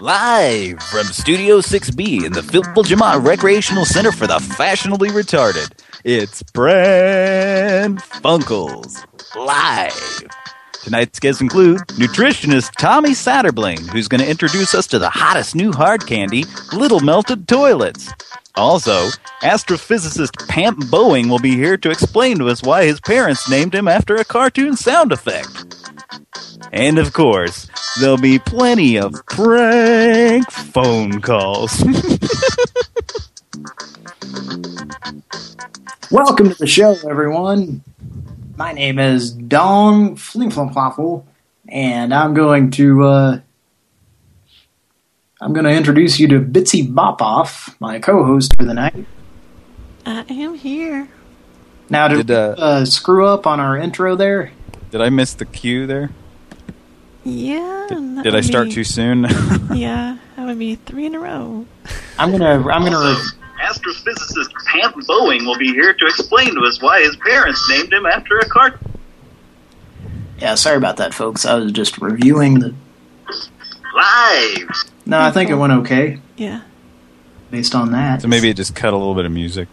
Live from Studio 6B in the Philpul Jamont Recreational Center for the Fashionably Retarded, it's Pran Funkels Live. Tonight's guests include nutritionist Tommy Satterbling, who's going to introduce us to the hottest new hard candy, Little Melted Toilets. Also, astrophysicist Pam Boeing will be here to explain to us why his parents named him after a cartoon sound effect. And of course, there'll be plenty of prank phone calls. Welcome to the show, everyone. My name is Dong Flimflamflaffle, and I'm going to uh, I'm going to introduce you to Bitsy Bopoff, my co-host for the night. I am here. Now, did, Did, uh, we, uh, screw up on our intro there? Did I miss the cue there? Yeah. and that Did I would start be- too soon? Yeah, that would be three in a row. I'm gonna I'm gonna re- astrophysicist Pamp Boeing will be here to explain to us why his parents named him after a cartoon. yeah. Sorry about that, folks. I was just reviewing the. Live. No, I think it went okay Yeah. based on that. So maybe it just cut a little bit of music.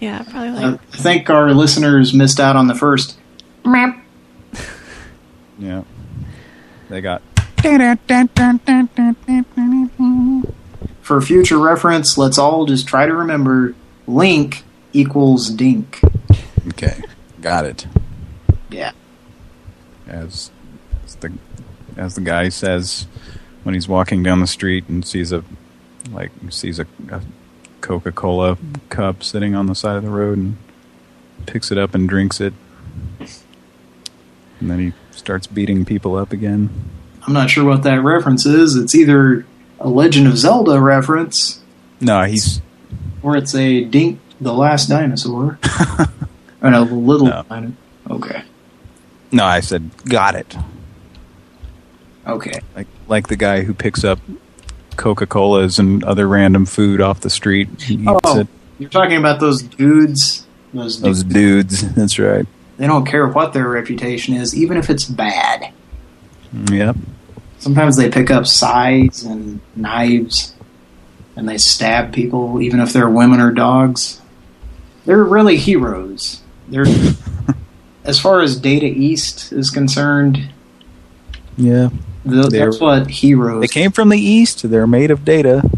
Yeah, probably Uh, I think our listeners missed out on the first. Yeah. They got. For future reference, let's all just try to remember link equals dink. Okay. Got it. Yeah. As, as the as the guy says when he's walking down the street and sees a like sees a, a Coca-Cola cup sitting on the side of the road and picks it up and drinks it. And then he starts beating people up again. I'm not sure what that reference is. It's either a Legend of Zelda reference No, he's or it's a Dink the Last Dinosaur. or no, Little No. Dino- Okay. no. I said got it. Okay. Like like the guy who picks up Coca-Colas and other random food off the street. Oh, it. you're talking about those dudes. Those, Those dudes. That's right. They don't care what their reputation is, even if it's bad. Yep. Sometimes they pick up scythes and knives and they stab people, even if they're women or dogs. They're really heroes. They're, as far as Data East is concerned, Yeah. Th They're- that's what heroes. They came from the east. They're made of data.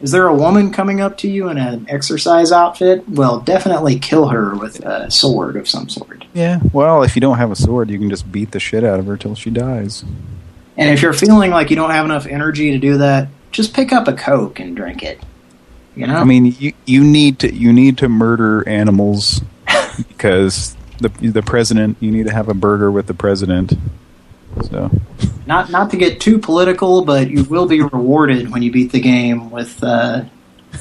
Is there a woman coming up to you in an exercise outfit? Well, definitely kill her with a sword of some sort. Yeah. Well, if you don't have a sword, you can just beat the shit out of her till she dies. And if you're feeling like you don't have enough energy to do that, just pick up a Coke and drink it. You know? I mean, you you need to you need to murder animals because the the president. You need to have a burger with the president. So Not not to get too political, but you will be rewarded when you beat the game with uh,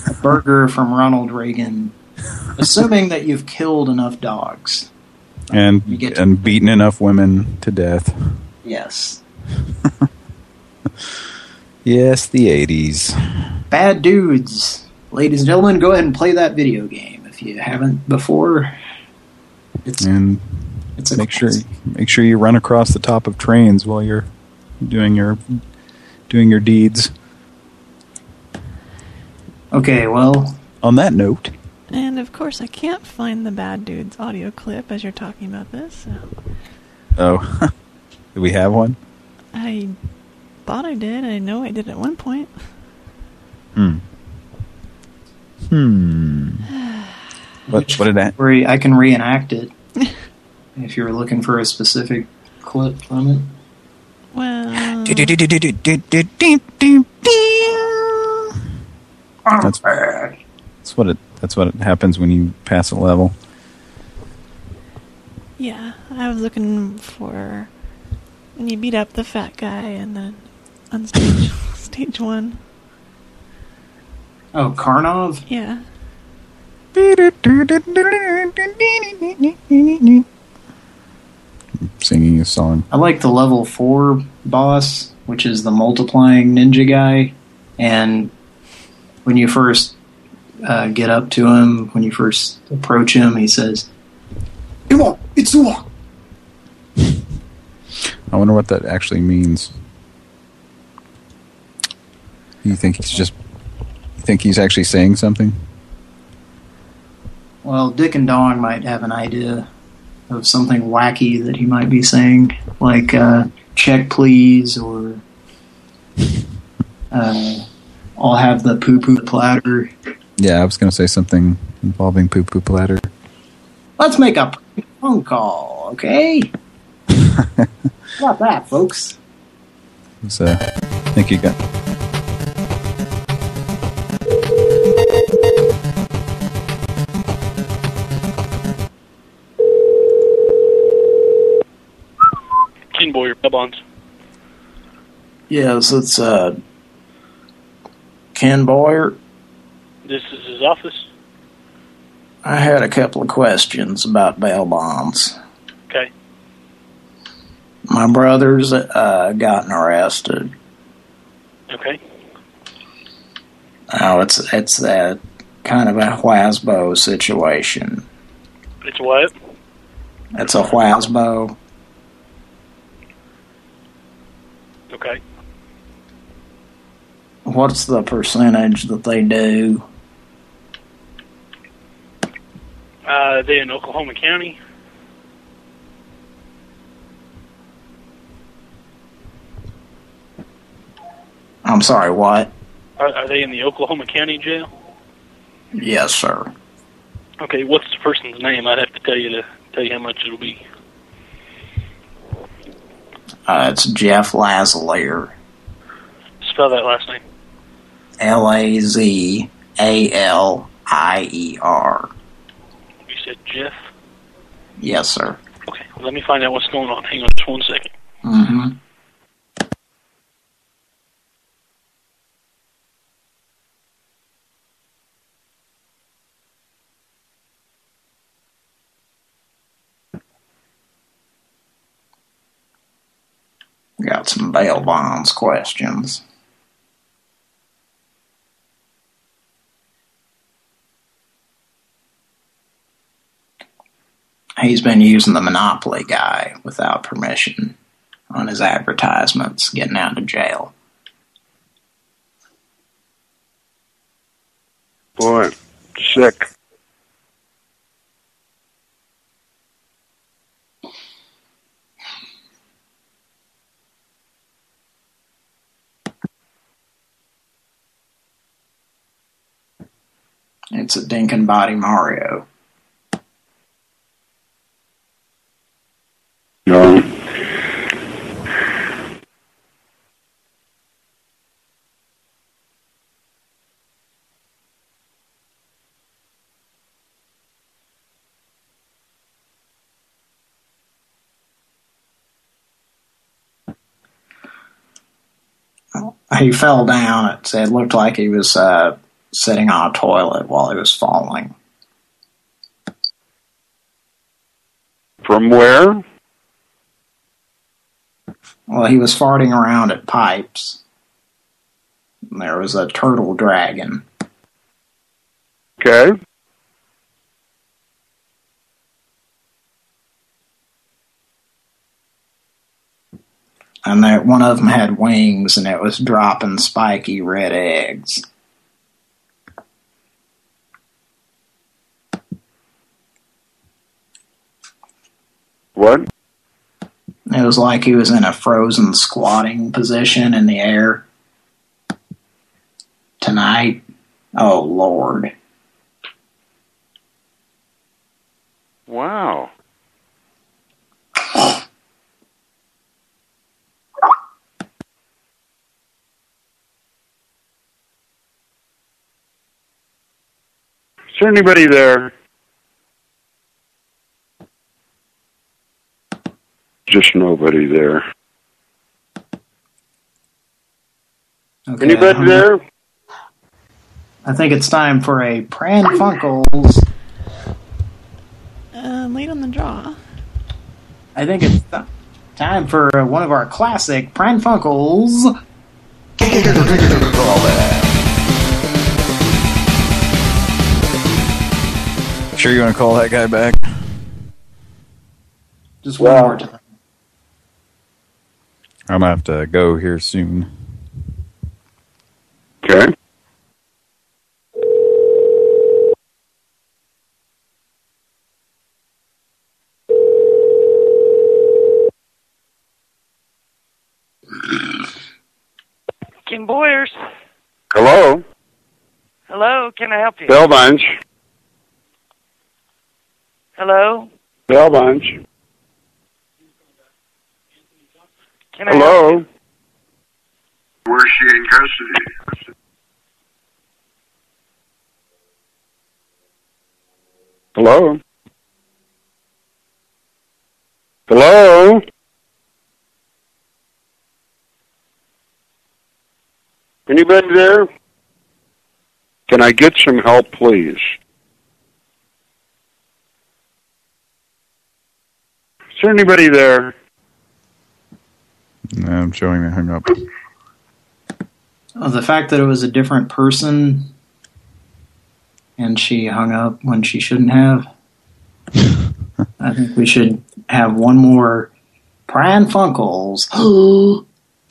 a burger from Ronald Reagan, assuming that you've killed enough dogs. and and beaten enough women to death. Yes. Yes, the eighties. Bad dudes. Ladies and gentlemen, go ahead and play that video game if you haven't before. It's And it's a make sure make sure you run across the top of trains while you're doing your doing your deeds. Okay, well, On that note, And of course, I can't find the bad dude's audio clip as you're talking about this. So oh, do we have one? I thought I did. I know I did at one point. Hmm. Hmm. What, what did that? I can reenact it if you're looking for a specific clip from it. Well, That's, that's what it. That's what it happens when you pass a level. yeah, I was looking for when you beat up the fat guy and then on stage stage one. Oh, Karnov? Yeah, Singing a song. I like the level 4 boss, which is the multiplying ninja guy. And when you first uh, get up to him, when you first approach him, he says, Iwa, Itsuwa. I wonder what that actually means. You think he's just... You think he's actually saying something? Well, Dick and Dong might have an idea of something wacky that he might be saying, like uh, "check please" or uh, "I'll have the poo poo platter." Yeah, I was going to say something involving poo poo platter. Let's make a phone call, okay? Got that, folks. So, I think you got... Boyer, bonds. Yes, it's uh, Ken Boyer. This is his office. I had a couple of questions about bail bonds. Okay. My brother's uh, gotten arrested. Okay. Oh, it's it's that kind of a Whasbo situation. It's what? It's a Whasbo. Okay. What's the percentage that they do? Uh, they in Oklahoma County. I'm sorry, what? Are, are they in the Oklahoma County jail? Yes, sir. Okay, what's the person's name? I'd have to tell you to tell you how much it'll be. Uh, it's Jeff Lazalier. Spell that last name. L-A-Z-A-L-I-E-R. You said Jeff. Yes, sir. Okay, let me find out what's going on. Hang on just one second. Mm-hmm. Got some bail bonds questions. He's been using the Monopoly guy without permission on his advertisements, getting out of jail. Boy, sick. It's a Dinkin Body Mario. No. He fell down. It, it looked like he was uh, sitting on a toilet while he was falling. From where? Well, he was farting around at pipes. And there was a turtle dragon. Okay. And that one of them had wings, and it was dropping spiky red eggs. What? It was like he was in a frozen squatting position in the air. Tonight, oh Lord. Wow. Is there anybody there? Just nobody there. Okay, Anybody um, there? I think it's time for a Pran Funkels. Uh, late on the draw. I think it's th- time for uh, one of our classic Pran Funkels. Sure you want to call that guy back? Just one Well- more time. I'm going to have to go here soon. Okay. Kim Boyers. Hello? Hello, can I help you? Bell Bunch. Hello? Bell Bunch. Can I Hello? Where's she in custody? Hello? Hello? Anybody there? Can I get some help, please? Is there anybody there? No, I'm showing they hung up. Oh, the fact that it was a different person and she hung up when she shouldn't have. I think we should have one more Pran Funkels.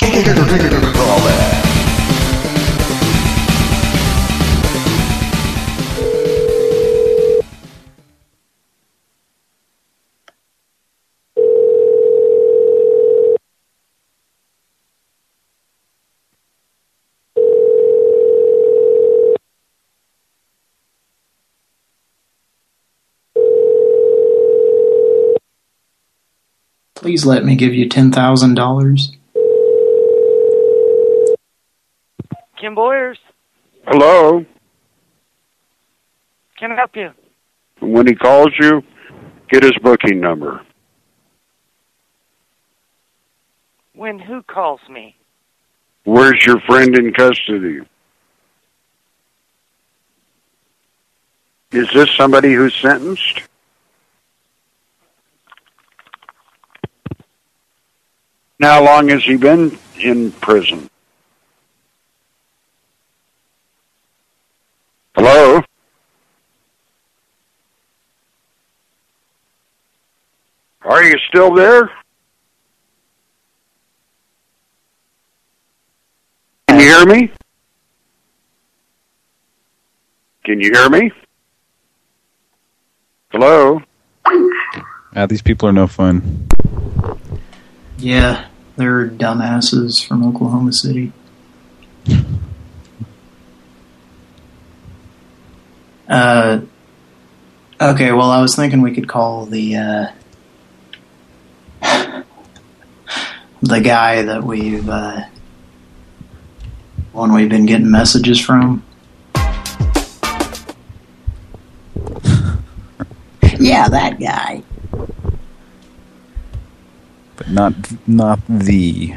Please let me give you $10,000. Kim Boyers. Hello? Can I help you? When he calls you, get his booking number. When who calls me? Where's your friend in custody? Is this somebody who's sentenced? Now, how long has he been in prison? Hello? Are you still there? Can you hear me? Can you hear me? Hello? Ah, these people are no fun. Yeah, they're dumbasses from Oklahoma City. Uh, okay, well, I was thinking we could call the uh, the guy that we've uh, one we've been getting messages from. yeah, that guy. But not not the.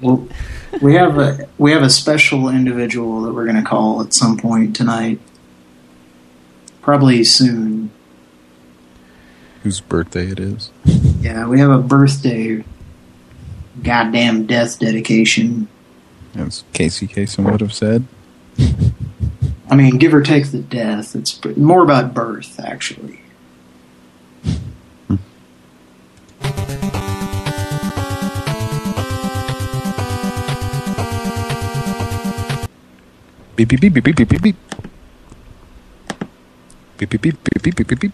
Well, we have a we have a special individual that we're going to call at some point tonight. Probably soon. Whose birthday it is. Yeah, we have a birthday goddamn death dedication. As Casey Kasem would have said. I mean, give or take the death. It's more about birth, actually. Beep beep beep beep beep beep beep beep. Beep beep beep beep beep beep beep beep.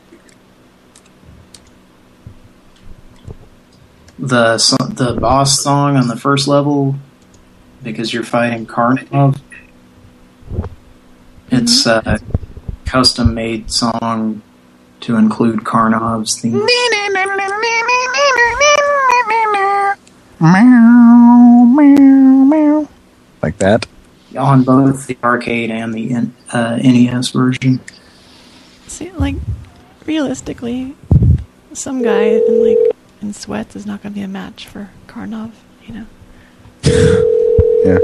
The the boss song on the first level, because you're fighting Karnov. Oh. It's a custom made song to include Karnov's theme. Like that. on both the arcade and the uh, NES version. See, like, realistically, some guy in like in sweats is not going to be a match for Karnov, you know. Yeah.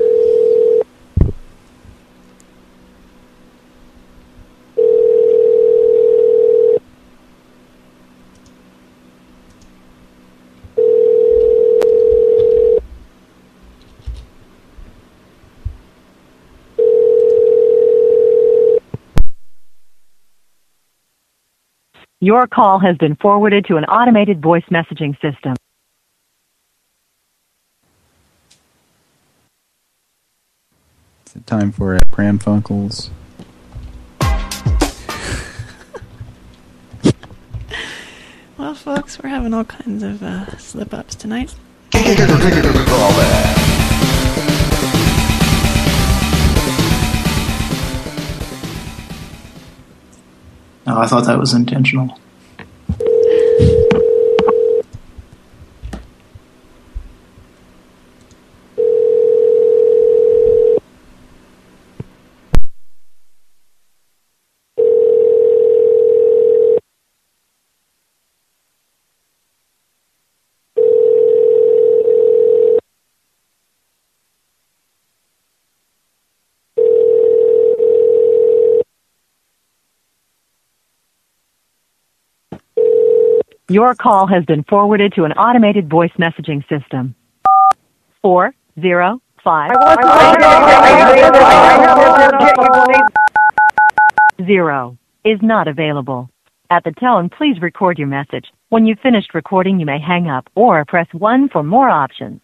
Your call has been forwarded to an automated voice messaging system. It's time for uh, Pram Funkles? well, folks, we're having all kinds of uh, slip-ups tonight. Oh, I thought that was intentional. Your call has been forwarded to an automated voice messaging system. Four zero five zero is not available. At the tone, please record your message. When you've finished recording, you may hang up or press 1 for more options.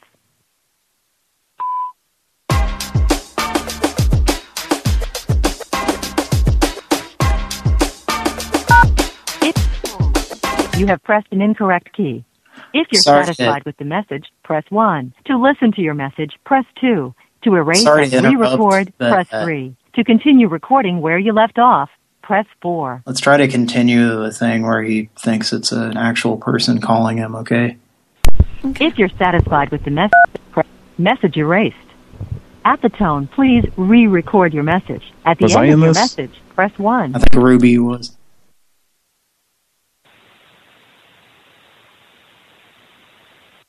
You have pressed an incorrect key. If you're Sorry satisfied with the message, press 1. To listen to your message, press 2. To erase Sorry and re-record, but, press uh, 3. To continue recording where you left off, press 4. Let's try to continue the thing where he thinks it's an actual person calling him, okay? If you're satisfied with the message, press message erased. At the tone, please re-record your message. At the Was end I of your this? message, press 1. I think Ruby was.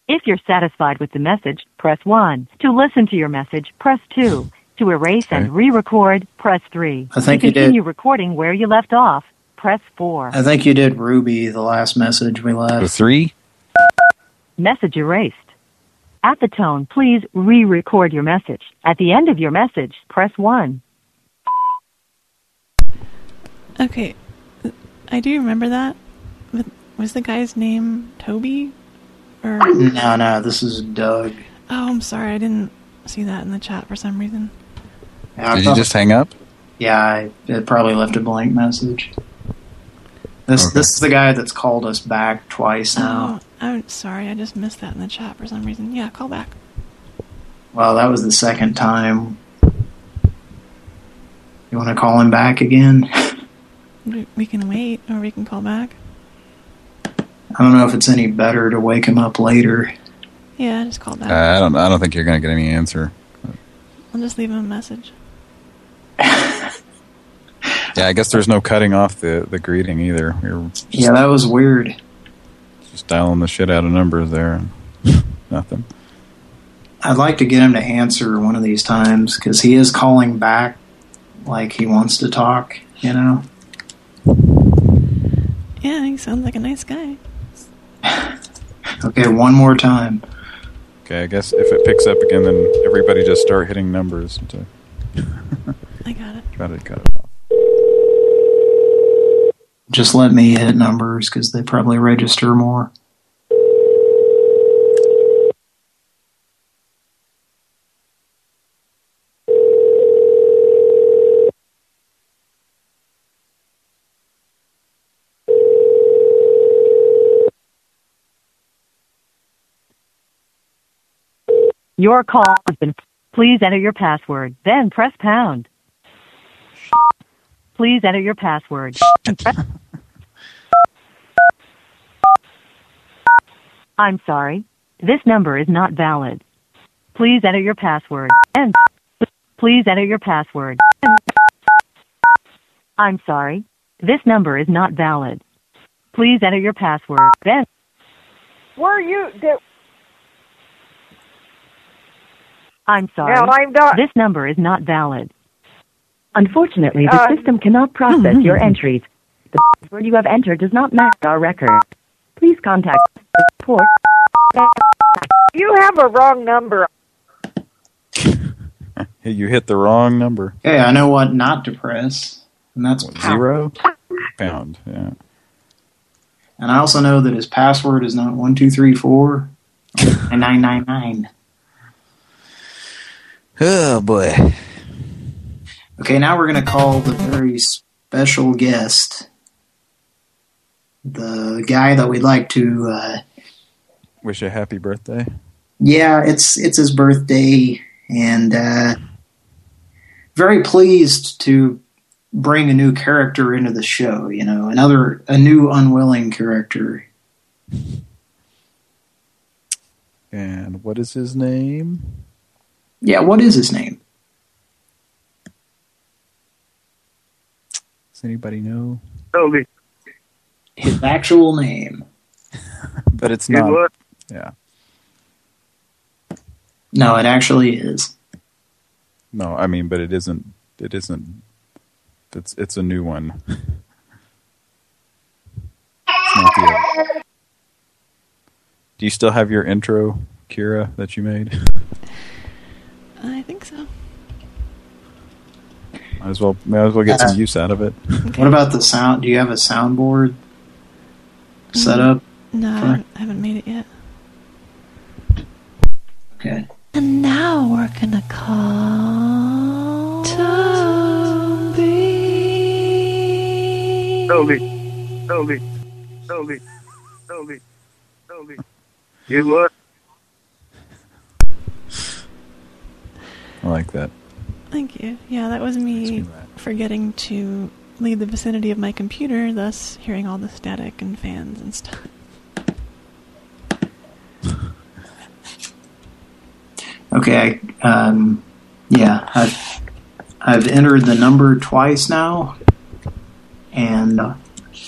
If you're satisfied with the message, press 1. To listen to your message, press 2. To erase Okay. and re-record, press 3. I think to you did. continue recording where you left off, press 4. I think you did Ruby, the last message we The left. three? Message erased. At the tone, please re-record your message. At the end of your message, press 1. Okay, I do remember that. Was the guy's name Toby? Or No, no, this is Doug. oh, I'm sorry, I didn't see that in the chat for some reason. Yeah, I Did you just hang up? Yeah, I, it probably left a blank message. This Okay. this is the guy that's called us back twice now. Oh, I'm sorry, I just missed that in the chat for some reason. Yeah, call back. Well, that was the second time. You want to call him back again? We, we can wait, or we can call back. I don't know if it's any better to wake him up later. Yeah, just call back. Uh, I don't. I don't think you're going to get any answer. I'll just leave him a message. Yeah, I guess there's no cutting off the the greeting either. You're just, Yeah, that was weird. just dialing the shit out of numbers there. Nothing. I'd like to get him to answer one of these times because he is calling back like he wants to talk, you know? Yeah, he sounds like a nice guy. Okay, one more time. Okay, I guess if it picks up again, then everybody just start hitting numbers to I got it. try to cut it off. Just let me hit numbers because they probably register more. Your call has been. Please enter your password, then press pound. Please enter your password. I'm sorry. This number is not valid. Please enter your password. And please enter your password. I'm sorry. This number is not valid. Please enter your password. Then Were you? Did, I'm sorry. now I'm not. This number is not valid. Unfortunately, the Uh, system cannot process your entries. The password you have entered does not match our record. Please contact the support. You have a wrong number. Hey, you hit the wrong number. Okay, I know what not to press, and that's What, pound. zero? pound. Yeah. And I also know that his password is not one two three four nine nine nine nine. Oh boy. Okay, now we're going to call the very special guest. The guy that we'd like to, uh, Wish a happy birthday. yeah, it's it's his birthday, and uh, very pleased to bring a new character into the show. You know, another a new unwilling character. And what is his name? Yeah, what is his name? Does anybody know? Toby. His actual name. But it's not. what? Yeah. No, it actually is. No, I mean, but it isn't. It isn't. It's it's a new one. It's not the old. Do you still have your intro, Kira, that you made? I think so. Might as well. Might as well get Uh, some use out of it. What about the sound? Do you have a soundboard set up? No, I haven't, I haven't made it yet. Okay. And now we're gonna call Toby. Toby. Toby. Toby. Toby. Toby. You what? I like that. Thank you. Yeah, that was Let's me do forgetting to leave the vicinity of my computer, thus hearing all the static and fans and stuff. Okay. Um, yeah, I've I've entered the number twice now, and uh,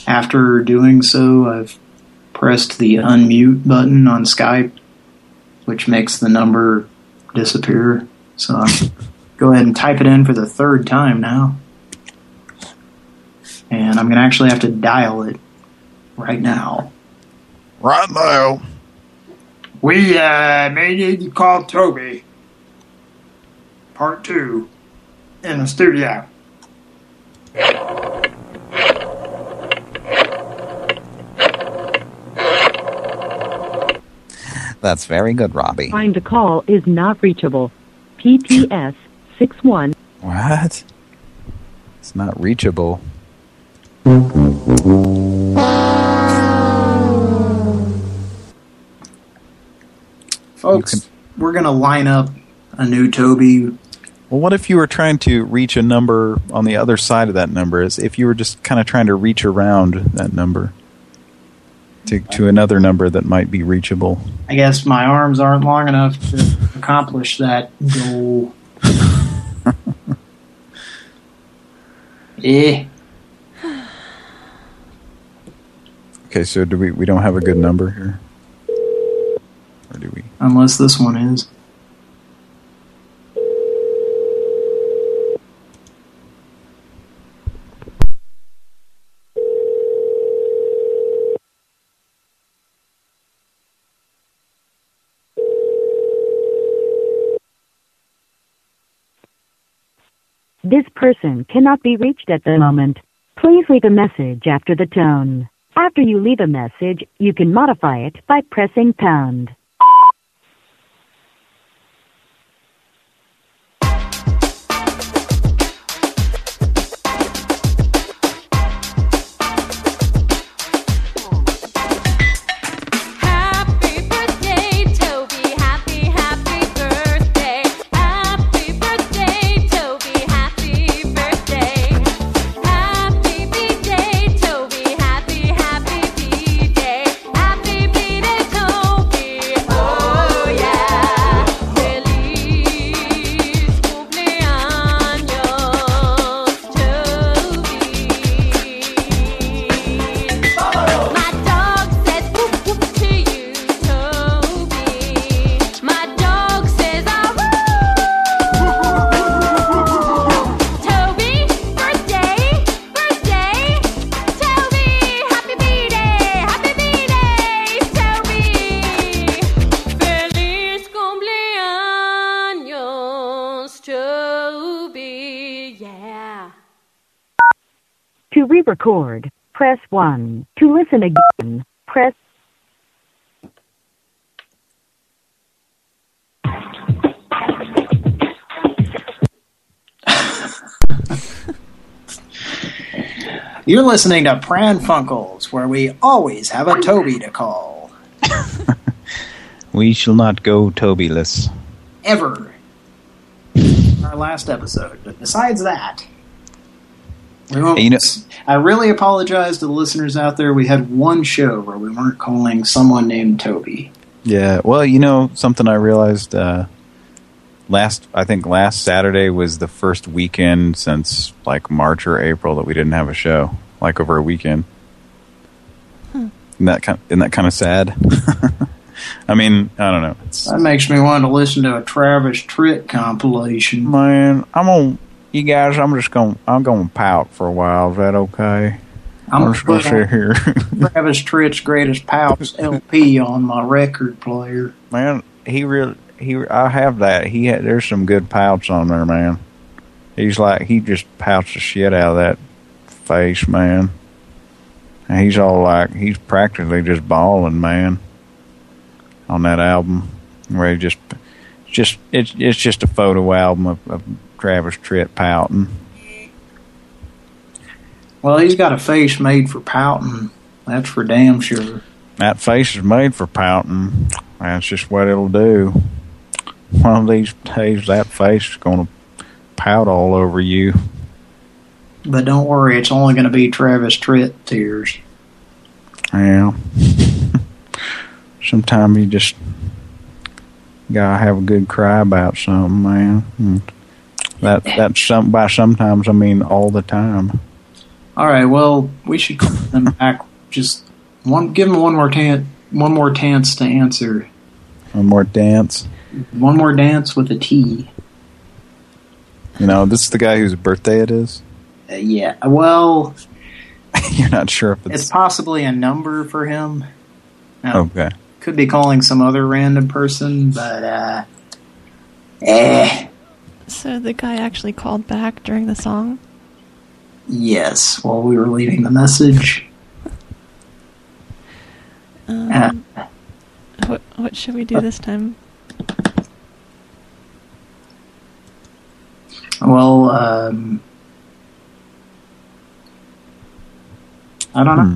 after doing so, I've pressed the unmute button on Skype, which makes the number disappear. So I'll go ahead and type it in for the third time now, and I'm gonna actually have to dial it right now. Right now. We uh, may need to call Toby. Part two in the studio. That's very good, Robbie. Trying to call is not reachable. PPS 61. What? It's not reachable. Folks, You we're going to line up a new Toby. Well, what if you were trying to reach a number on the other side of that number? Is if you were just kind of trying to reach around that number to to another number that might be reachable. I guess my arms aren't long enough to accomplish that goal. eh. Okay, so do we we don't have a good number here, or do we? Unless this one is. This person cannot be reached at the moment. Please leave a message after the tone. After you leave a message, you can modify it by pressing pound. To re-record, press 1. To listen again, press You're listening to Pran Funkels, where we always have a Toby to call. We shall not go Tobyless. Ever. Our last episode. But besides that, we you know- I really apologize to the listeners out there. We had one show where we weren't calling someone named Toby. Yeah, well, you know, something I realized uh, last, I think last Saturday was the first weekend since like March or April that we didn't have a show, like over a weekend. Isn't that kind, isn't that kind of sad? I mean, I don't know. It's, That makes me want to listen to a Travis Tritt compilation. man, I'm gonna, you guys, I'm just gonna, I'm gonna pout for a while. Is that okay? I'm I'm just gonna gonna sit here. Travis Tritt's Greatest Pouts LP on my record player. man, he really, he, I have that. He had, there's some good pouts on there, man. He's like, he just pouts the shit out of that face, man. And he's all like, he's practically just bawling, man, on that album. Where he just, just, it's, it's just a photo album of, of Travis Tritt pouting. Well, he's got a face made for pouting. That's for damn sure. That face is made for pouting. That's just what it'll do. One of these days, that face is going to pout all over you. But don't worry, it's only going to be Travis Tritt tears. Yeah. Sometimes you just gotta have a good cry about something, man. And that that's some by sometimes I mean all the time. All right, well, we should call them back. Just one, give them one more tan, one more chance to answer. One more dance. One more dance with a T. You know, this is the guy whose birthday it is. Uh, yeah, well, You're not sure if it's, it's possibly a number for him. Now, okay. Could be calling some other random person, but uh, eh, So the guy actually called back during the song. yes. While we were leaving the message, Um, what what should we do this time? well, um, I don't know. Hmm.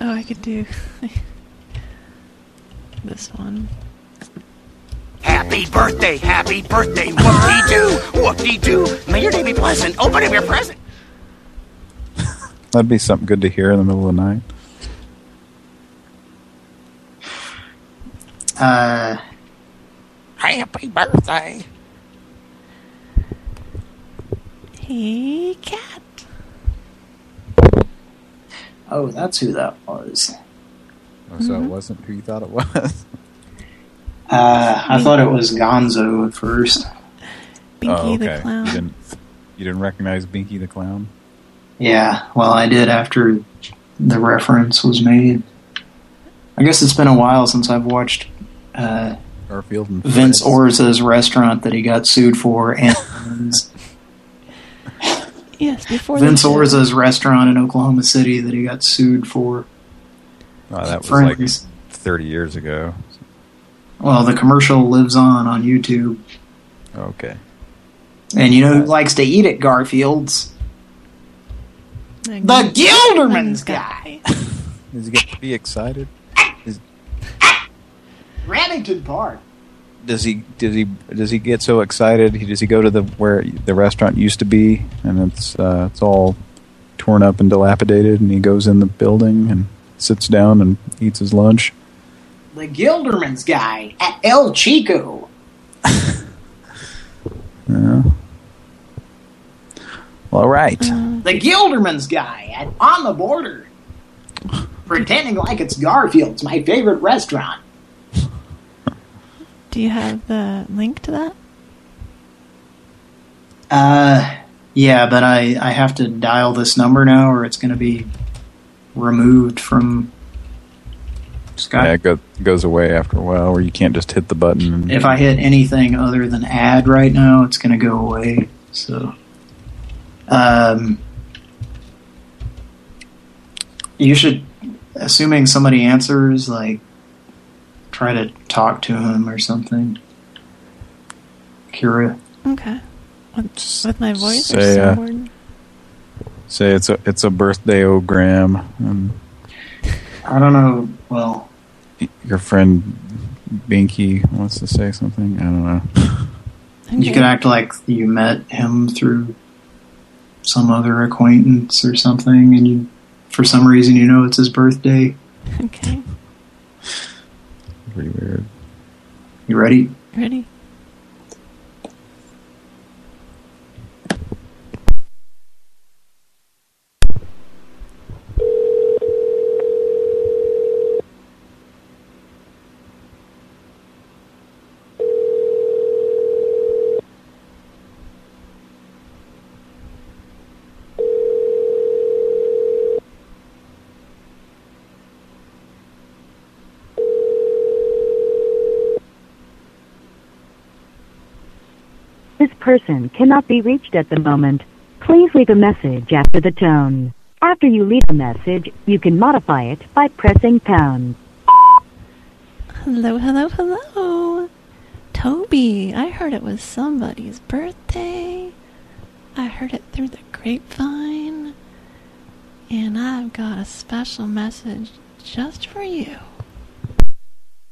Oh, I could do this one. Happy birthday, happy birthday, whoop-dee-doo, whoop-dee-doo. May your day be pleasant. Open up your present. That'd be something good to hear in the middle of the night. Uh, Happy birthday. Hey, cat. oh, that's who that was. Oh, so it wasn't who you thought it was. Uh, I thought it was Gonzo at first. Binky oh, okay. the clown. You didn't you didn't recognize Binky the clown? Yeah, well, I did after the reference was made. I guess it's been a while since I've watched uh, Garfield and Vince Fred. Orza's restaurant that he got sued for, and Yes, before Vince. Orza's restaurant in Oklahoma City that he got sued for. Oh, that was Friends. like 30 years ago. Well, the commercial lives on on YouTube, Okay. and you know who likes to eat at Garfield's? The The Gilderman's guy, Does he get to be excited? Remington Park. Does he does he does he get so excited? He does he go to the where the restaurant used to be and it's uh, it's all torn up and dilapidated and he goes in the building and sits down and eats his lunch. The Gilderman's guy at El Chico. Yeah. Well, all right. The Gilderman's guy at On the Border. Pretending like it's Garfield's, my favorite restaurant. Do you have the link to that? Uh, yeah, but I, I have to dial this number now or it's going to be removed from Skype. Yeah, it go, goes away after a while where you can't just hit the button. And, If I hit anything other than add right now, it's going to go away. So, um, you should, assuming somebody answers, like, try to talk to him or something. Kira. Okay. With, with my voice say, or uh, someone? Say it's a it's a birthday-ogram. And I don't know. Well, your friend Binky wants to say something. I don't know. you could act like you met him through some other acquaintance or something, and you, for some reason, you know it's his birthday. Okay. Pretty weird. You ready? Ready? This person cannot be reached at the moment. Please leave a message after the tone. After you leave a message, you can modify it by pressing pound. Hello, hello, hello. Toby, I heard it was somebody's birthday. I heard it through the grapevine. And I've got a special message just for you.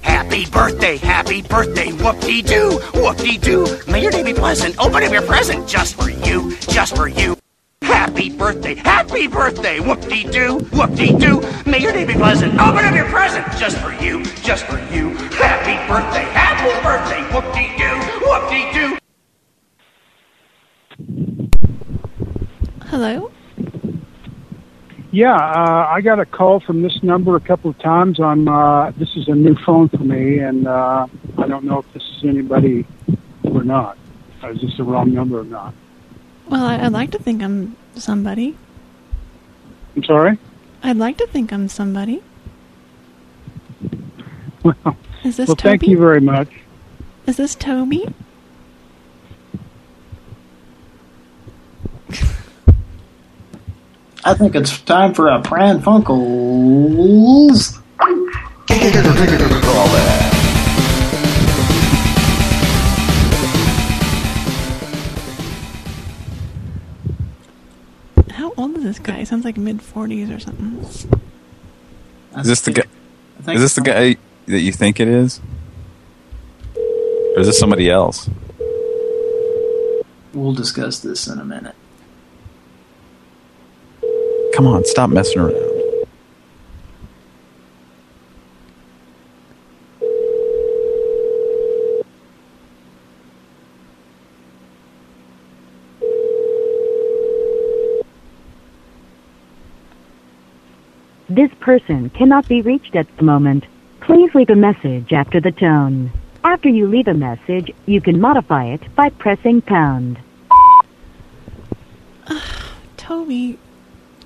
Happy birthday, happy birthday, whoop-dee-doo, whoop-dee-doo. May your day be pleasant. Open up your present just for you, just for you. Happy birthday, happy birthday, whoop-dee-doo, whoop-dee-doo. May your day be pleasant. Open up your present just for you, just for you. Happy birthday, happy birthday, whoop-dee-doo, whoop-dee-doo. Hello? Yeah, uh, I got a call from this number a couple of times. I'm uh, this is a new phone for me, and uh, I don't know if this is anybody or not. Uh, Is this the wrong number or not? Well, I, I'd like to think I'm somebody. I'm sorry. I'd like to think I'm somebody. Well, Is this well, Toby? thank you very much. Is this Toby? I think it's time for a Pran Funkels. How old is this guy? He sounds like mid 40s or something. Is this the guy? Is this the guy that you think it is? Or is this somebody else? We'll discuss this in a minute. Come on, stop messing around. This person cannot be reached at the moment. Please leave a message after the tone. After you leave a message, you can modify it by pressing pound. Toby,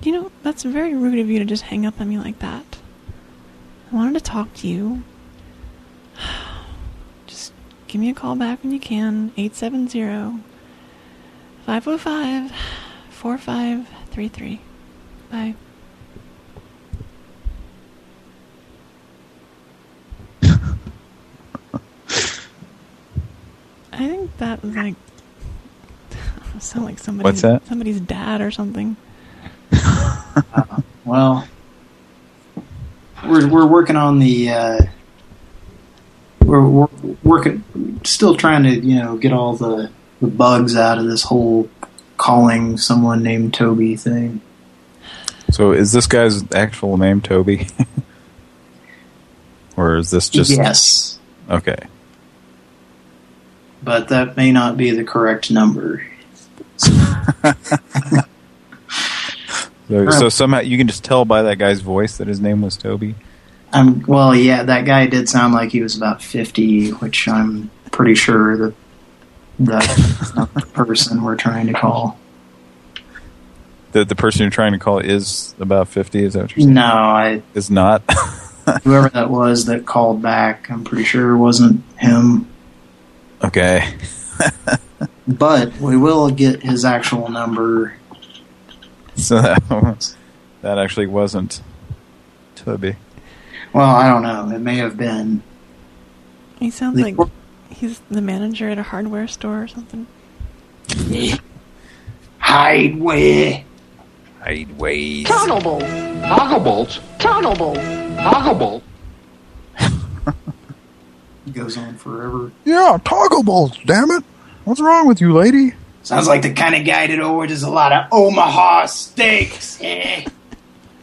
you know, that's very rude of you to just hang up on me like that. I wanted to talk to you. Just give me a call back when you can. 870 505 4533. Bye. I think that was like sound like somebody's What's that? somebody's dad or something. Well, we're we're working on the uh, we're, we're working still trying to you know get all the the bugs out of this whole calling someone named Toby thing. So is this guy's actual name Toby? or is this just... yes, Okay. but that may not be the correct number. So, so somehow you can just tell by that guy's voice that his name was Toby? I'm well, yeah, that guy did sound like he was about fifty, which I'm pretty sure that that's not the person we're trying to call. The, the person you're trying to call is about 50, is that what you're saying? No, I Is not? whoever that was that called back, I'm pretty sure it wasn't him. okay. But we will get his actual number. So that, was, that actually wasn't Toby. Well, I don't know. It may have been. He sounds The- like he's the manager at a hardware store or something. Hide where? Sideways. Toggle bolt. Toggle bolts. Toggle bolt. Toggle. Goes on forever. Yeah, toggle bolts, damn it. What's wrong with you, lady? Sounds like the kind of guy that orders a lot of Omaha steaks. Eh.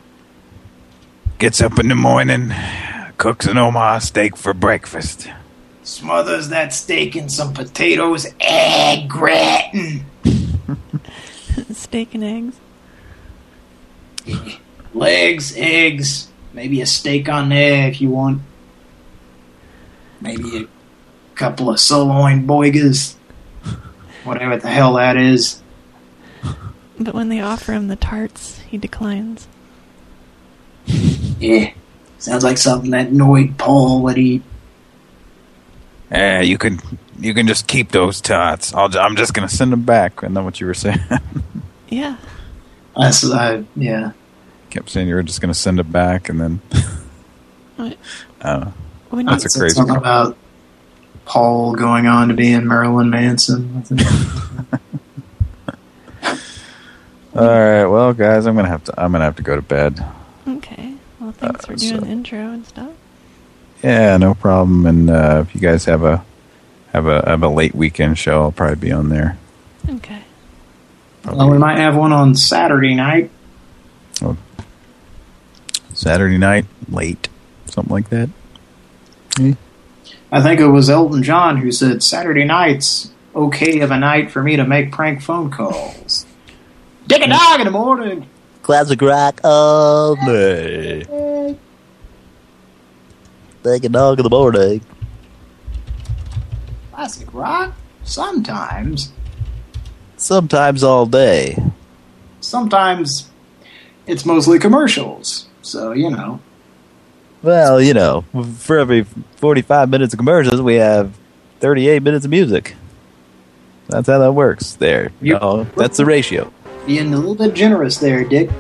Gets up in the morning, cooks an Omaha steak for breakfast. Smothers that steak in some potatoes, egg gratin. Steak and eggs. Legs, eggs, maybe a steak on there if you want. Maybe a couple of sirloin boigas. Whatever the hell that is. But when they offer him the tarts, he declines. Yeah. Sounds like something that Noid Paul would eat. Eh, you can you can just keep those tots. I'll, j- I'm just gonna send them back. I know what you were saying. Yeah. That's, uh, yeah. Kept saying you were just gonna send it back, and then What? I don't know. When That's you- a crazy. Something about Paul going on to be in Marilyn Manson. All right, well, guys, I'm gonna have to I'm gonna have to go to bed. Okay. Well, thanks Uh, for doing so- the intro and stuff. Yeah, no problem. And uh, if you guys have a have a have a late weekend show, I'll probably be on there. Okay. well, we might have one on Saturday night. Saturday night, late, something like that. I think it was Elton John who said Saturday night's okay of a night for me to make prank phone calls. Dick a dog in the morning. Classic rock all day. Take a dog in the morning. Classic rock. Sometimes. Sometimes all day. Sometimes it's mostly commercials. So, you know. Well, you know, for every 45 minutes of commercials, we have 38 minutes of music. That's how that works there. You know, that's the ratio. Being a little bit generous there, Dick.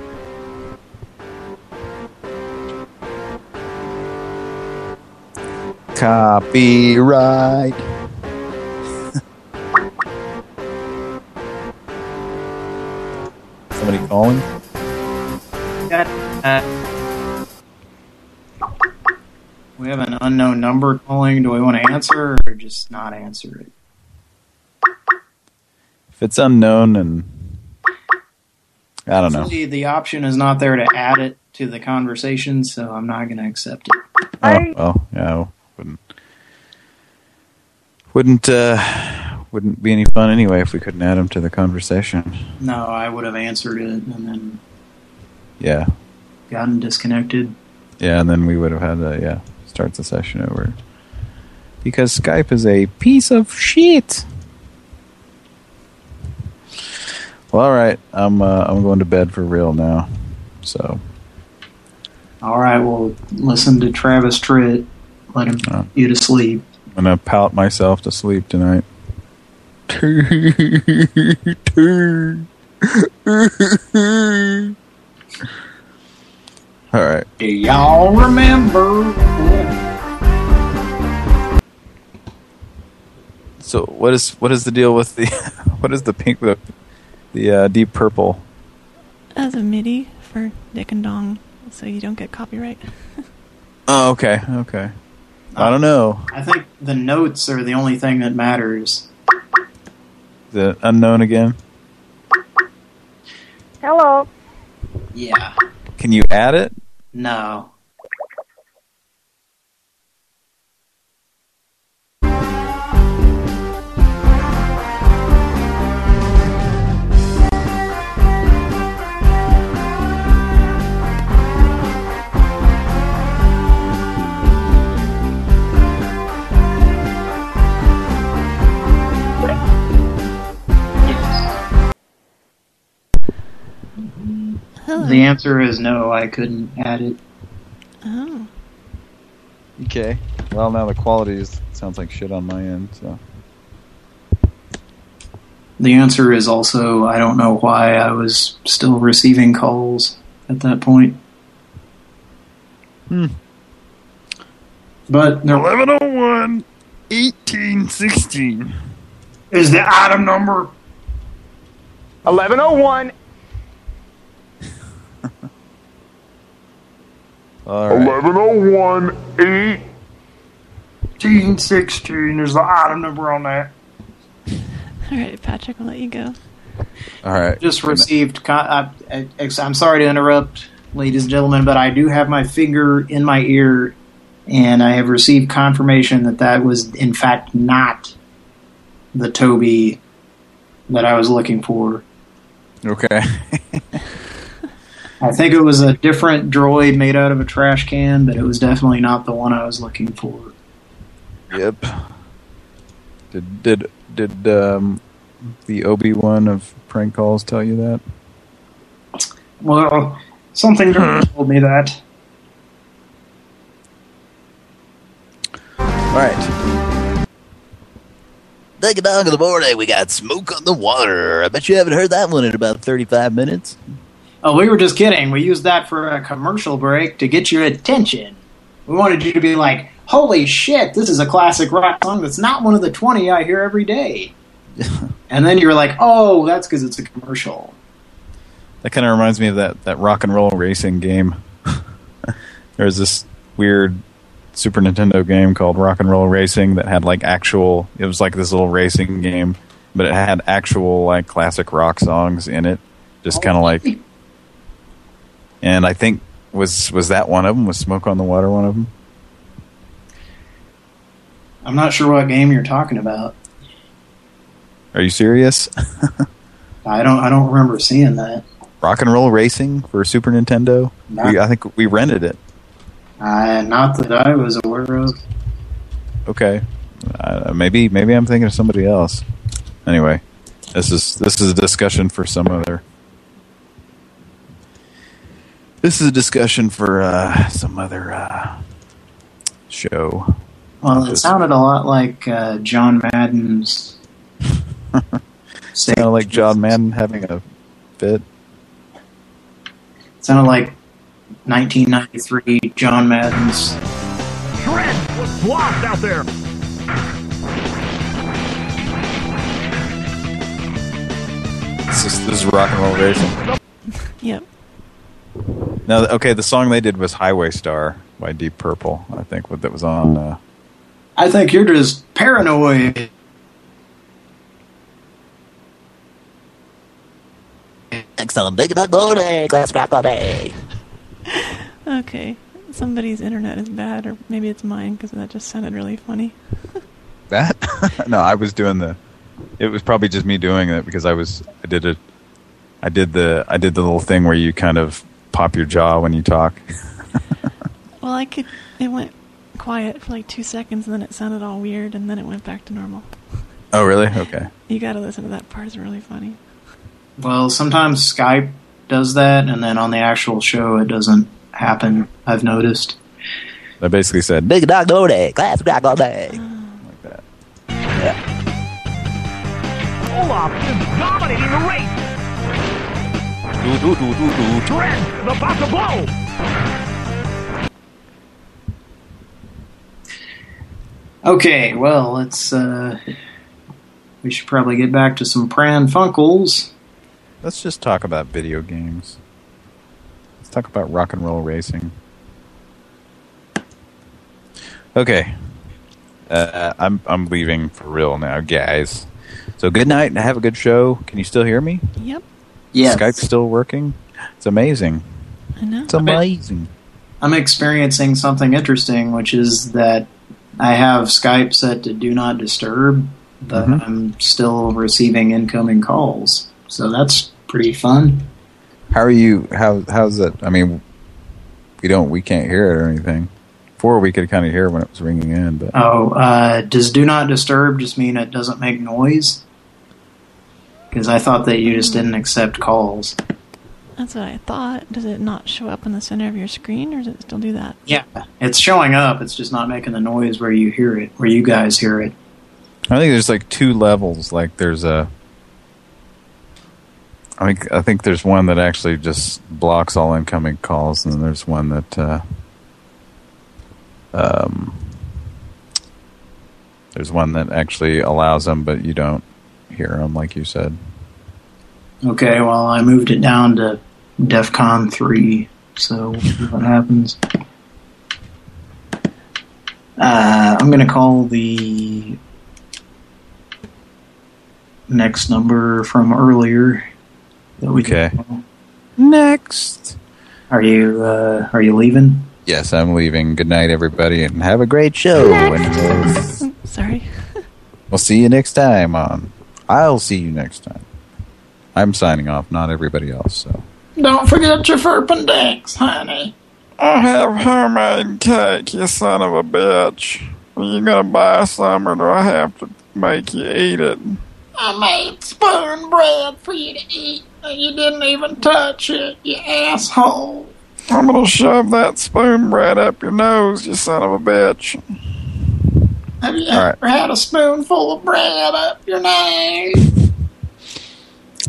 Copyright. Somebody calling? Uh, we have an unknown number calling. Do we want to answer or just not answer it? If it's unknown and I don't know. Actually, the option is not there to add it to the conversation, so I'm not going to accept it. Oh well, yeah, wouldn't wouldn't uh, wouldn't be any fun anyway if we couldn't add them to the conversation. No, I would have answered it and then Yeah, gotten disconnected. yeah, and then we would have had to yeah start the session over because Skype is a piece of shit. Well, all right, I'm uh, I'm going to bed for real now. So All right, well, listen to Travis Tritt. Let him Oh. you to sleep. I'm gonna pout myself to sleep tonight. All right. Do y'all remember? So what is what is the deal with the what is the pink the the uh, deep purple? As a MIDI for Dick and Dong, so you don't get copyright. Oh, okay, okay. I don't know. I think the notes are the only thing that matters. The unknown again? Hello. Yeah. Can you add it? No. Hello. The answer is no, I couldn't add it. Oh. Okay. Well, now the quality is, sounds like shit on my end. So The answer is also I don't know why I was still receiving calls at that point. Hmm. But there 1101 1816 is the item number 1101. All right. 1101 8. 1816 is the item number on that. All right, Patrick, I'll let you go. All right. Just received. co- I, I, I'm sorry to interrupt, ladies and gentlemen, but I do have my finger in my ear, and I have received confirmation that that was, in fact, not the Toby that I was looking for. Okay. I think it was a different droid made out of a trash can, but it was definitely not the one I was looking for. Yep. Did did did um, the Obi Wan of prank calls tell you that? Well, something told me that. All right. Take a dog in the morning. We got smoke on the water. I bet you haven't heard that one in about 35 minutes. Oh, we were just kidding. We used that for a commercial break to get your attention. We wanted you to be like, holy shit, this is a classic rock song that's not one of the 20 I hear every day. and then you're like, oh, that's because it's a commercial. That kind of reminds me of that that rock and roll racing game. there was this weird Super Nintendo game called Rock and Roll Racing that had like actual. It was like this little racing game, but it had actual like classic rock songs in it. Just oh, kind of like. And I think was was that one of them? Was Smoke on the Water one of them? I'm not sure what game you're talking about. Are you serious? I don't. I don't remember seeing that. Rock and Roll Racing for Super Nintendo. We, I think we rented it. Uh, not that I was aware of. Okay, uh, maybe maybe I'm thinking of somebody else. Anyway, this is this is a discussion for some other. This is a discussion for uh, some other uh, show. Well, it sounded a lot like uh, John Madden's. Sounded like John Madden having a fit. sounded like 1993 John Madden's. Shred was lost out there. This is, this is rock and roll racing. Yep. Now, okay, the song they did was "Highway Star" by Deep Purple. I think what that was on. Uh, I think you're just paranoid. Excellent. Big dog morning. Glass back all day. Okay. Somebody's internet is bad, or maybe it's mine, because that just sounded really funny. that? no, I was doing the. It was probably just me doing it because I was. I did it. I did the. I did the little thing where you kind of pop your jaw when you talk. Well, I could. It went quiet for like two seconds, and then it sounded all weird, and then it went back to normal. Oh, really? Okay. You got to listen to that part; it's really funny. Well, sometimes Skype does that, and then on the actual show it doesn't happen. I've noticed. I basically said, Big dog all day. Glass back all day. like that. Yeah. Olaf is dominating the race. Shred is about to blow. Okay, well, let's. Uh, we should probably get back to some Pran Funkels. Let's just talk about video games. Let's talk about rock and roll racing. Okay. Uh, I'm I'm leaving for real now, guys. So good night and have a good show. Can you still hear me? Yep. Yes. Skype's still working. It's amazing. I know. It's amazing. I'm experiencing something interesting, which is that I have Skype set to do not disturb, but Mhm. I'm still receiving incoming calls. So that's pretty fun. How are you? How how's it? I mean, we don't we can't hear it or anything. Before we could kind of hear when it was ringing in, but Oh, uh, does do not disturb just mean it doesn't make noise? Because I thought that you just didn't accept calls. That's what I thought. Does it not show up in the center of your screen, or does it still do that? Yeah, it's showing up. It's just not making the noise where you hear it, where you guys hear it. I think there's like two levels. Like there's a. I think I think there's one that actually just blocks all incoming calls, and then there's one that. Uh, um, there's one that actually allows them, but you don't hear them, like you said. Okay, well, I moved it down to DEF CON 3, so we'll see what happens. Uh, I'm going to call the next number from earlier. That we Okay. Can Next. Are you uh, Are you leaving? Yes, I'm leaving. Good night, everybody, and have a great show. And we'll, Sorry. we'll see you next time on. I'll see you next time. I'm signing off, not everybody else. So. Don't forget your Furpendix, honey. I have homemade cake, you son of a bitch. Are you gonna buy some or do I have to make you eat it? I made spoon bread for you to eat, and you didn't even touch it, you asshole. I'm gonna shove that spoon bread up your nose, you son of a bitch. Have you All right. ever had a spoonful of bread up your nose?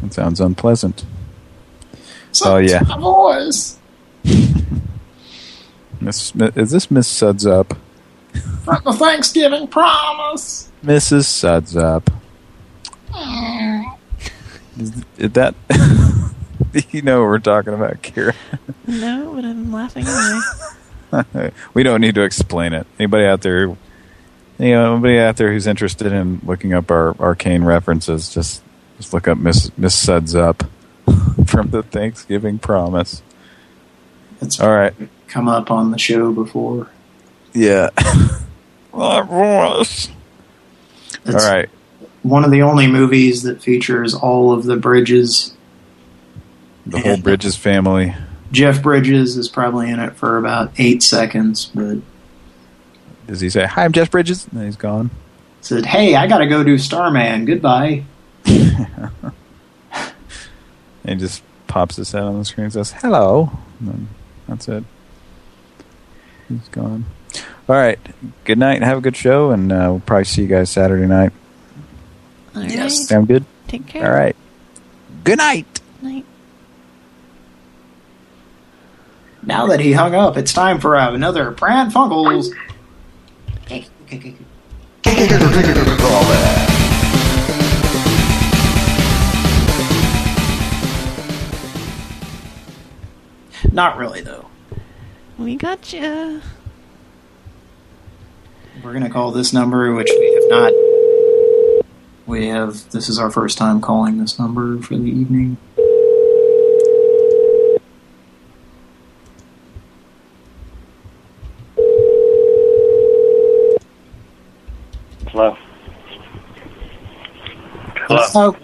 That sounds unpleasant. So Oh, yeah. my voice Miss, is this Miss Suds Up? from the Thanksgiving promise. Mrs. Suds Up. Mm. Is, is that... you know what we're talking about, Kira. No, but I'm laughing anyway. we don't need to explain it. Anybody out there, you know, anybody out there who's interested in looking up our arcane references, just just look up Miss Miss Suds Up from the Thanksgiving Promise. It's All right. come up on the show before. Yeah. My voice. All right. One of the only movies that features all of the Bridges. The whole Bridges family. Jeff Bridges is probably in it for about eight seconds, but Does he say, "Hi, I'm Jeff Bridges"? And then he's gone. said, "Hey, I got to go do Starman. Goodbye." And he just pops his head on the screen and says, "Hello." And then that's it. He's gone. All right. Good night have a good show, and uh, we'll probably see you guys Saturday night. All right. Sound good? Take care. All right. Good night. Night. Now that he hung up, it's time for uh, another Pran Funkels. Not really, though. We got you. We're going to call this number, which we have not. We have. This is our first time calling this number for the evening. Hello. Hello.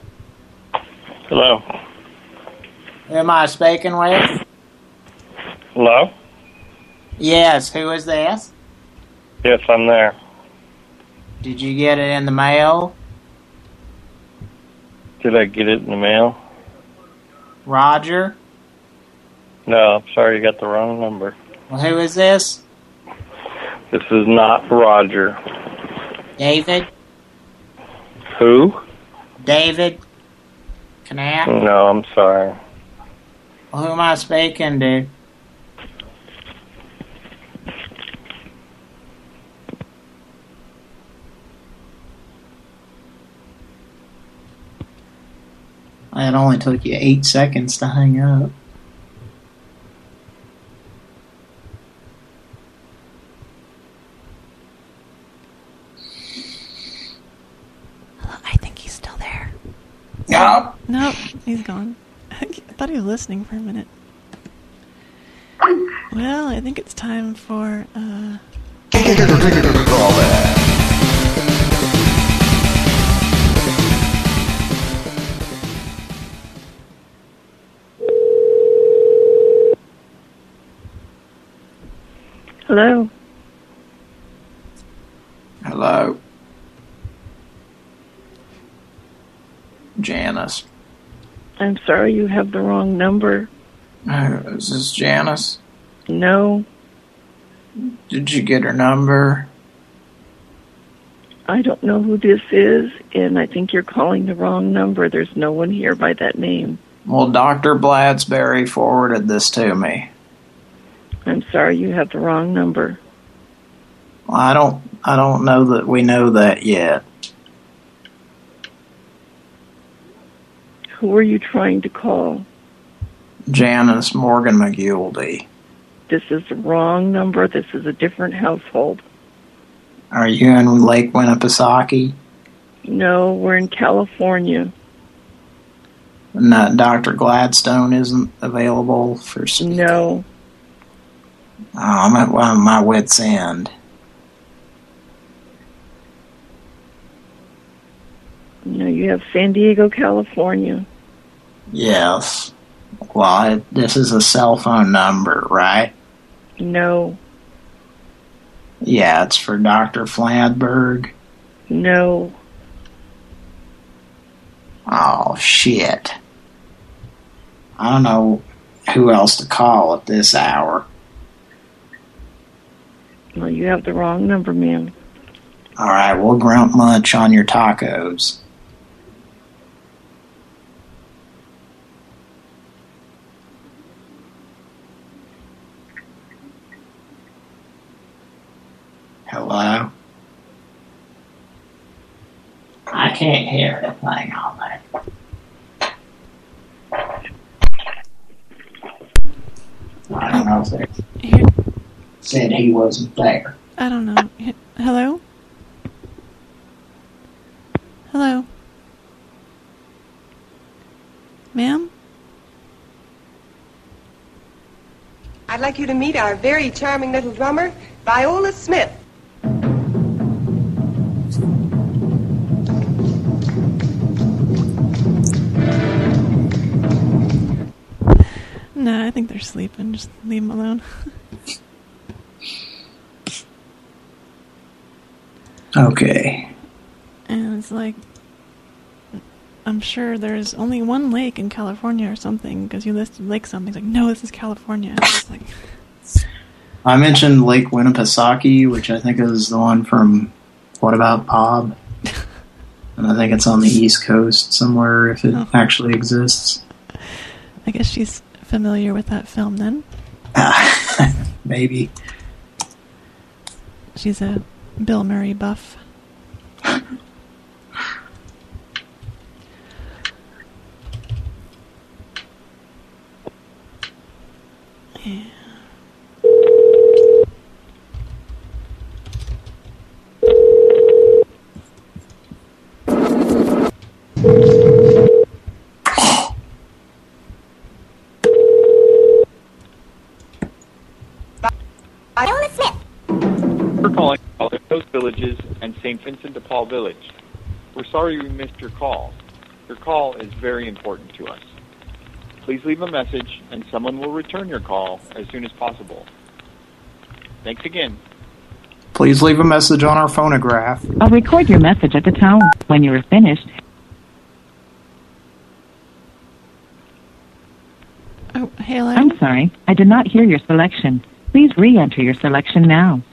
Hello. Who am I speaking with? Hello? Yes, who is this? Yes, I'm there. Did you get it in the mail? Did I get it in the mail? Roger? No, I'm sorry, you got the wrong number. Well, who is this? This is not Roger. David? Who? David? Can Knapp? No, I'm sorry. Well, who am I speaking to? It only took you eight seconds to hang up. I think he's still there. Yup. Nope, he's gone. I thought he was listening for a minute. Well, I think it's time for, uh... Hello. Hello. Janice. I'm sorry you have the wrong number. Uh, is this Janice? No, Did you get her number? I don't know who this is, and I think you're calling the wrong number. There's no one here by that name. Well, Dr. Bladsberry forwarded this to me. I'm sorry you have the wrong number. I don't I don't know that we know that yet. Who are you trying to call? Janice Morgan McGildy. This is the wrong number. This is a different household. Are you in Lake Winnipesaukee? No, we're in California. No, Dr. Gladstone isn't available for speaking. No. Oh, I'm at well, my wit's end. No, you have San Diego, California. Yes. Well, it, this is a cell phone number, right? No. Yeah, it's for Dr. Fladberg? No. Oh, shit. I don't know who else to call at this hour. Well, you have the wrong number, man. All right, we'll grunt munch on your tacos. Hello? I can't hear anything on there. I don't know if they said he wasn't there. I don't know. Hello? Hello? Ma'am? I'd like you to meet our very charming little drummer, Viola Smith. No, I think they're sleeping. Just leave them alone. Okay. and it's like, I'm sure there's only one lake in California or something because you listed lake something. It's like, no, this is California. It's like, I mentioned Lake Winnipesaukee, which I think is the one from What About Bob? and I think it's on the East Coast somewhere if it Oh. actually exists. I guess she's familiar with that film then. Maybe. She's a Bill Murray buff. Yeah. Viola Smith. We're calling all the Joe's Villages and St. Vincent de Paul Village. We're sorry we missed your call. Your call is very important to us. Please leave a message and someone will return your call as soon as possible. Thanks again. Please leave a message on our phonograph. I'll record your message at the tone. When you are finished, Oh, hello? I'm sorry, I did not hear your selection. Please re-enter your selection now.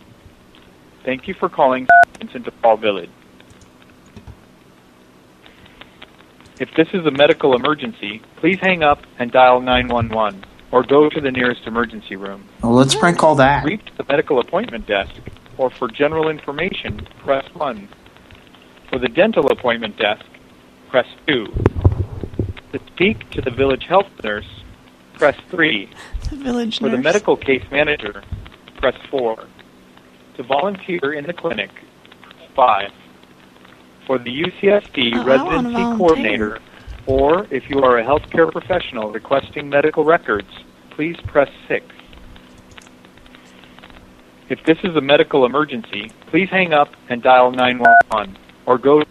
Thank you for calling St. Vincent de Paul Village. If this is a medical emergency, please hang up and dial 911 or go to the nearest emergency room. Well, let's prank call that. Reach the medical appointment desk, or for general information, press 1. For the dental appointment desk, press 2. To speak to the village health nurse, press 3. The village For the medical case manager, press 4. To volunteer in the clinic, press 5. For the UCSD Oh, residency coordinator, or if you are a healthcare professional requesting medical records, please press 6. If this is a medical emergency, please hang up and dial 911 or go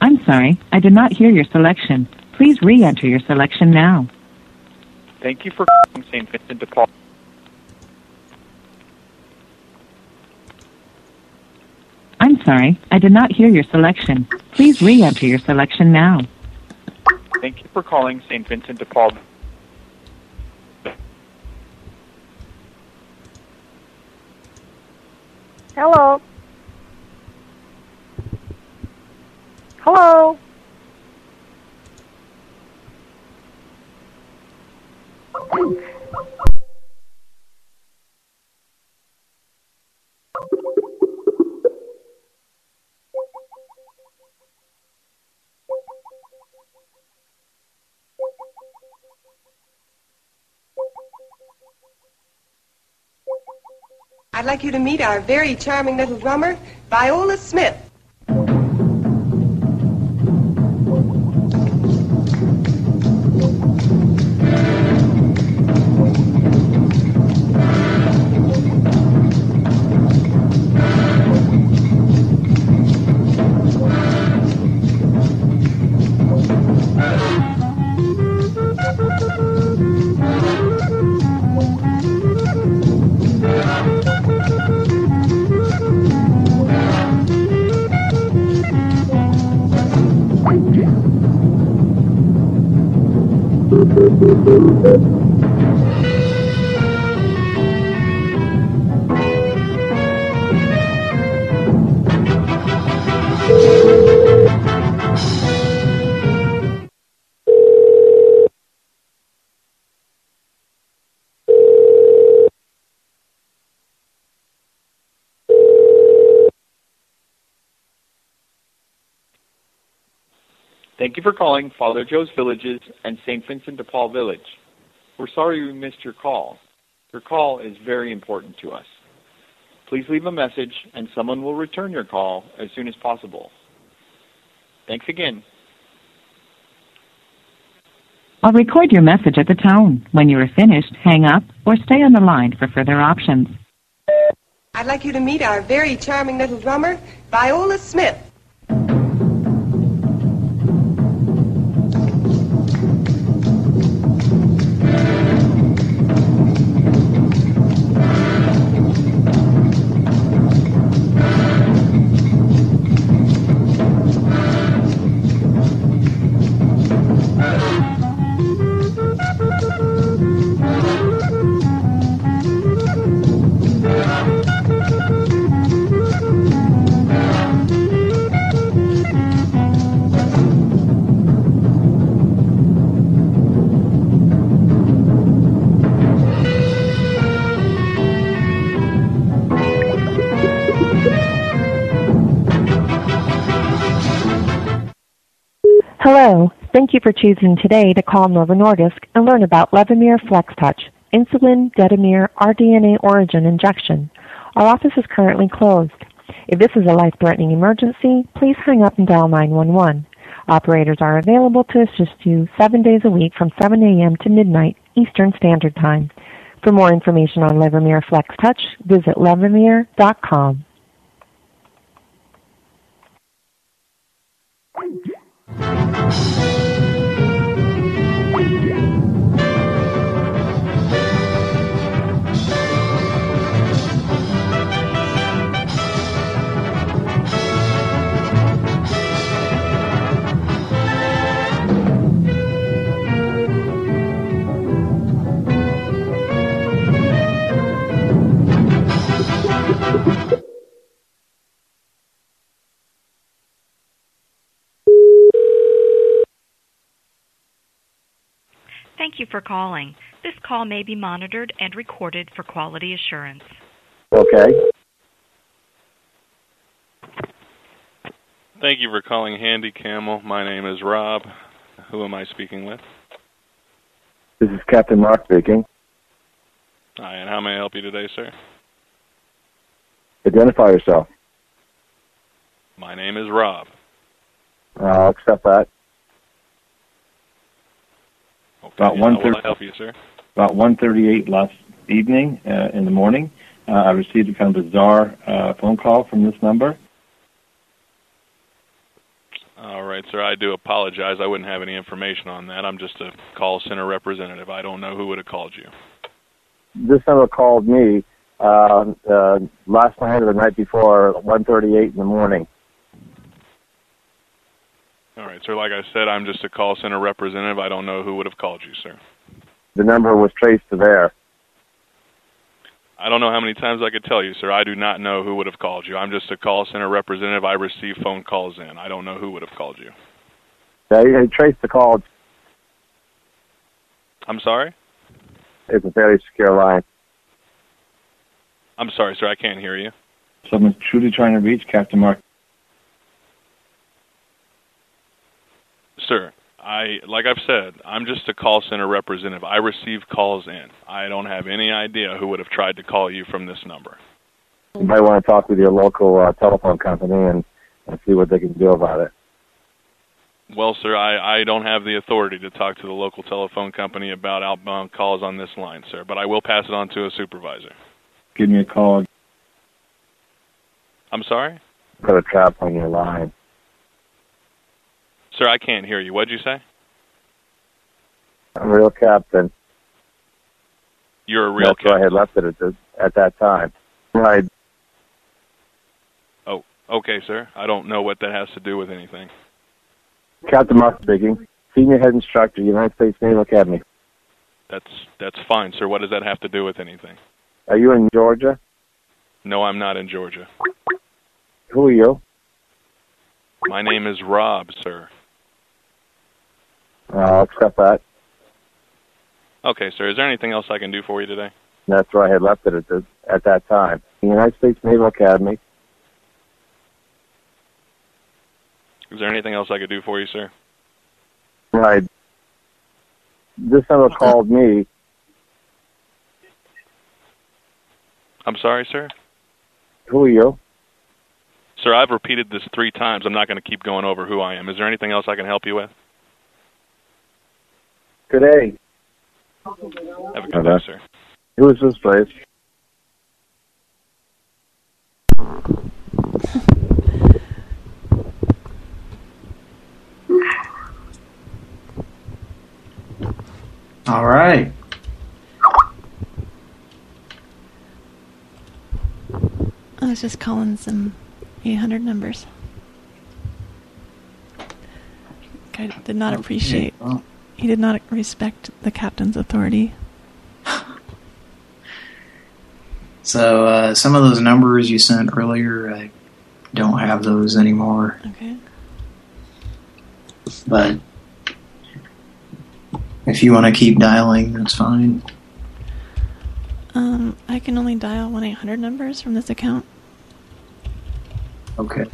I'm sorry, I did not hear your selection. Please re-enter your selection now. Thank you for calling St. Vincent de Paul. I'm sorry, I did not hear your selection. Please re-enter your selection now. Thank you for calling St. Vincent de Paul. Hello. Hello. I'd like you to meet our very charming little drummer, Viola Smith. For calling Father Joe's Villages and St. Vincent de Paul Village. We're sorry we missed your call. Your call is very important to us. Please leave a message and someone will return your call as soon as possible. Thanks again. I'll record your message at the tone. When you are finished, hang up or stay on the line for further options. I'd like you to meet our very charming little drummer, Viola Smith. Hello. Thank you for choosing today to call Novo Nordisk and learn about Levemir FlexTouch, insulin detemir rDNA origin injection. Our office is currently closed. If this is a life-threatening emergency, please hang up and dial 911. Operators are available to assist you seven days a week from 7 a.m. to midnight Eastern Standard Time. For more information on Levemir FlexTouch, visit levemir.com. Thank you for calling. This call may be monitored and recorded for quality assurance. Okay. Thank you for calling Handy Camel. My name is Rob. Who am I speaking with? This is Captain Mark speaking. Hi, and how may I help you today, sir? Identify yourself. My name is Rob. I'll accept that. Okay, About and one how will help you, sir? About 1:38 last evening uh, in the morning, uh, I received a kind of bizarre uh, phone call from this number. All right, sir. I do apologize. I wouldn't have any information on that. I'm just a call center representative. I don't know who would have called you. This number called me uh, uh, last night or the night before, 1:38 in the morning. All right, sir. Like I said, I'm just a call center representative. I don't know who would have called you, sir. The number was traced to there. I don't know how many times I could tell you, sir. I do not know who would have called you. I'm just a call center representative. I receive phone calls in. I don't know who would have called you. They, they traced the call. I'm sorry? It's a fairly secure line. I'm sorry, sir. I can't hear you. Someone's truly trying to reach Captain Mark. Sir, I like I've said, I'm just a call center representative. I receive calls in. I don't have any idea who would have tried to call you from this number. You might want to talk with your local uh, telephone company and, and see what they can do about it. Well, sir, I, I don't have the authority to talk to the local telephone company about outbound calls on this line, sir, but I will pass it on to a supervisor. Give me a call. I'm sorry? Put a trap on your line. Sir, I can't hear you. What'd you say? I'm a real captain. You're a real That's why I had left it at, the, at that time. Right. Oh, okay, sir. I don't know what that has to do with anything. Captain Moss speaking. Senior Head Instructor, United States Naval Academy. That's that's fine, sir. What does that have to do with anything? Are you in Georgia? No, I'm not in Georgia. Who are you? My name is Rob, sir. Uh, I'll accept that. Okay, sir. Is there anything else I can do for you today? That's where I had left it at, the, at that time. The United States Naval Academy. Is there anything else I could do for you, sir? Right. This number called me. I'm sorry, sir. Who are you? Sir, I've repeated this three times. I'm not going to keep going over who I am. Is there anything else I can help you with? Today. Have a good day, sir. Who is this place? All right. I was just calling some 800 numbers. I did not appreciate. well. He did not respect the captain's authority. So uh, some of those numbers you sent earlier, I don't have those anymore. Okay. But if you want to keep dialing, that's fine. Um, I can only dial 1-800 numbers from this account. Okay.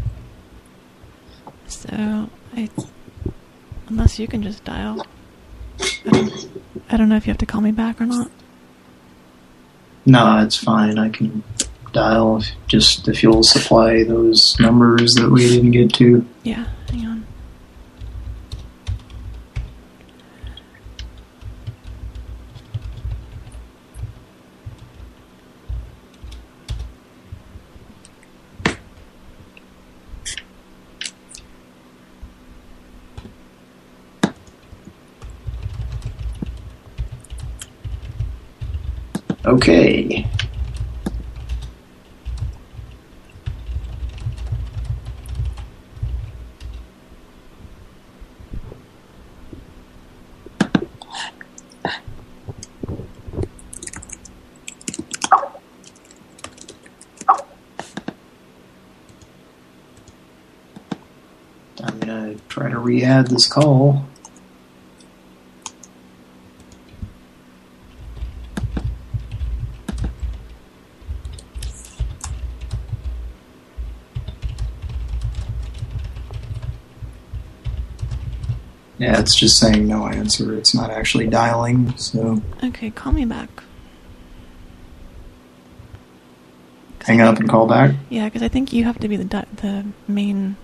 So, I... Unless you can just dial. I don't, know if you have to call me back or not. No, it's fine. I can dial just if you'll supply those numbers that we didn't get to. Yeah, hang on. Okay. I'm gonna try to re-add this call. Yeah, it's just saying no answer. It's not actually dialing, so Okay, call me back. hang up and call back. Yeah, because I think you have to be the the main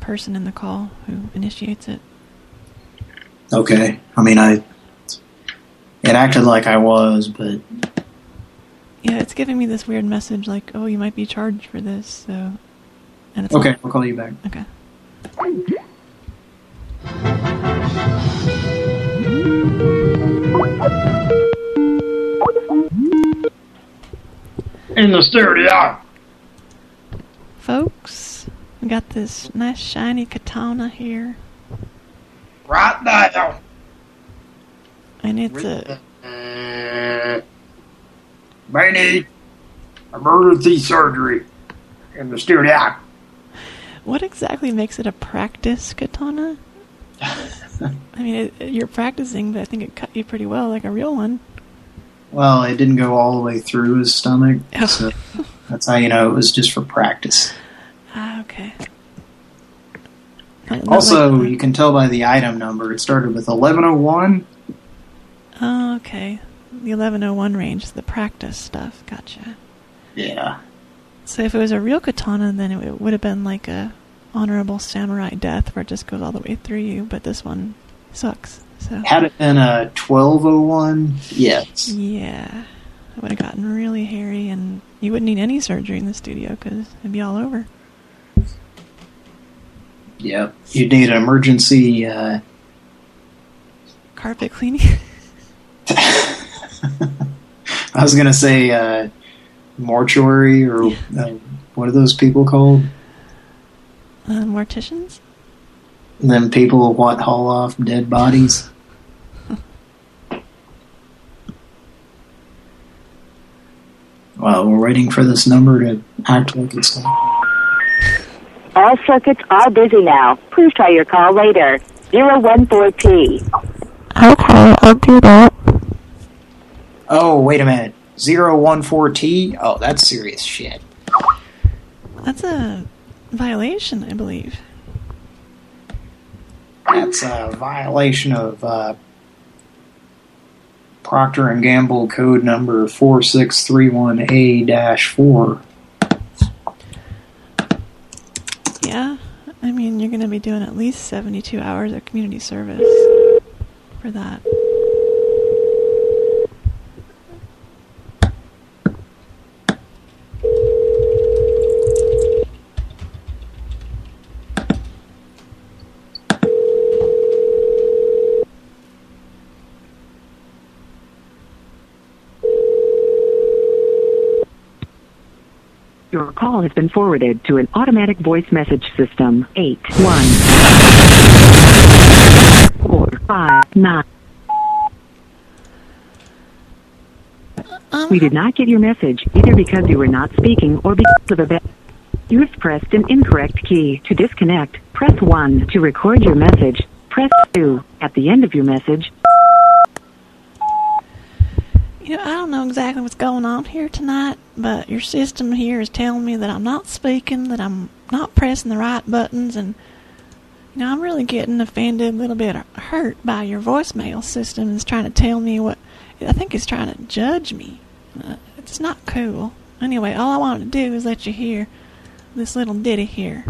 person in the call who initiates it. Okay. I mean, I... It acted like I was, but... Yeah, it's giving me this weird message like, oh, you might be charged for this, so... And it's Okay, I'll call you back. Okay. In the studio! Folks, we got this nice shiny katana here. Right now! And it's a... May need emergency surgery in the studio. What exactly makes it a practice katana? I mean, it, it- you're practicing, but I think it cut you pretty well, like a real one. Well, it didn't go all the way through his stomach, so that's how you know it was just for practice. Ah, okay. Also, like- you can tell by the item number, it started with 1101. oh, okay. The 1101 range, the practice stuff. Gotcha. Yeah. So if it was a real katana, then it would have been like a honorable samurai death where it just goes all the way through you. But this one sucks. So Had it been a 1201, yes. yeah, it would have gotten really hairy, and you wouldn't need any surgery in the studio because it'd be all over. Yep. You'd need an emergency uh, Carpet cleaning. I was gonna say uh, mortuary or uh, what are those people called? Uh, morticians. And then people will what haul off dead bodies. well, we're waiting for this number to act like it's. All circuits are busy now. Please try your call later. 014P. Okay, I'll do that. Oh, wait a minute. 014T? Oh, that's serious shit. That's a violation, I believe. That's a violation of uh, Procter and Gamble code number 4631A-4. Yeah, I mean you're going to be doing at least 72 hours of community service for that. Your call has been forwarded to an automatic voice message system. Eight one four five nine. We did not get your message either because you were not speaking or because of a bad. You have pressed an incorrect key. To disconnect, press 1. To record your message, press 2. At the end of your message, You know, I don't know exactly what's going on here tonight, but your system here is telling me that I'm not speaking, that I'm not pressing the right buttons, and you know, I'm really getting offended, a little bit hurt by your voicemail system. It's trying to tell me what I think it's trying to judge me. Uh, it's not cool. Anyway, all I wanted to do is let you hear this little ditty here.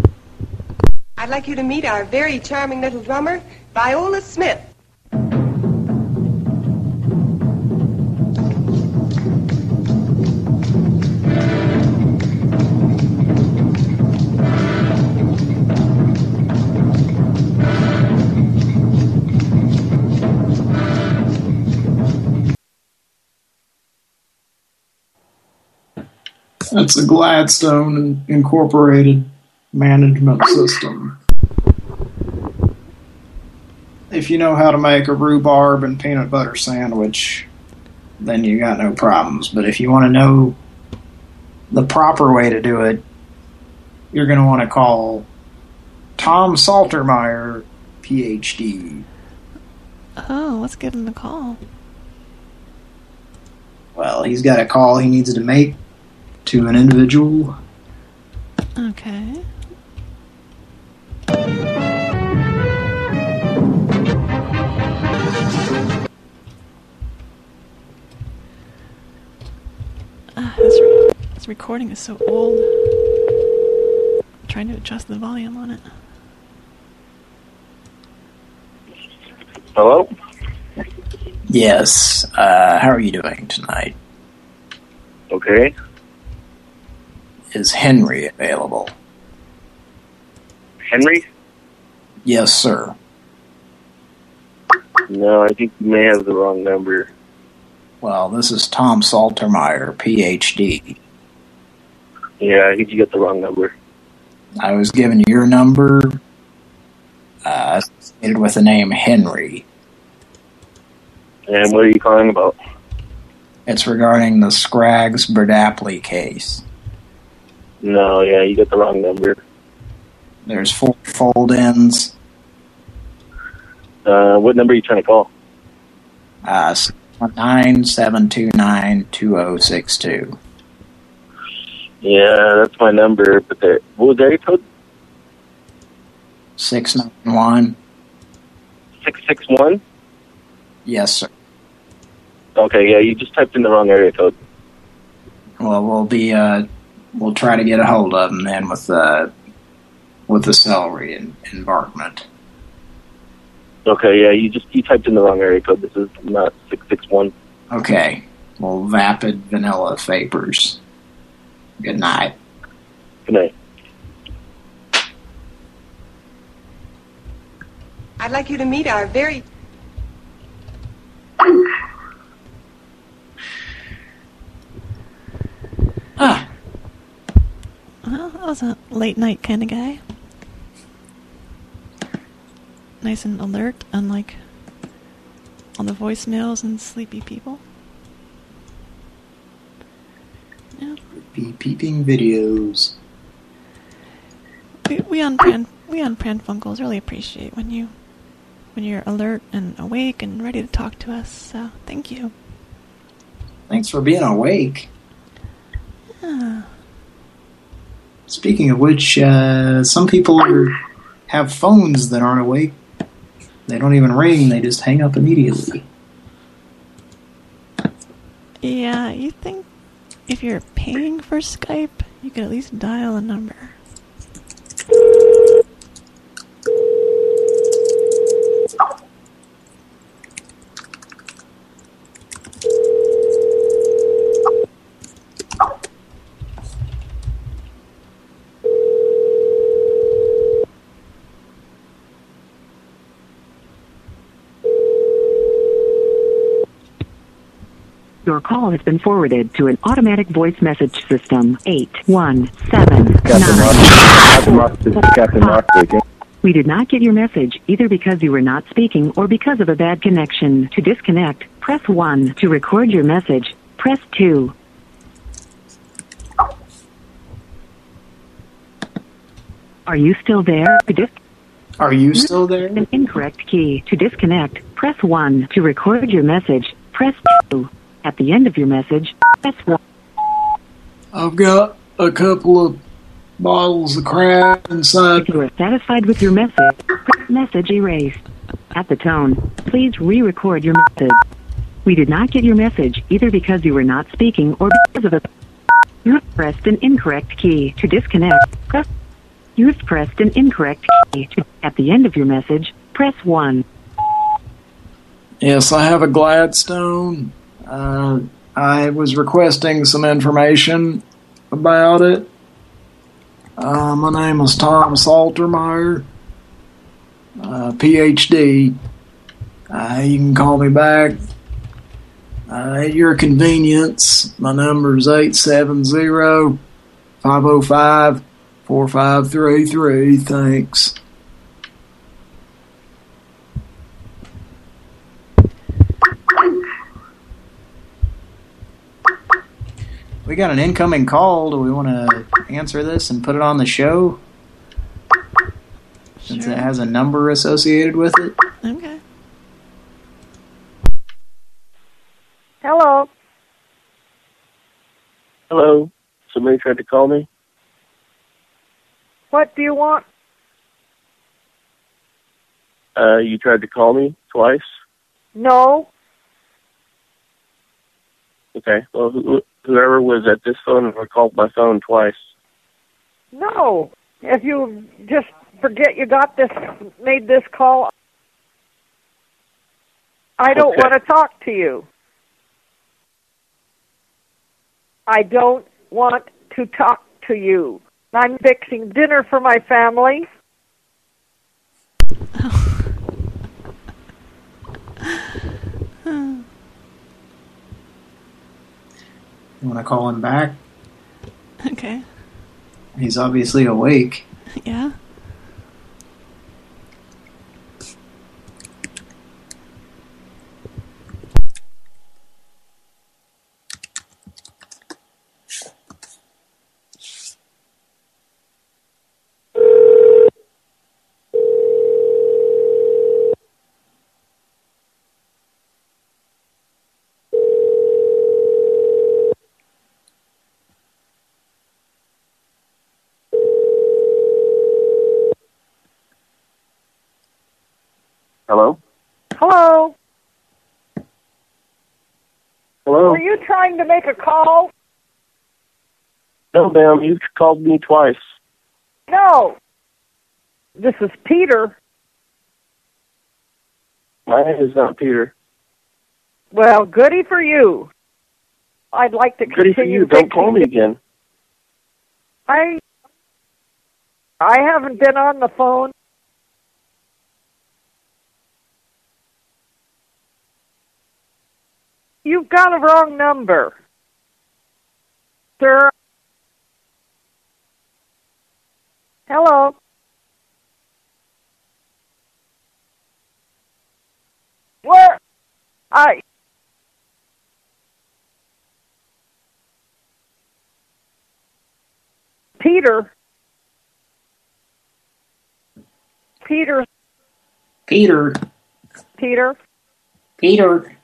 I'd like you to meet our very charming little drummer, Viola Smith. That's a Gladstone Incorporated management system. If you know how to make a rhubarb and peanut butter sandwich, then you got no problems. But if you want to know the proper way to do it, you're going to want to call Tom Saltermeyer, PhD. Oh, let's give him a call. Well, he's got a call he needs to make to an individual. Okay. Ah, this, re this recording is so old. I'm trying to adjust the volume on it. Hello? Yes. Uh, how are you doing tonight? Okay. Is Henry available? Henry? Yes, sir. No, I think you may have the wrong number. Well, this is Tom Saltermeyer, PhD. Yeah, I think you got the wrong number. I was given your number uh, associated with the name Henry. And what are you calling about? It's regarding the Scraggs Berdapley case. No, yeah, you got the wrong number. There's four fold-ins. Uh, what number are you trying to call? Uh, nine seven two nine two zero six two. Yeah, that's my number, but there, what was the area code? Six nine one. 661? Yes, sir. Okay, yeah, you just typed in the wrong area code. Well, we'll be uh, we'll try to get a hold of him then with the with the celery and embarkment. Okay, yeah, you just you typed in the wrong area code. This is not six six one. Okay. Well, vapid vanilla vapors. Good night. Good night. I'd like you to meet our very Ah. Well, I was a late night kind of guy. Nice and alert, unlike all the voicemails and sleepy people. Be peeping videos. We, we on Pran we on Pran Funkels really appreciate when you when you're alert and awake and ready to talk to us. So thank you. Thanks for being awake. Ah, Speaking of which, uh, some people are, have phones that aren't awake. They don't even ring, they just hang up immediately. yeah, you think if you're paying for Skype, you could at least dial a number. Your call has been forwarded to an automatic voice message system. Eight one seven Captain Ross, Captain this is Captain Ross speaking. We did not get your message either because you were not speaking or because of a bad connection. To disconnect, press 1. To record your message, press 2. Are you still there? Are you still there? An incorrect key. To disconnect, press 1. To record your message, press 2. At the end of your message, press 1. I've got a couple of bottles of crap inside. If you are satisfied with your message, press message erased. At the tone, please re-record your message. We did not get your message either because you were not speaking or because of a you have pressed an incorrect key. To disconnect, press you have pressed an incorrect key. To, at the end of your message, press 1. Yes, I have a Gladstone. Uh, I was requesting some information about it. Uh, my name is Tom Saltermeyer, uh, PhD. Uh, you can call me back uh, at your convenience. My number is 870-505-4533. Thanks. We got an incoming call. Do we want to answer this and put it on the show? Since it has a number associated with it. Okay. Hello. Hello. Somebody tried to call me. What do you want? Uh, you tried to call me twice. No. Okay. Well, who, whoever was at this phone number called my phone twice. No. If you just forget you got this, made this call, I don't Okay. want to talk to you. I don't want to talk to you. I'm fixing dinner for my family. You want to call him back? Okay. He's obviously awake. Yeah. Hello. Hello. Hello. Were you trying to make a call? No, ma'am, you called me twice. No. This is Peter. My name is not Peter. Well, goody for you. I'd like to Goody for you. Don't call me again. I I haven't been on the phone. You've got a wrong number. Sir. Hello. Where? I. Peter. Peter. Peter. Peter. Peter.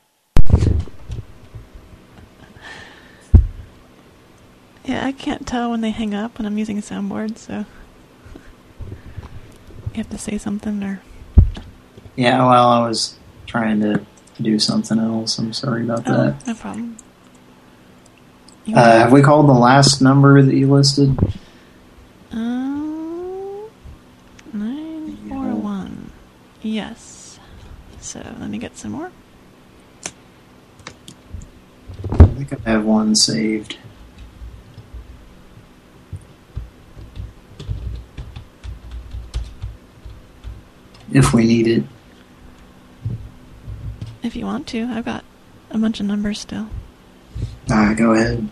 Yeah, I can't tell when they hang up when I'm using a soundboard, so you have to say something or Yeah, well, I was trying to do something else. I'm sorry about oh, that. no problem. Uh, have we called the last number that you listed? Um, nine four one. Yes. So let me get some more. I think I have one saved. If we need it. If you want to, I've got a bunch of numbers still. Ah, go ahead.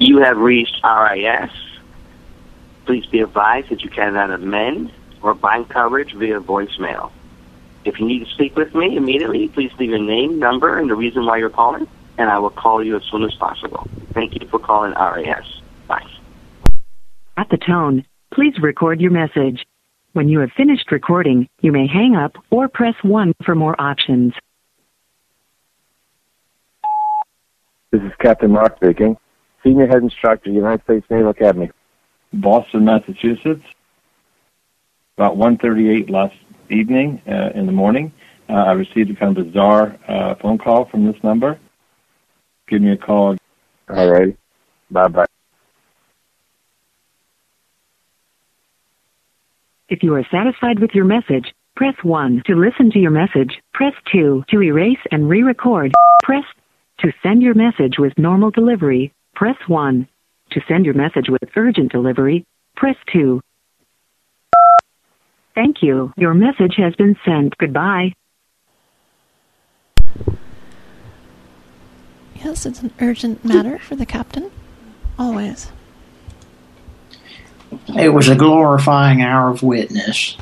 You have reached RIS. Please be advised that you cannot amend or bind coverage via voicemail. If you need to speak with me immediately, please leave your name, number, and the reason why you're calling, and I will call you as soon as possible. Thank you for calling RIS. Bye. At the tone, please record your message. When you have finished recording, you may hang up or press 1 for more options. This is Captain Mark speaking. Senior Head Instructor, United States Naval Academy. Boston, Massachusetts. About 1.38 last evening, uh, in the morning, uh, I received a kind of bizarre uh, phone call from this number. Give me a call. All right. Bye-bye. If you are satisfied with your message, press 1 to listen to your message, press 2 to erase and re-record, press to send your message with normal delivery, press 1. To send your message with urgent delivery, press 2. Thank you. Your message has been sent. Goodbye. Yes, it's an urgent matter for the captain. Always. It was a glorifying hour of witness.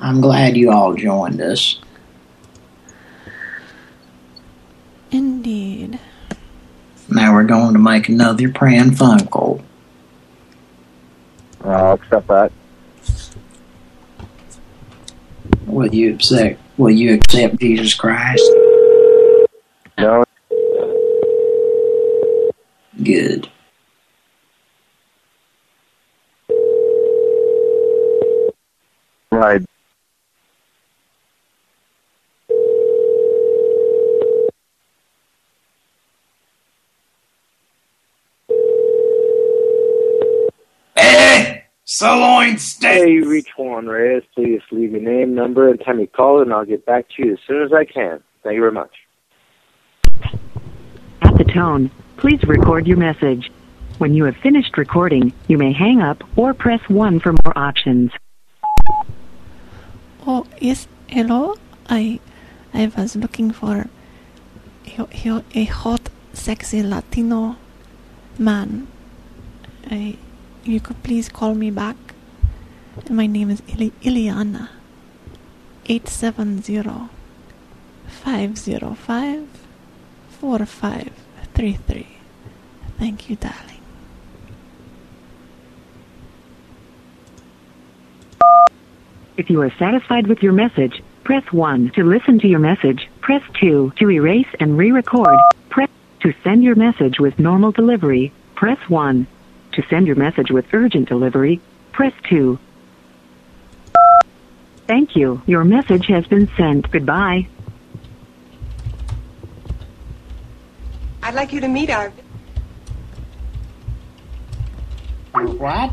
I'm glad you all joined us. Indeed. Now we're going to make another Pran Funkel. I'll accept that. Will you accept? Will you accept Jesus Christ? No. Good. Right. Sirloin steak. Hey, you reach Juan Reyes. Please leave your name, number, and time you call, and I'll get back to you as soon as I can. Thank you very much. At the tone, please record your message. When you have finished recording, you may hang up or press 1 for more options. Oh, yes, hello. I I was looking for a, a, a hot, sexy Latino man. I, you could please call me back. My name is Ili- Iliana. 870 505 4533. Thank you, darling. If you are satisfied with your message, press 1 to listen to your message, press 2 to erase and re-record, press to send your message with normal delivery, press 1 to send your message with urgent delivery, press 2. Thank you. Your message has been sent. Goodbye. I'd like you to meet our. What?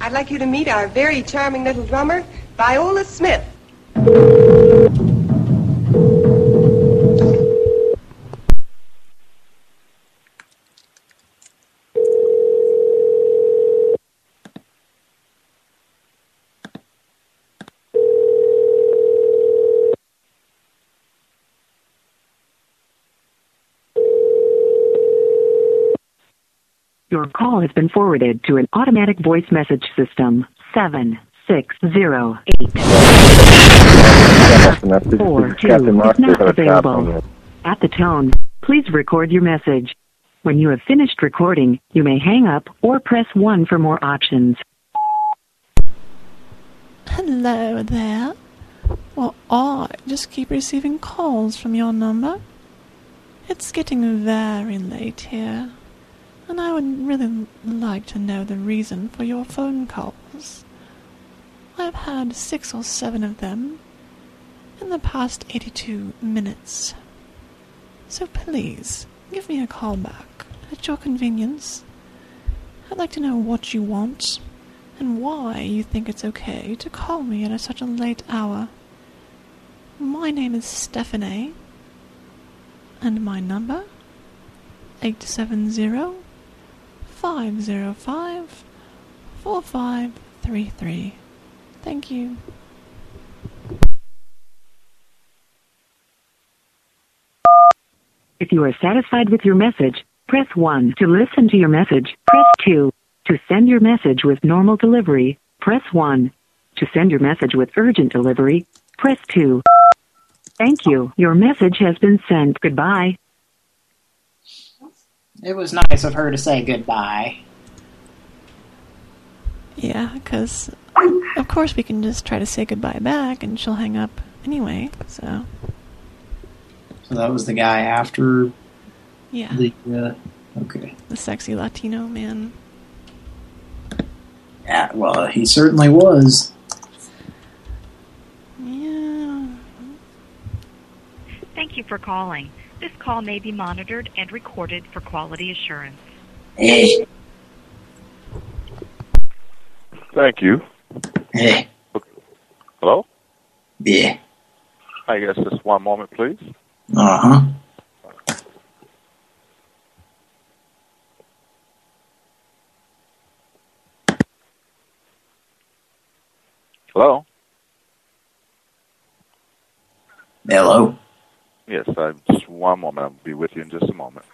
I'd like you to meet our very charming little drummer, Viola Smith. Your call has been forwarded to an automatic voice message system. Seven six zero eight four two is not available. At the tone, please record your message. When you have finished recording, you may hang up or press 1 for more options. Hello there. Well, I just keep receiving calls from your number. It's getting very late here, and I would really like to know the reason for your phone calls. I've had six or seven of them in the past 82 minutes. So please, give me a call back at your convenience. I'd like to know what you want and why you think it's okay to call me at such a late hour. My name is Stephanie, and my number 870 505 4533. Thank you. If you are satisfied with your message, press 1 to listen to your message, press 2 to send your message with normal delivery, press 1 to send your message with urgent delivery, press 2. Thank you. Your message has been sent. Goodbye. It was nice of her to say goodbye. Yeah, because of course we can just try to say goodbye back and she'll hang up anyway, so. So that was the guy after Yeah. the... Uh, okay. The sexy Latino man. Yeah, well, he certainly was. Yeah. Thank you for calling. This call may be monitored and recorded for quality assurance. Hey. Thank you. Hey. Hello? Yeah. I guess just one moment, please. Uh-huh. Hello? Hello? Yes, I, just one moment. I'll be with you in just a moment.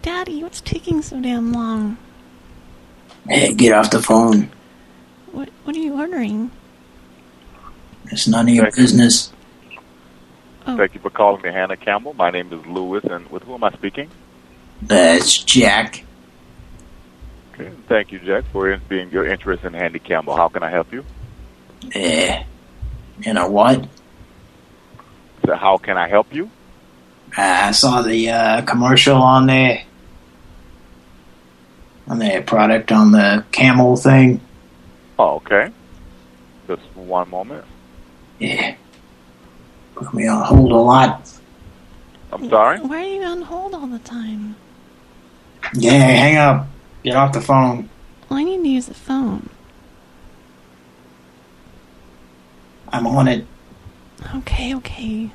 Daddy, what's taking so damn long? Hey, get off the phone. What What are you ordering? It's none of your business. Oh. Thank you for calling me, Hannah Campbell. My name is Lewis, and with who am I speaking? That's Jack. Okay. Thank you, Jack, for being your interest in Handy Campbell. How can I help you? Eh. You know what? So how can I help you? I saw the uh, commercial on the on the product on the camel thing. Oh, okay. Just one moment. Yeah. Put me on hold a lot. I'm sorry? Why are you on hold all the time? Yeah, hang up. Get off the phone. Well, I need to use the phone. I'm on it. Okay, okay.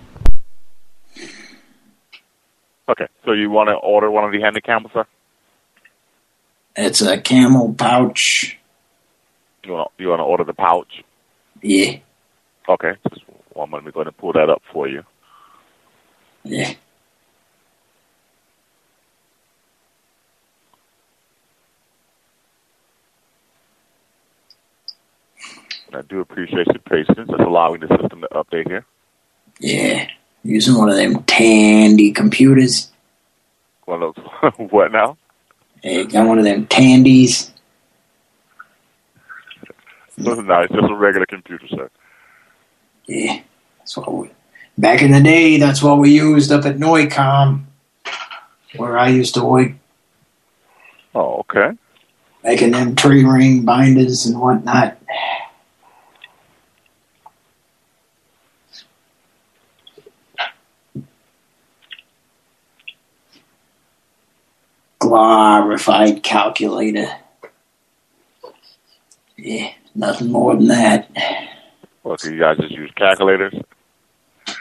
Okay. So you want to order one of the Handy Campbell, sir? It's a camel pouch You want you want to order the pouch? Yeah. Okay. Just one moment. We're going to pull that up for you. Yeah. And I do appreciate your patience. That's allowing the system to update here. Yeah. Using one of them Tandy computers. One of those. what now? Hey, got one of them Tandies. no, it's just a regular computer, sir. Yeah. That's what we, back in the day, that's what we used up at Noicom, where I used to work, Oh, okay. making them tree ring binders and whatnot. Glorified calculator. Yeah, nothing more than that. Well, so you guys just use calculators?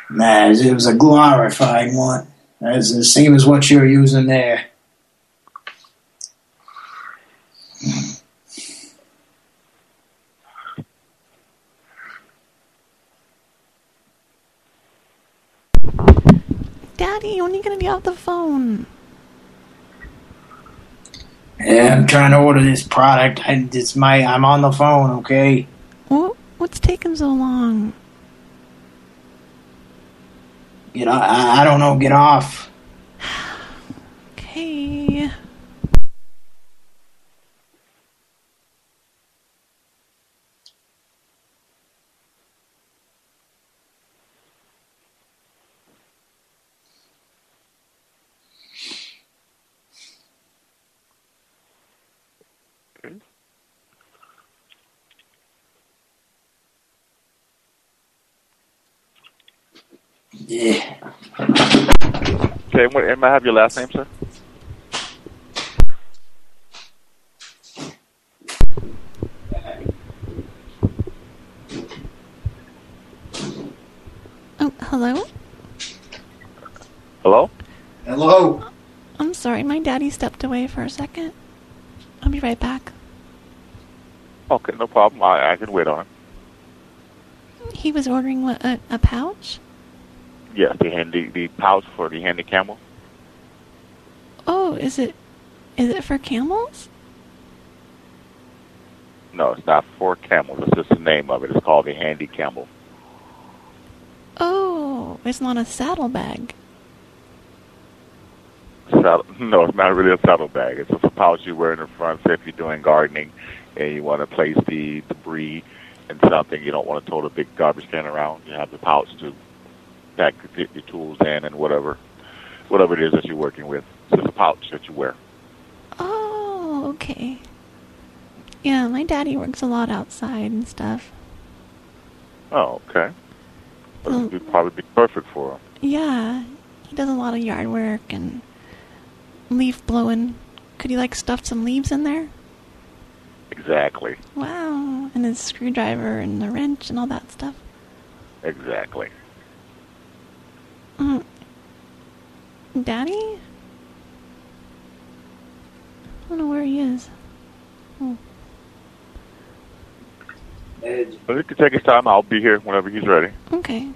Nah, it was a glorified one. That's the same as what you're using there. Daddy, when are you gonna be off the phone? Yeah, I'm trying to order this product. I, it's my, I'm on the phone, okay? What, what's taking so long? You know, I, I don't know, get off. Okay. Yeah. Okay, what, and may I have your last name, sir? Oh, hello? Hello? Hello? I'm sorry, my daddy stepped away for a second. I'll be right back. Okay, no problem. I, I can wait on. him. He was ordering what, a, a pouch? Yes, the handy the pouch for the handy camel. Oh, is it is it for camels? No, it's not for camels. It's just the name of it. It's called the handy camel. Oh, it's not a saddlebag. Saddle, no, it's not really a saddlebag. It's just a pouch you wear in the front. Say if you're doing gardening and you want to place the debris in something, you don't want to tow the big garbage can around. You have the pouch to pack your, your tools in and whatever, whatever it is that you're working with. It's just a pouch that you wear. Oh, okay. Yeah, my daddy works a lot outside and stuff. Oh, okay. Oh. This would probably be perfect for him. Yeah, he does a lot of yard work and leaf blowing. Could you like stuff some leaves in there? Exactly. Wow, and his screwdriver and the wrench and all that stuff. Exactly. Mm. Daddy? I don't know where he is. Oh. Well, you can take his time. I'll be here whenever he's ready. Okay.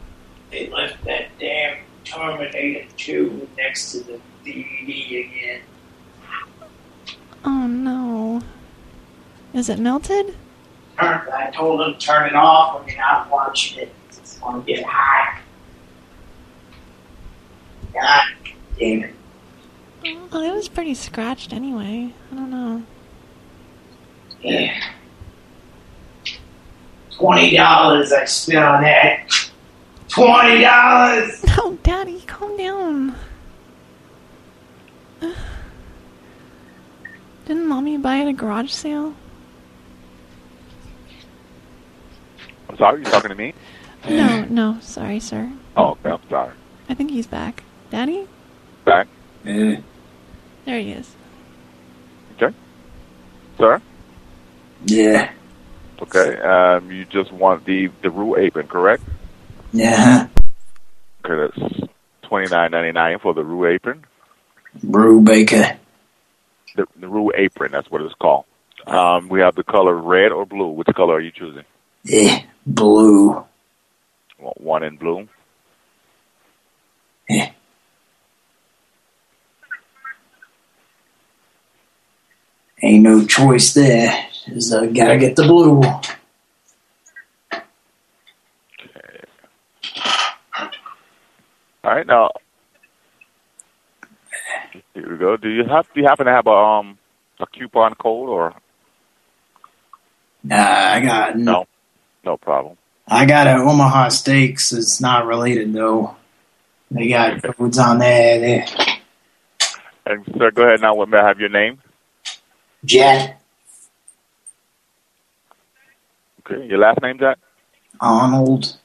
They left that damn Terminator 2 next to the DVD again. Oh no. Is it melted? I told them to turn it off when you're not watching it. It's going to get hot. God damn it. Oh, it was pretty scratched anyway. I don't know. Yeah. Twenty dollars I spent on that. Twenty dollars. No, oh, Daddy, calm down. Didn't Mommy buy it at a garage sale? I'm sorry, you talking to me? No, no, sorry, sir. Oh, okay, I'm sorry. I think he's back. Daddy? Back? Yeah. There he is. Okay. Sir? Yeah. Okay. Um, you just want the the Rue apron, correct? Yeah. Okay, that's twenty nine ninety nine for the Rue apron. Rue Baker. The, the Rue apron, that's what it's called. Um, we have the color red or blue. Which color are you choosing? Eh, blue. Want One in blue. Ain't no choice there. Just uh, gotta get the blue. All right, now. Here we go. Do you have? Do you happen to have a um a coupon code or Nah, I got no? No problem. I got a Omaha Steaks. It's not related though. They got foods on there. there. And sir, go ahead now. What May I have your name? Jet Okay, your last name, Jack. Arnold.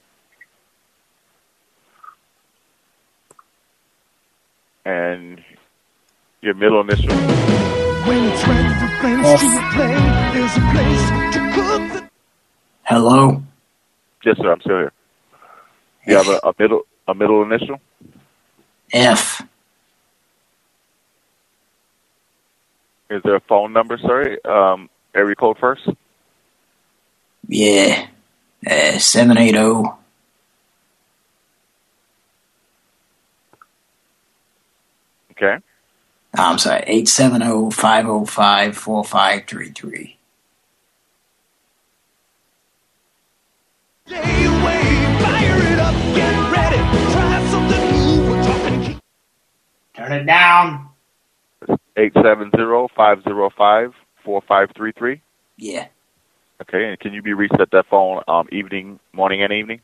And your middle initial. When it's ready for friends to play, there's a place to cook the Hello. Yes, sir. I'm still here. You have a, a middle a middle initial. F. Is there a phone number, sorry? Um, area code first. Yeah. Uh, seven eight zero. Okay. I'm sorry. Eight seven zero five zero five four five three three. fire it up, get ready, try something new. Turn it down. Eight seven zero five zero five four five three three. Yeah. Okay, and can you be reached at that phone um, evening, morning, and evening?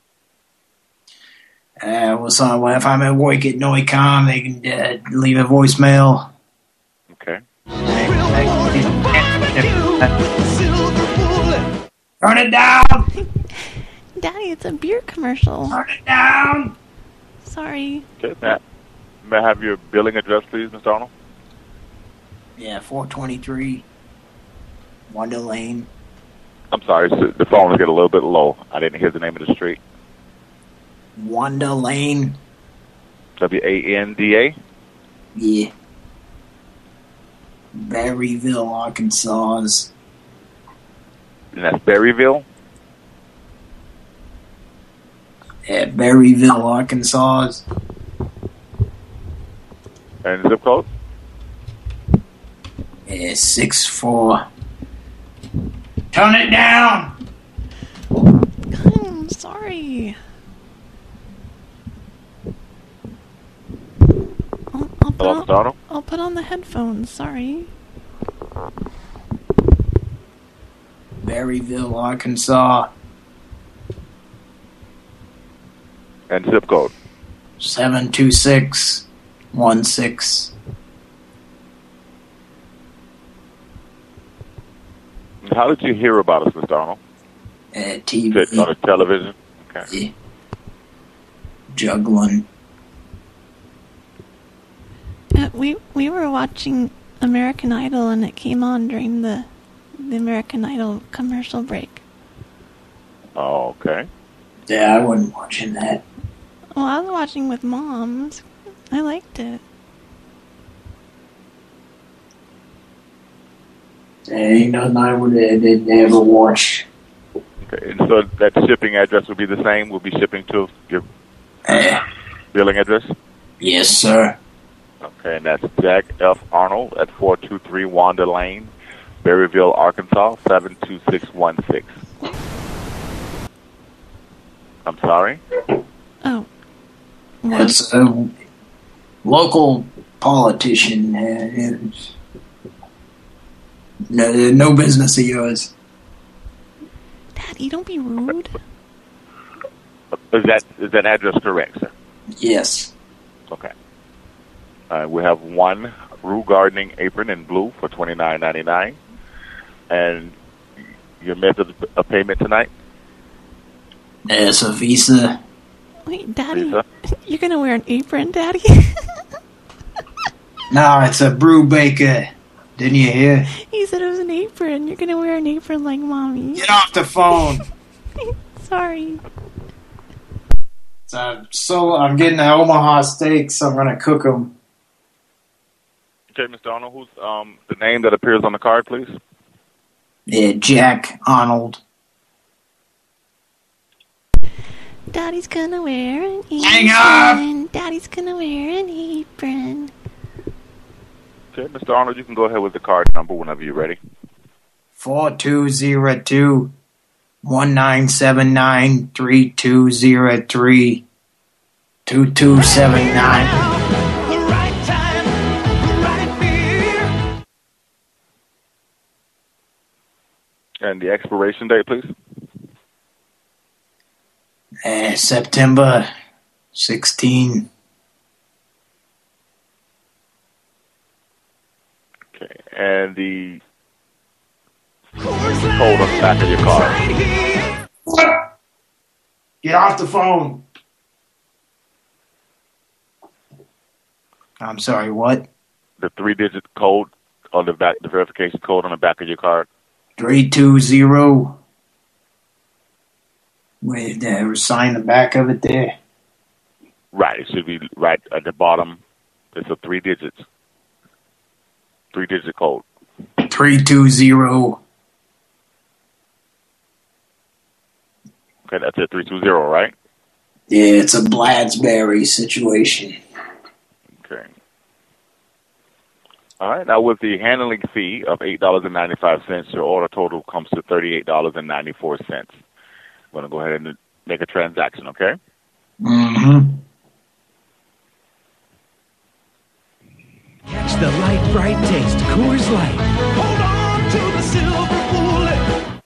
Uh, what's on? Well, if I'm at work at Noicom, they can uh, leave a voicemail. Okay. Turn it down. Daddy, it's a beer commercial. Turn it down. Sorry. Okay, Matt. May I have your billing address, please, Mr. Arnold? Yeah, 423. Wonder Lane. I'm sorry, the phone is getting a little bit low. I didn't hear the name of the street. Wanda Lane. W A N D A. Yeah. Berryville, Arkansas. And that's Berryville. At Berryville, Arkansas. And zip code? is six four. Turn it down. I'm sorry. I'll, I'll, put Hello, on, I'll put on the headphones. Sorry. Berryville, Arkansas. And zip code? 72616. How did you hear about us, Mr. Arnold? Uh, TV. Good, On the television? Okay. Juggling. Uh, we we were watching American Idol and it came on during the the American Idol commercial break. Oh, okay. Yeah, I wasn't watching that. Well, I was watching with moms. I liked it. There ain't nothing I would uh, did ever watch. Okay, and so that shipping address will be the same? We'll be shipping to your billing address? Yes, sir. Okay, and that's Jack F. Arnold at 423 Wanda Lane, Berryville, Arkansas, 72616. I'm sorry? Oh. It's a local politician. Uh, it's no, no business of yours. Daddy, don't be rude. Is that is that address correct, sir? Yes. Okay. Uh, we have one Roo Gardening apron in blue for twenty nine ninety nine, and your method of a payment tonight. It's a Visa. Wait, Daddy, you're gonna wear an apron, Daddy? No, it's a brew baker. Didn't you hear? he said it was an apron. You're gonna wear an apron like mommy. Get off the phone. Sorry. So, so I'm getting the Omaha steaks. I'm gonna cook them. Okay, Mr. Arnold, who's um the name that appears on the card, please? Yeah, Jack Arnold. Daddy's gonna wear an apron. Hang up! Daddy's gonna wear an apron. Okay, Mr. Arnold, you can go ahead with the card number whenever you're ready. Four two zero two one nine seven nine three two zero three two two seven nine. And the expiration date, please. Uh, September 16, and the code on the back of your card. What? Get off the phone. I'm sorry, what? The three-digit code on the back, the verification code on the back of your card. Three two zero. Wait, there, sign the back of it there. Right, it should be right at the bottom. It's a three digits. Three-digit code. Three two zero. Okay, that's it. Three two zero, right? Yeah, it's a Bladsberry situation. Okay. All right. Now, with the handling fee of eight dollars and ninety-five cents, your order total comes to thirty-eight dollars and ninety-four cents. I'm going to go ahead and make a transaction. Okay. Mm-hmm. The light, bright taste, Coors Light. Hold on to the silver bullet.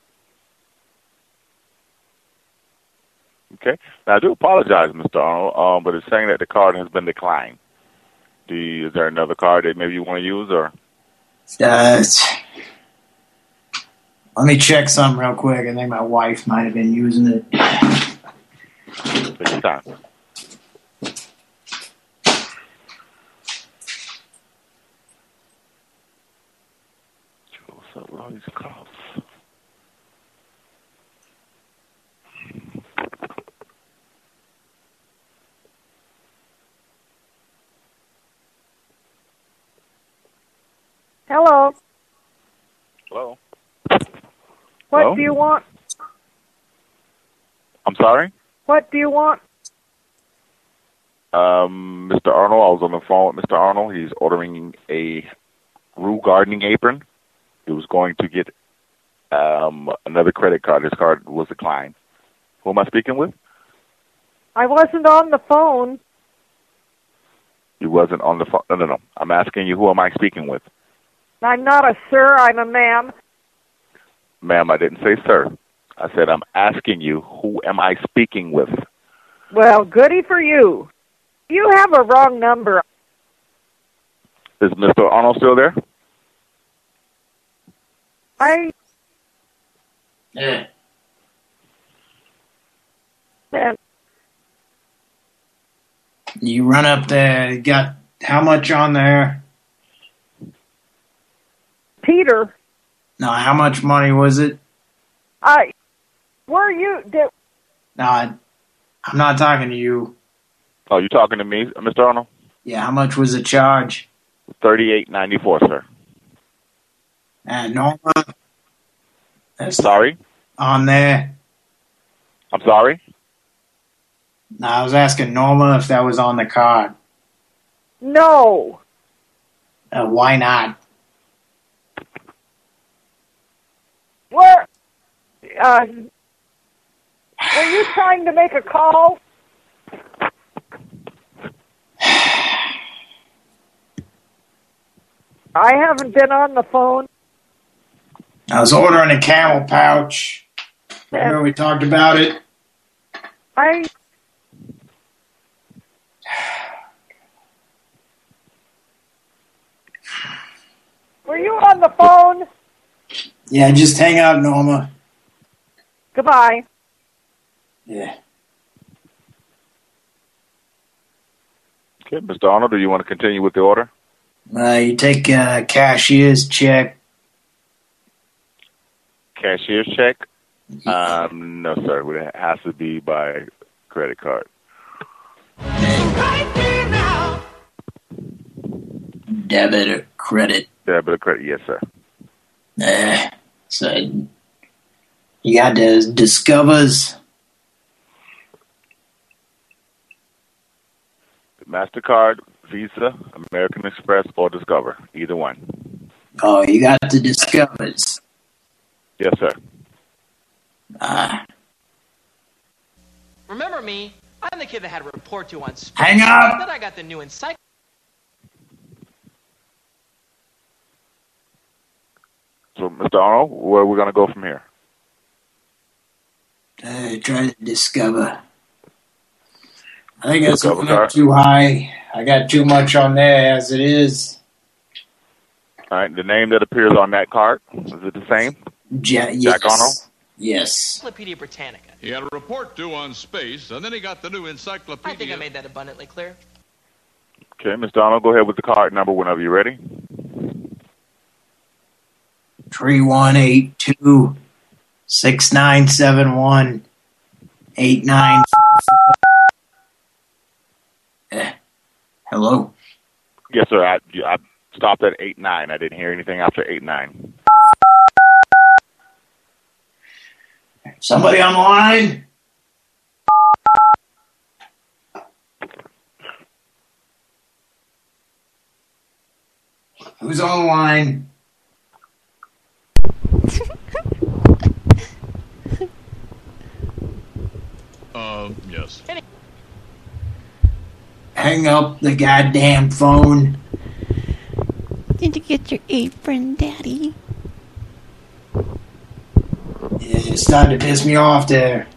Okay. Now, I do apologize, Mr. Arnold, um, but it's saying that the card has been declined. Do you, is there another card that maybe you want to use, or Uh, let me check something real quick. I think my wife might have been using it. take your time? What's up with all these calls? Hello. Hello. What Hello? do you want? I'm sorry, What do you want? um, Mr. Arnold. I was on the phone with Mr. Arnold. He's ordering a Roo gardening apron. He was going to get um, another credit card. His card was declined. Who am I speaking with? I wasn't on the phone. You wasn't on the phone. No, no, no. I'm asking you, who am I speaking with? I'm not a sir, I'm a ma'am. Ma'am, I didn't say sir. I said I'm asking you, who am I speaking with? Well, goody for you. You have a wrong number. Is Mr. Arnold still there? I Yeah. and You run up there. you Got how much on there? Peter, No, how much money was it? I were you did, No, I, I'm not talking to you. Oh, you talking to me, Mr. Arnold? Yeah, how much was the charge? Thirty-eight ninety-four, sir. Uh, Norma. That's Sorry. on there. I'm sorry. No, I was asking Norma if that was on the card. no. Uh, why not? Where uh were you trying to make a call? I haven't been on the phone. I was ordering a camel pouch. Remember we talked about it? I Were you on the phone? Yeah, just hang out, Norma. Goodbye. Yeah. Okay, Mr. Arnold, do you want to continue with the order? Uh, you take uh, cashier's check. Cashier's check? Um, no, sir. It has to be by credit card. Debit or credit. Debit or credit? Yes, sir. Eh, Said, you got the Discovers. MasterCard, Visa, American Express, or Discover. Either one. Oh, you got the Discovers. Yes, sir. Ah, Remember me? I'm the kid that had a report due on space. Hang up! Then I got the new encyclopedia. So, Mr. Arnold, where are we going to go from here? uh, try to Discover. I think it's Discover looking up too high. I got too much on there as it is. All right, the name that appears on that card, is it the same? Ja- Jack yes. Arnold? Yes. Encyclopedia Britannica. He had a report due on space, and then he got the new encyclopedia. I think I made that abundantly clear. Okay, Mr. Donald, go ahead with the card number whenever you're ready. Three one eight two six nine seven one eight nine. Eh, Hello. Yes, sir. I, I stopped at 8-9. I didn't hear anything after 8-9. Somebody on the line? Who's on the line? Uh, yes. Hang up the goddamn phone. Did you get your apron, Daddy? Yeah, It's starting to piss me off there.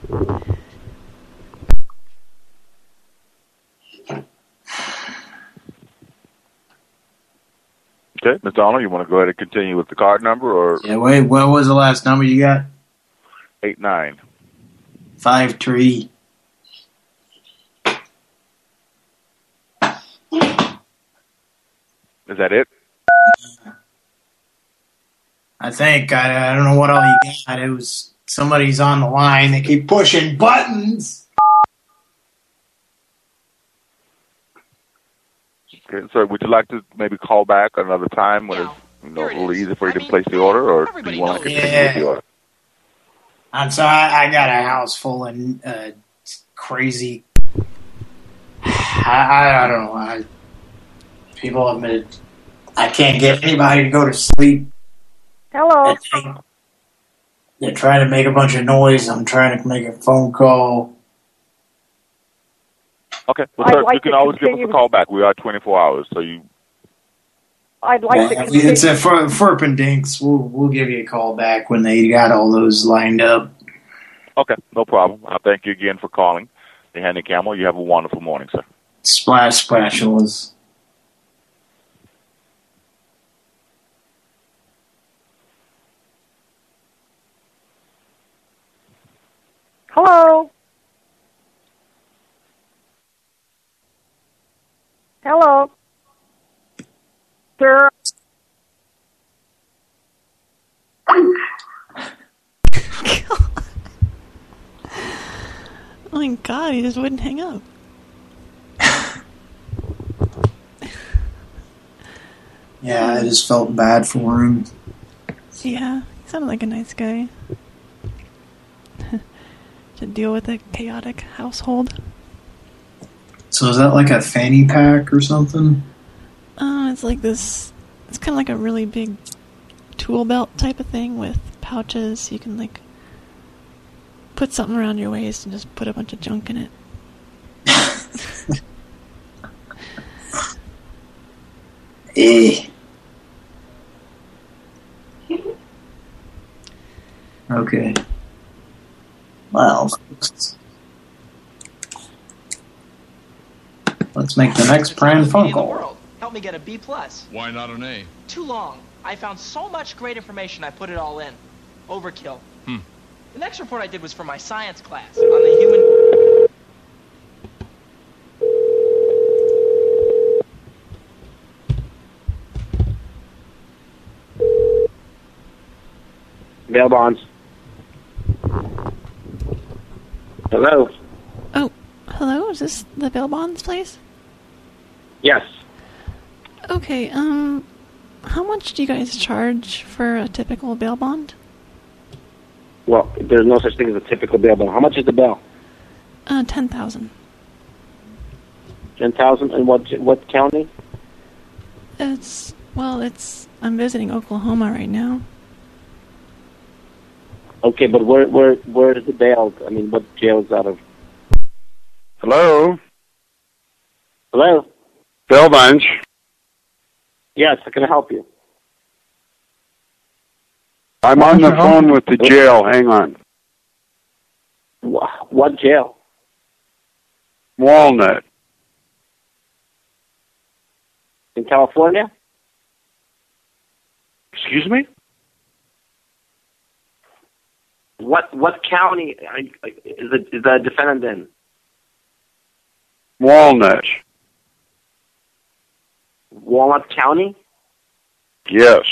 Okay, Mr. Arnold, you want to go ahead and continue with the card number or Yeah, wait, what was the last number you got? 8-9? Five three. Is that it? I think I, I don't know what all you got. It was somebody's on the line. They keep pushing buttons. Okay, so would you like to maybe call back another time when it's you know, a little easier for you to place the order, or do you want to continue with the Yeah. order? I'm sorry. I got a house full of uh, crazy. I, I, I don't know. I, people have been. I can't get anybody to go to sleep. Hello. They're trying to make a bunch of noise. I'm trying to make a phone call. Okay, well, sir, like you can to always give us a call back. We are 24 hours, so you I'd like to Yeah, continue. it's a Fur- dinks. We'll we'll give you a call back when they got all those lined up. Okay, no problem. I thank you again for calling. The Handy Camel, you have a wonderful morning, sir. Splash spatulas. Hello. Hello. Sir. Oh my god, he just wouldn't hang up. Yeah, I just felt bad for him. Yeah, he sounded like a nice guy. To deal with a chaotic household. So is that like a fanny pack or something? Uh, it's like this. It's kind of like a really big tool belt type of thing with pouches. You can like put something around your waist and just put a bunch of junk in it. Eh. Okay. Well, let's make the next Pran Funkel. Help me get a B plus. Why not an A? Too long. I found so much great information. I put it all in. Overkill. Hmm. The next report I did was for my science class on the human. Bail bonds. Hello. Oh, hello. Is this the Bill Bonds place? Yes. Okay. Um, how much do you guys charge for a typical bail bond? Well, there's no such thing as a typical bail bond. How much is the bail? Uh, 10000 Ten thousand. And what what county? It's, well, it's, I'm visiting Oklahoma right now. Okay, but where where where is the bail? I mean, what jail is out of? Hello? Hello. Bail bonds. Yes, how can I help you? I'm on the phone with the jail. Hang on. What jail? Walnut. In California? Excuse me? What what county uh, is the is the defendant in? Walnut. Walnut County? Yes.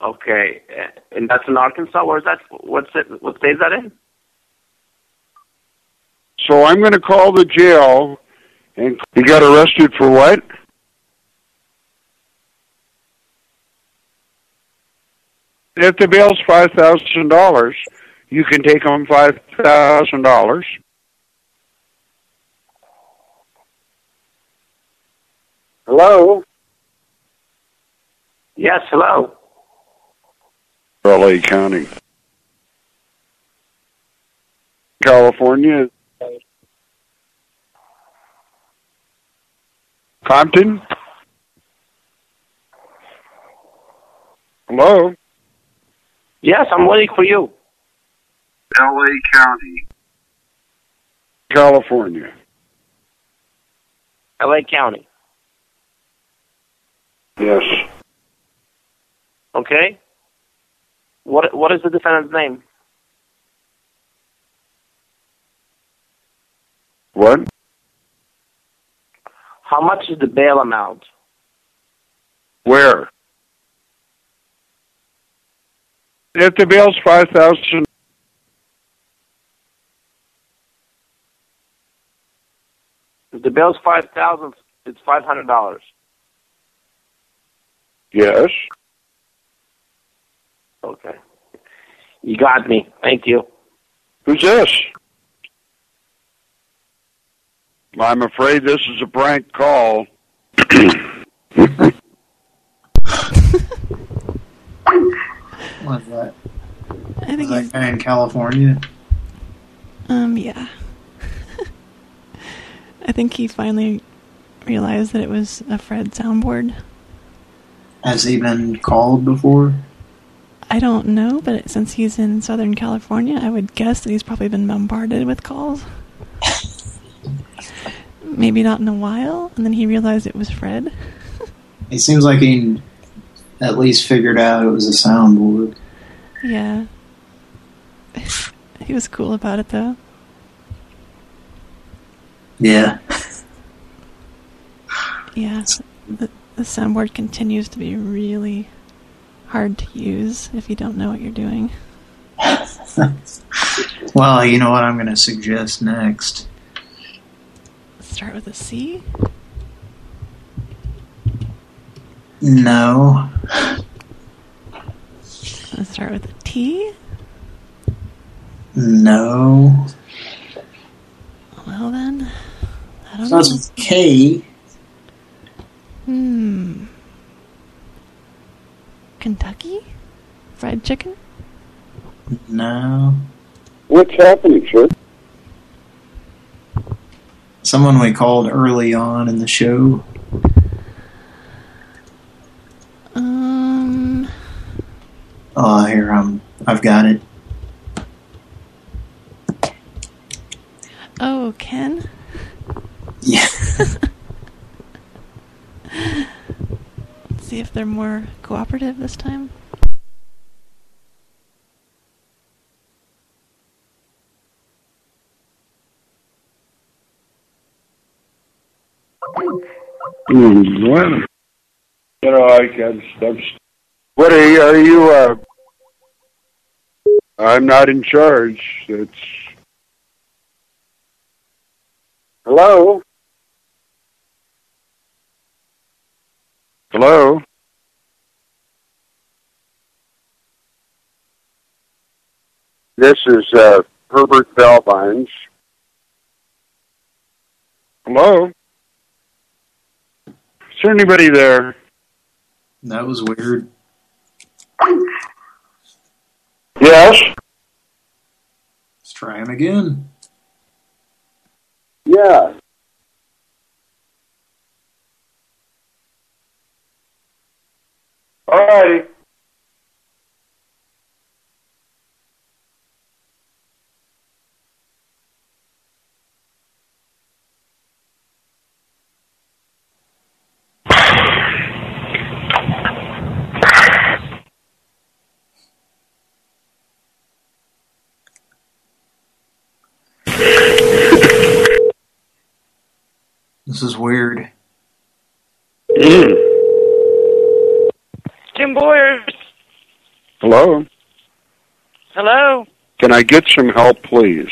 Okay, and that's in Arkansas. Where's that? What's it? What state is that in? So I'm going to call the jail. And he got arrested for what? If the bail's five thousand dollars, you can take home five thousand dollars. Hello. Yes. Hello. LA County, California. Compton. Hello. Yes, I'm waiting for you. LA County, California. L.A. County. Yes. Okay. What what is the defendant's name? What? How much is the bail amount? Where? If the bail's five thousand, If the bail's five thousand, it's five hundred dollars. yes. Okay. You got me. Thank you. Who's this? I'm afraid this is a prank call. Was that? I think was that in California? Um, yeah. I think he finally realized that it was a Fred soundboard. Has he been called before? I don't know, but since he's in Southern California, I would guess that he's probably been bombarded with calls. Maybe not in a while, and then he realized it was Fred. It seems like he at least figured out it was a soundboard. Yeah. he was cool about it, though. Yeah. Yeah. The, the soundboard continues to be really hard to use if you don't know what you're doing. Well, you know what I'm going to suggest next. Start with a C. No. Let's start with a T. No. Well then, I don't Starts know. with K. Hmm. Kentucky? Fried chicken? No. What's happening, sir? Someone we called early on in the show. Oh, here I'm. I've got it. Oh, Ken? Yeah. Let's see if they're more cooperative this time. Hmm, What? You know, I can. I'm, what are you? Are you? Uh, I'm not in charge. It's. Hello. Hello. This is uh, Herbert Bellvines. Hello? Is there anybody there? That was weird. Yes? Let's try him again. Yeah. All righty. This is weird. Mm. Tim Boyers. Hello? Hello? Can I get some help, please?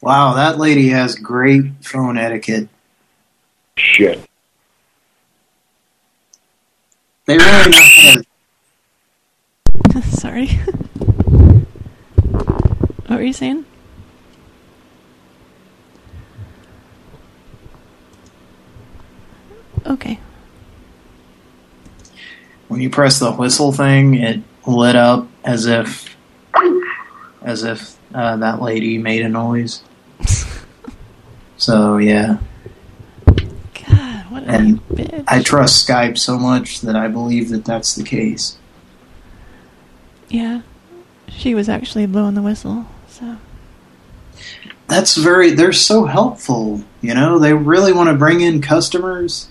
Wow, that lady has great phone etiquette. Shit. They really know how to Sorry. what were you saying? Okay. when you press the whistle thing, it lit up as if as if uh, that lady made a noise. so yeah. God, what a And bitch. I trust Skype so much that I believe that that's the case. Yeah. She was actually blowing the whistle, so. That's very, they're so helpful, you know? They really want to bring in customers.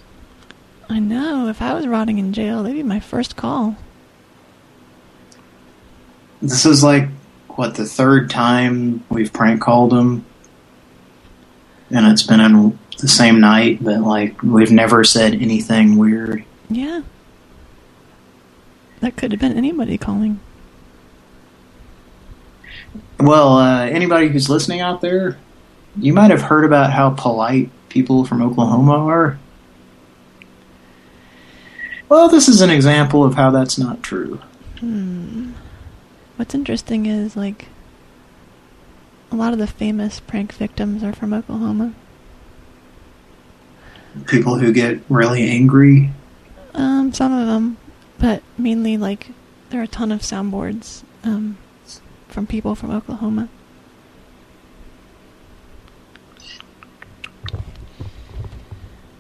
I know. If I was rotting in jail, they'd be my first call. This is like, what, the third time we've prank called them? And it's been on the same night, but like, we've never said anything weird. Yeah. That could have been anybody calling. Well, uh, anybody who's listening out there, you might have heard about how polite people from Oklahoma are. Well, this is an example of how that's not true. Hmm. What's interesting is, like, a lot of the famous prank victims are from Oklahoma. People who get really angry. Um, some of them, but mainly, like, there are a ton of soundboards, um, from people from Oklahoma.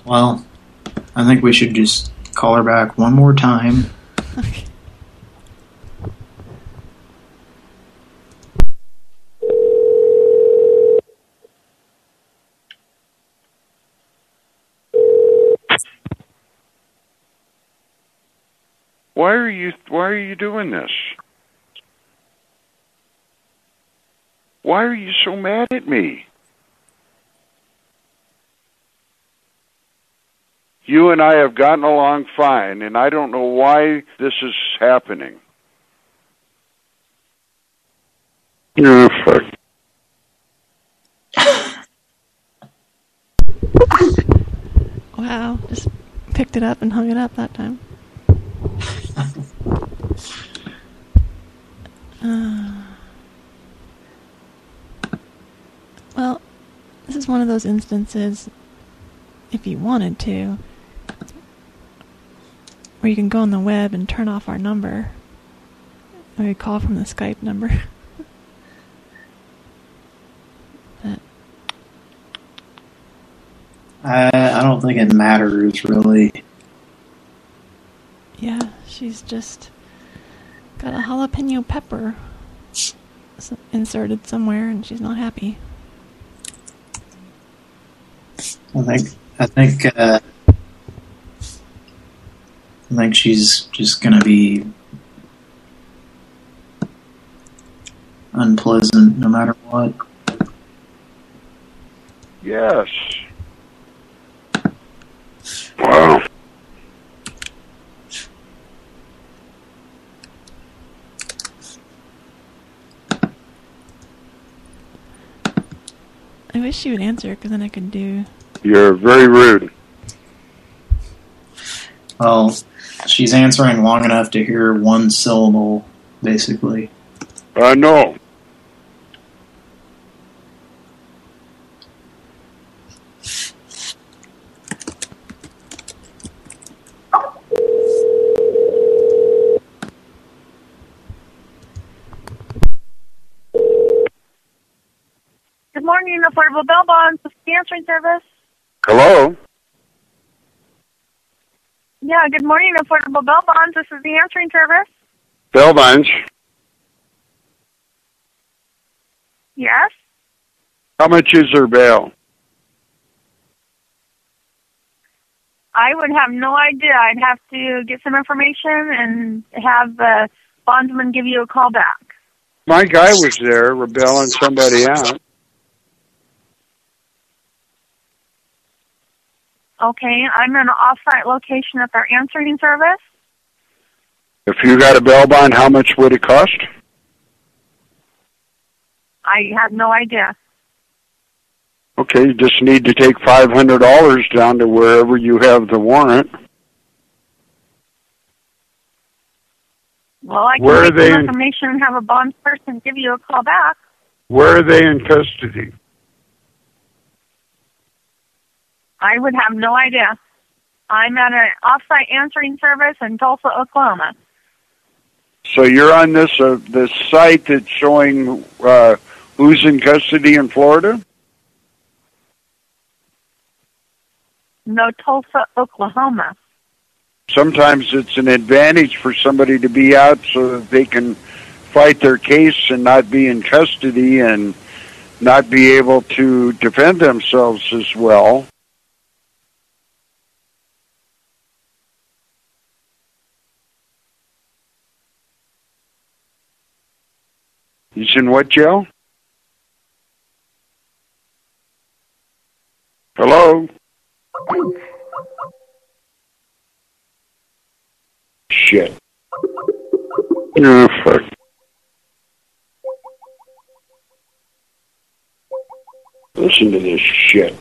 Well, I think we should just call her back one more time. Why are you why are you doing this? Why are you so mad at me? You and I have gotten along fine, and I don't know why this is happening. Oh, fuck. Wow, just picked it up and hung it up that time. Uh, well, this is one of those instances, if you wanted to, where you can go on the web and turn off our number. Or you call from the Skype number. but I, I don't think it matters, really. Yeah, she's just got a jalapeno pepper inserted somewhere, and she's not happy. I think, I think, uh, I think she's just gonna be unpleasant no matter what. Yes. Wow. I wish she would answer, because then I could do. You're very rude. Well, She's answering long enough to hear one syllable, basically. Uh, know. Good morning, Affordable Bell Bonds. This is the answering service. Hello? Yeah, good morning, Affordable Bell Bonds. This is the answering service. Bell Bonds. Yes. How much is her bail? I would have no idea. I'd have to get some information and have the bondsman give you a call back. My guy was there rebelling somebody out. Okay, I'm in an off-site location at their answering service. If you got a bail bond, how much would it cost? I have no idea. Okay, you just need to take five hundred dollars down to wherever you have the warrant. Well, I can Where are they some in- information and have a bonds person give you a call back. Where are they in custody? I would have no idea. I'm at an off-site answering service in Tulsa, Oklahoma. So you're on this uh, this site that's showing uh, who's in custody in Florida. No, Tulsa, Oklahoma. Sometimes it's an advantage for somebody to be out so that they can fight their case and not be in custody and not be able to defend themselves as well. He's in what jail? Hello? Shit. Oh, fuck. Listen to this shit.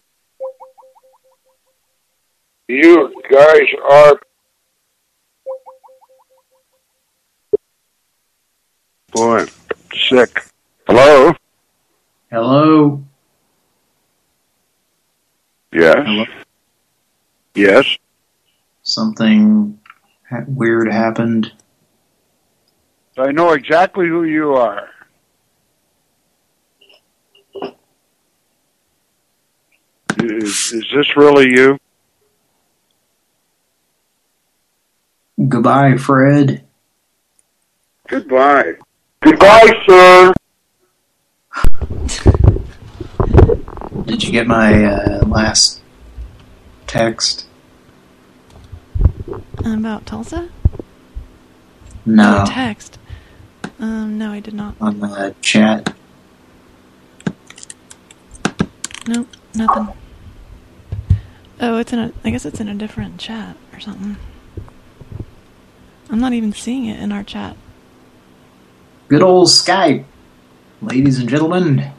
You guys are. Boy, sick. Hello? Hello? Yes. Yes. Something ha- weird happened. I know exactly who you are. Is, is this really you? Goodbye, Fred. Goodbye. Goodbye, sir. Did you get my uh, last text? About Tulsa? No. Oh, text. Um, no, I did not. On the chat. Nope, nothing. Oh, it's in a. I guess it's in a different chat or something. I'm not even seeing it in our chat. Good old Skype. Ladies and gentlemen,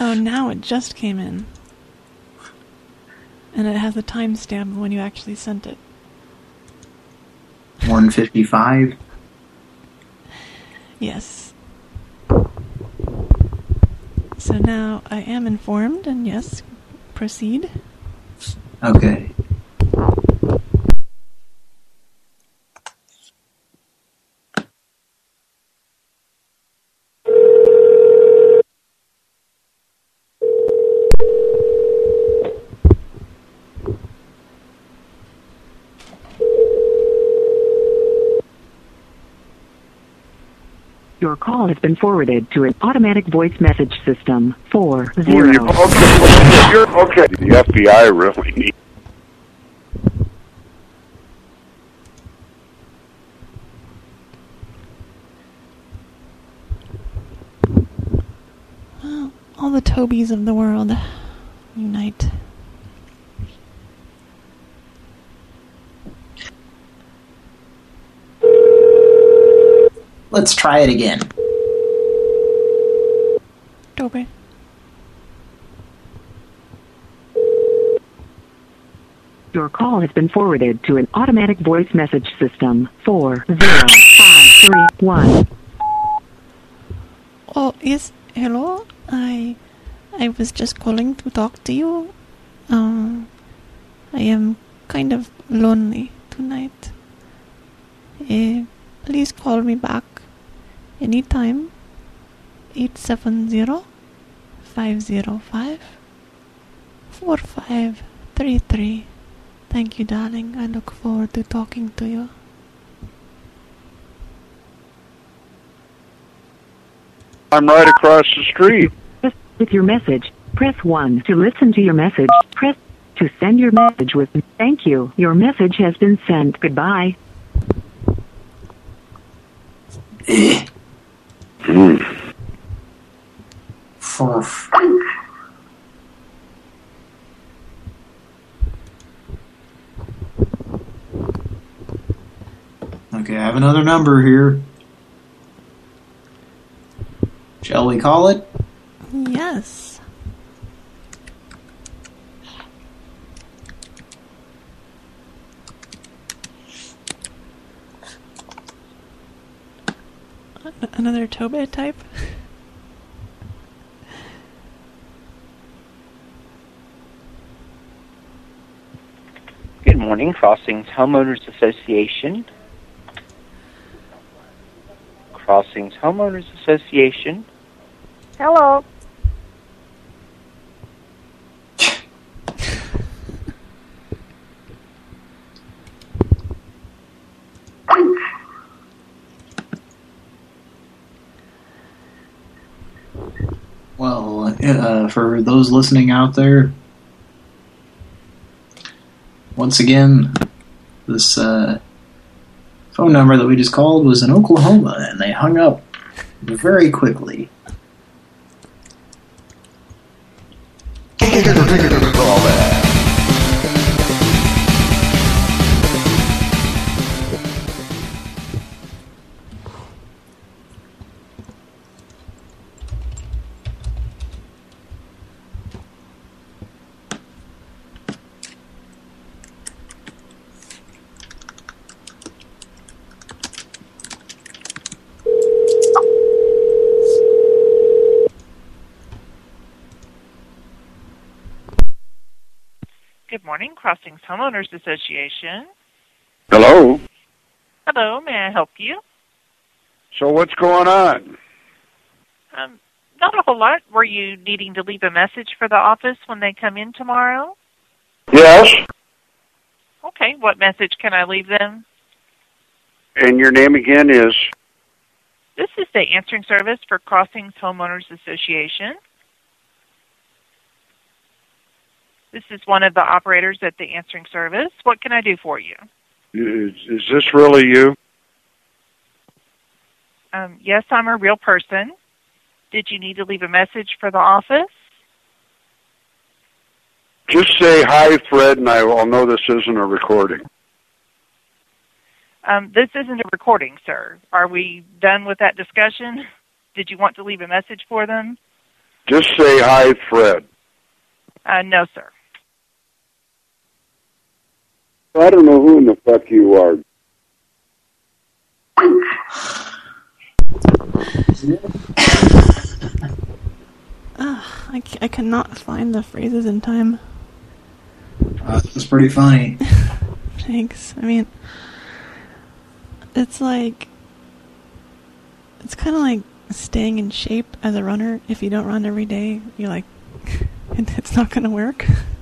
Oh, now it just came in. And it has a timestamp when you actually sent it. 155. Yes. So now I am informed, and yes, proceed. Okay. Your call has been forwarded to an automatic voice message system. Four Who are you? Okay, you're, okay. The FBI really need. Well, all the Tobys of the world unite. Let's try it again. Your call has been forwarded to an automatic voice message system. Four zero five three one. Oh, yes. Hello. I I was just calling to talk to you. Um, I am kind of lonely tonight. Eh, please call me back anytime. 870 505 4533. Thank you, darling. I look forward to talking to you. I'm right across the street. With your message, press 1 to listen to your message. Press to send your message with thank you. Your message has been sent. Goodbye. Hmm. Okay, I have another number here. Shall we call it? Yes. Another Tobe type? Good morning, Crossings Homeowners Association. Crossings Homeowners Association. Hello. Well, uh, for those listening out there, once again, this uh, phone number that we just called was in Oklahoma, and they hung up very quickly. Crossings Homeowners Association. Hello. Hello, may I help you? So what's going on? Um, not a whole lot. Were you needing to leave a message for the office when they come in tomorrow? Yes. Okay, what message can I leave them? And your name again is? This is the answering service for Crossings Homeowners Association. This is one of the operators at the answering service. What can I do for you? Is, is this really you? Um, yes, I'm a real person. Did you need to leave a message for the office? Just say hi, Fred, and I will know this isn't a recording. Um, this isn't a recording, sir. Are we done with that discussion? Did you want to leave a message for them? Just say hi, Fred. Uh, no, sir. I don't know who in the fuck you are. Ah, I, c- I cannot find the phrases in time. Uh, it's pretty funny. Thanks. I mean, it's like it's kind of like staying in shape as a runner. If you don't run every day, you're like, it's not gonna work.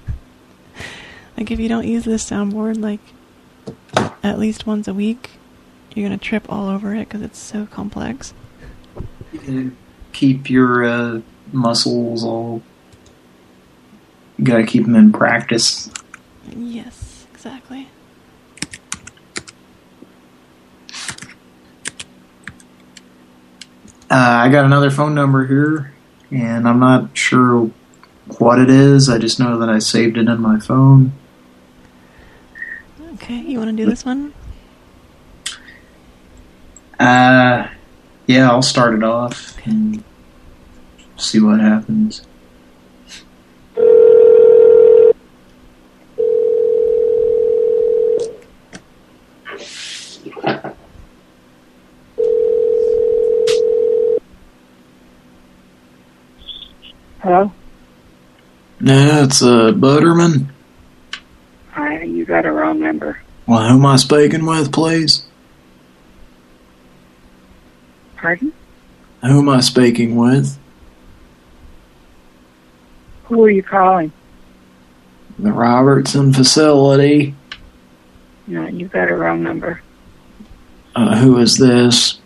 like if you don't use this soundboard like at least once a week, you're gonna trip all over it because it's so complex. Keep your uh, muscles all. You gotta keep them in practice. Yes, exactly. Uh, I got another phone number here, and I'm not sure what it is. I just know that I saved it in my phone. Okay, you want to do this one? Uh, yeah, I'll start it off okay. and see what happens. Hello? Yeah, it's uh, Butterman. Hi, you got a wrong number. Well, who am I speaking with, please? Pardon? Who am I speaking with? Who are you calling? The Robertson facility. No, you got a wrong number. Uh, who is this?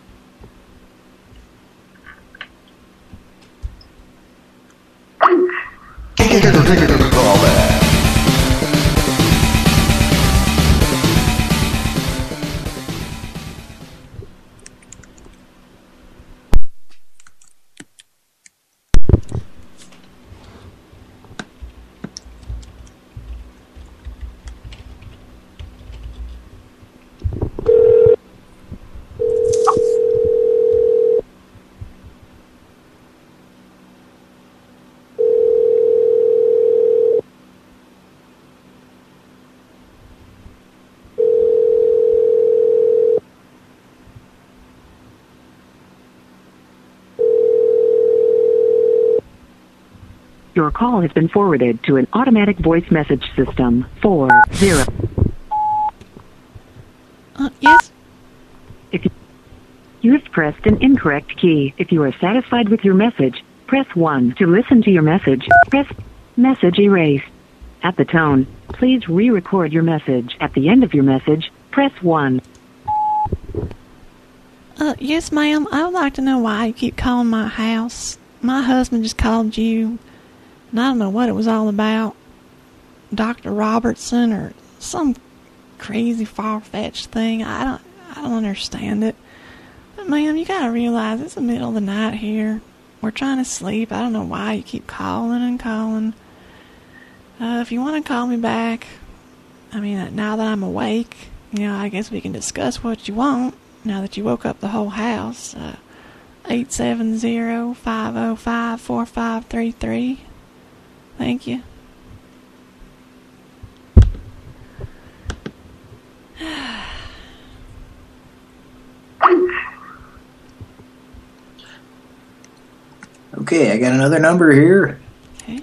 Call has been forwarded to an automatic voice message system. Four zero. Uh, yes? If you, have pressed an incorrect key. If you are satisfied with your message, press 1. To listen to your message, press message erase. At the tone, please re-record your message. At the end of your message, press 1. Uh, yes, ma'am. I would like to know why you keep calling my house. My husband just called you, and I don't know what it was all about. Dr. Robertson or some crazy far-fetched thing. I don't, I don't understand it. But ma'am, you gotta realize it's the middle of the night here. We're trying to sleep. I don't know why you keep calling and calling. Uh, if you want to call me back, I mean, now that I'm awake, you know, I guess we can discuss what you want now that you woke up the whole house. Uh, 870-505-4533. Thank you. Okay, I got another number here. Okay.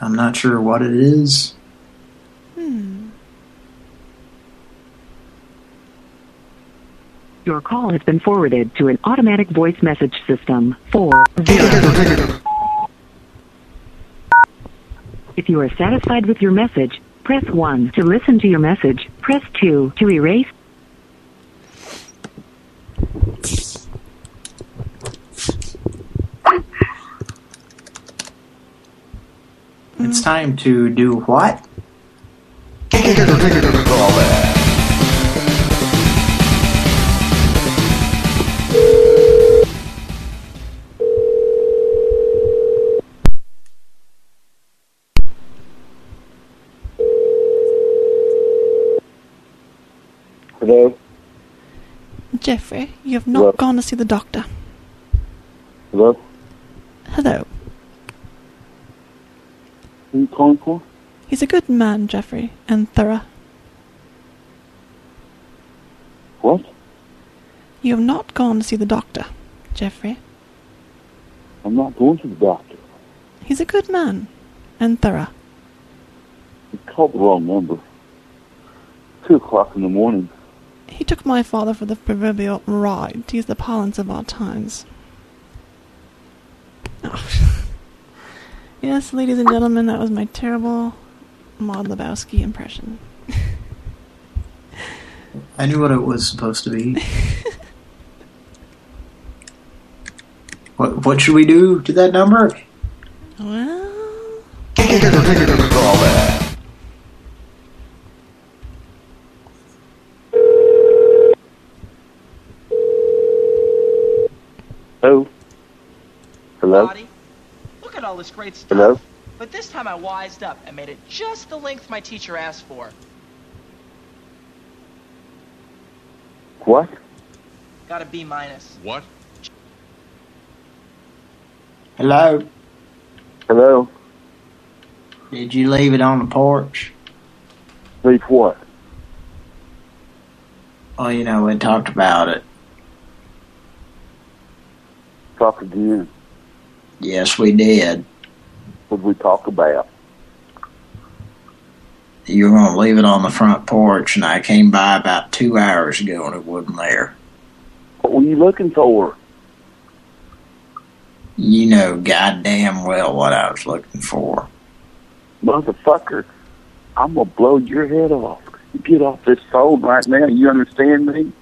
I'm not sure what it is. Hmm. Your call has been forwarded to an automatic voice message system. Four zero. If you are satisfied with your message, press 1. To listen to your message, press 2. To erase, It's time to do what? Hello? Jeffrey, you have not Hello? gone to see the doctor. Hello? Hello. Who you calling for? He's a good man, Jeffrey, and thorough. What? You have not gone to see the doctor, Jeffrey. I'm not going to the doctor. He's a good man, and thorough. You called the wrong number. Two o'clock in the morning. He took my father for the proverbial ride to use the parlance of our times. Oh. yes, ladies and gentlemen, that was my terrible Maude Lebowski impression. I knew what it was supposed to be. what what should we do to that number? Well, Hello? Hello? Body. Look this great stuff. Hello? But this time I wised up and made it just the length my teacher asked for. What? Got a B minus. What? Hello? Hello? Did you leave it on the porch? Leave what? Oh, you know, we talked about it. talk again? Yes, we did. What did we talk about? You were going to leave it on the front porch, and I came by about two hours ago, and it wasn't there. What were you looking for? You know goddamn well what I was looking for. Motherfucker, I'm going to blow your head off. Get off this phone right now. You understand me?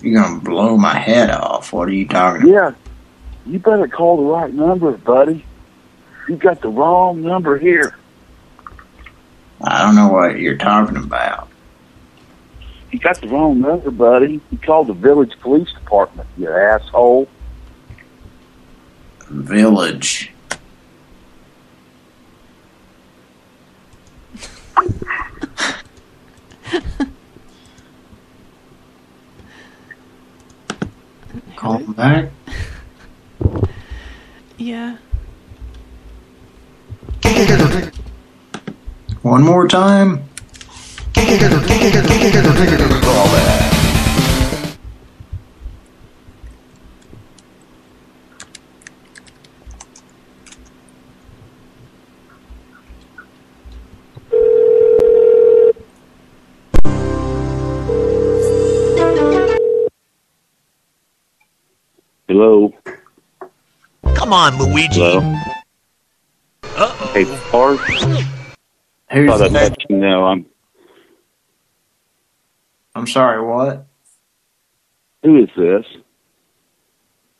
You're going to blow my head off. What are you talking about? Yeah. You better call the right number, buddy. You got the wrong number here. I don't know what you're talking about. You got the wrong number, buddy. You called the village police department, you asshole. Village. Call back. Yeah. One more time. Hello. Come on, Luigi. Hello. Uh-oh. Who's Thought I'd that? let you know I'm. I'm sorry, what? Who is this?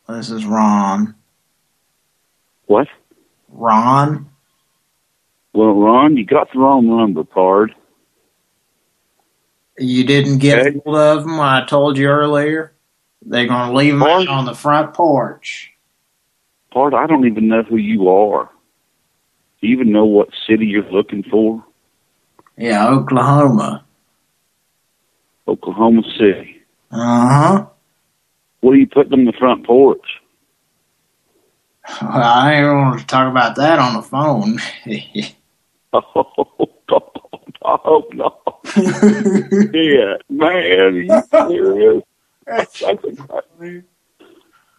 This is Ron. What? Ron? Well, Ron, you got the wrong number, Pard. You didn't get Okay. hold of them when I told you earlier? They're going to leave them on the front porch. Pard, I don't even know who you are. Do you even know what city you're looking for? Yeah, Oklahoma. Oklahoma City. Uh-huh. What are you putting on the front porch? Well, I ain't going to talk about that on the phone. Oh, no. yeah, man, are you serious? That's a, cra-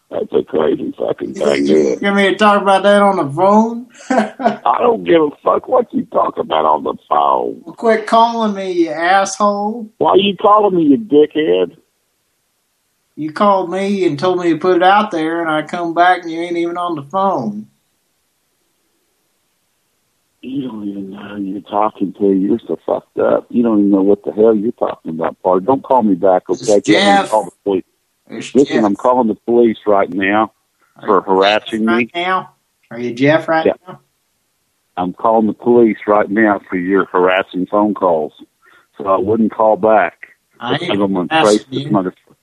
that's a crazy fucking thing, dude. Give me to talk about that on the phone? I don't give a fuck what you talk about on the phone. Quit calling me, you asshole. Why are you calling me, you dickhead? You called me and told me to put it out there, and I come back and you ain't even on the phone. You don't even know who you're talking to. You're so fucked up. You don't even know what the hell you're talking about, Bart. Don't call me back, okay? It's Get ready to Jeff. Call the police. Listen, Jeff. I'm calling the police right now for harassing me. Right now? Are you Jeff right Yeah. now? I'm calling the police right now for your harassing phone calls. So I wouldn't call back. I ain't I'm going to harassing trace this motherfucker.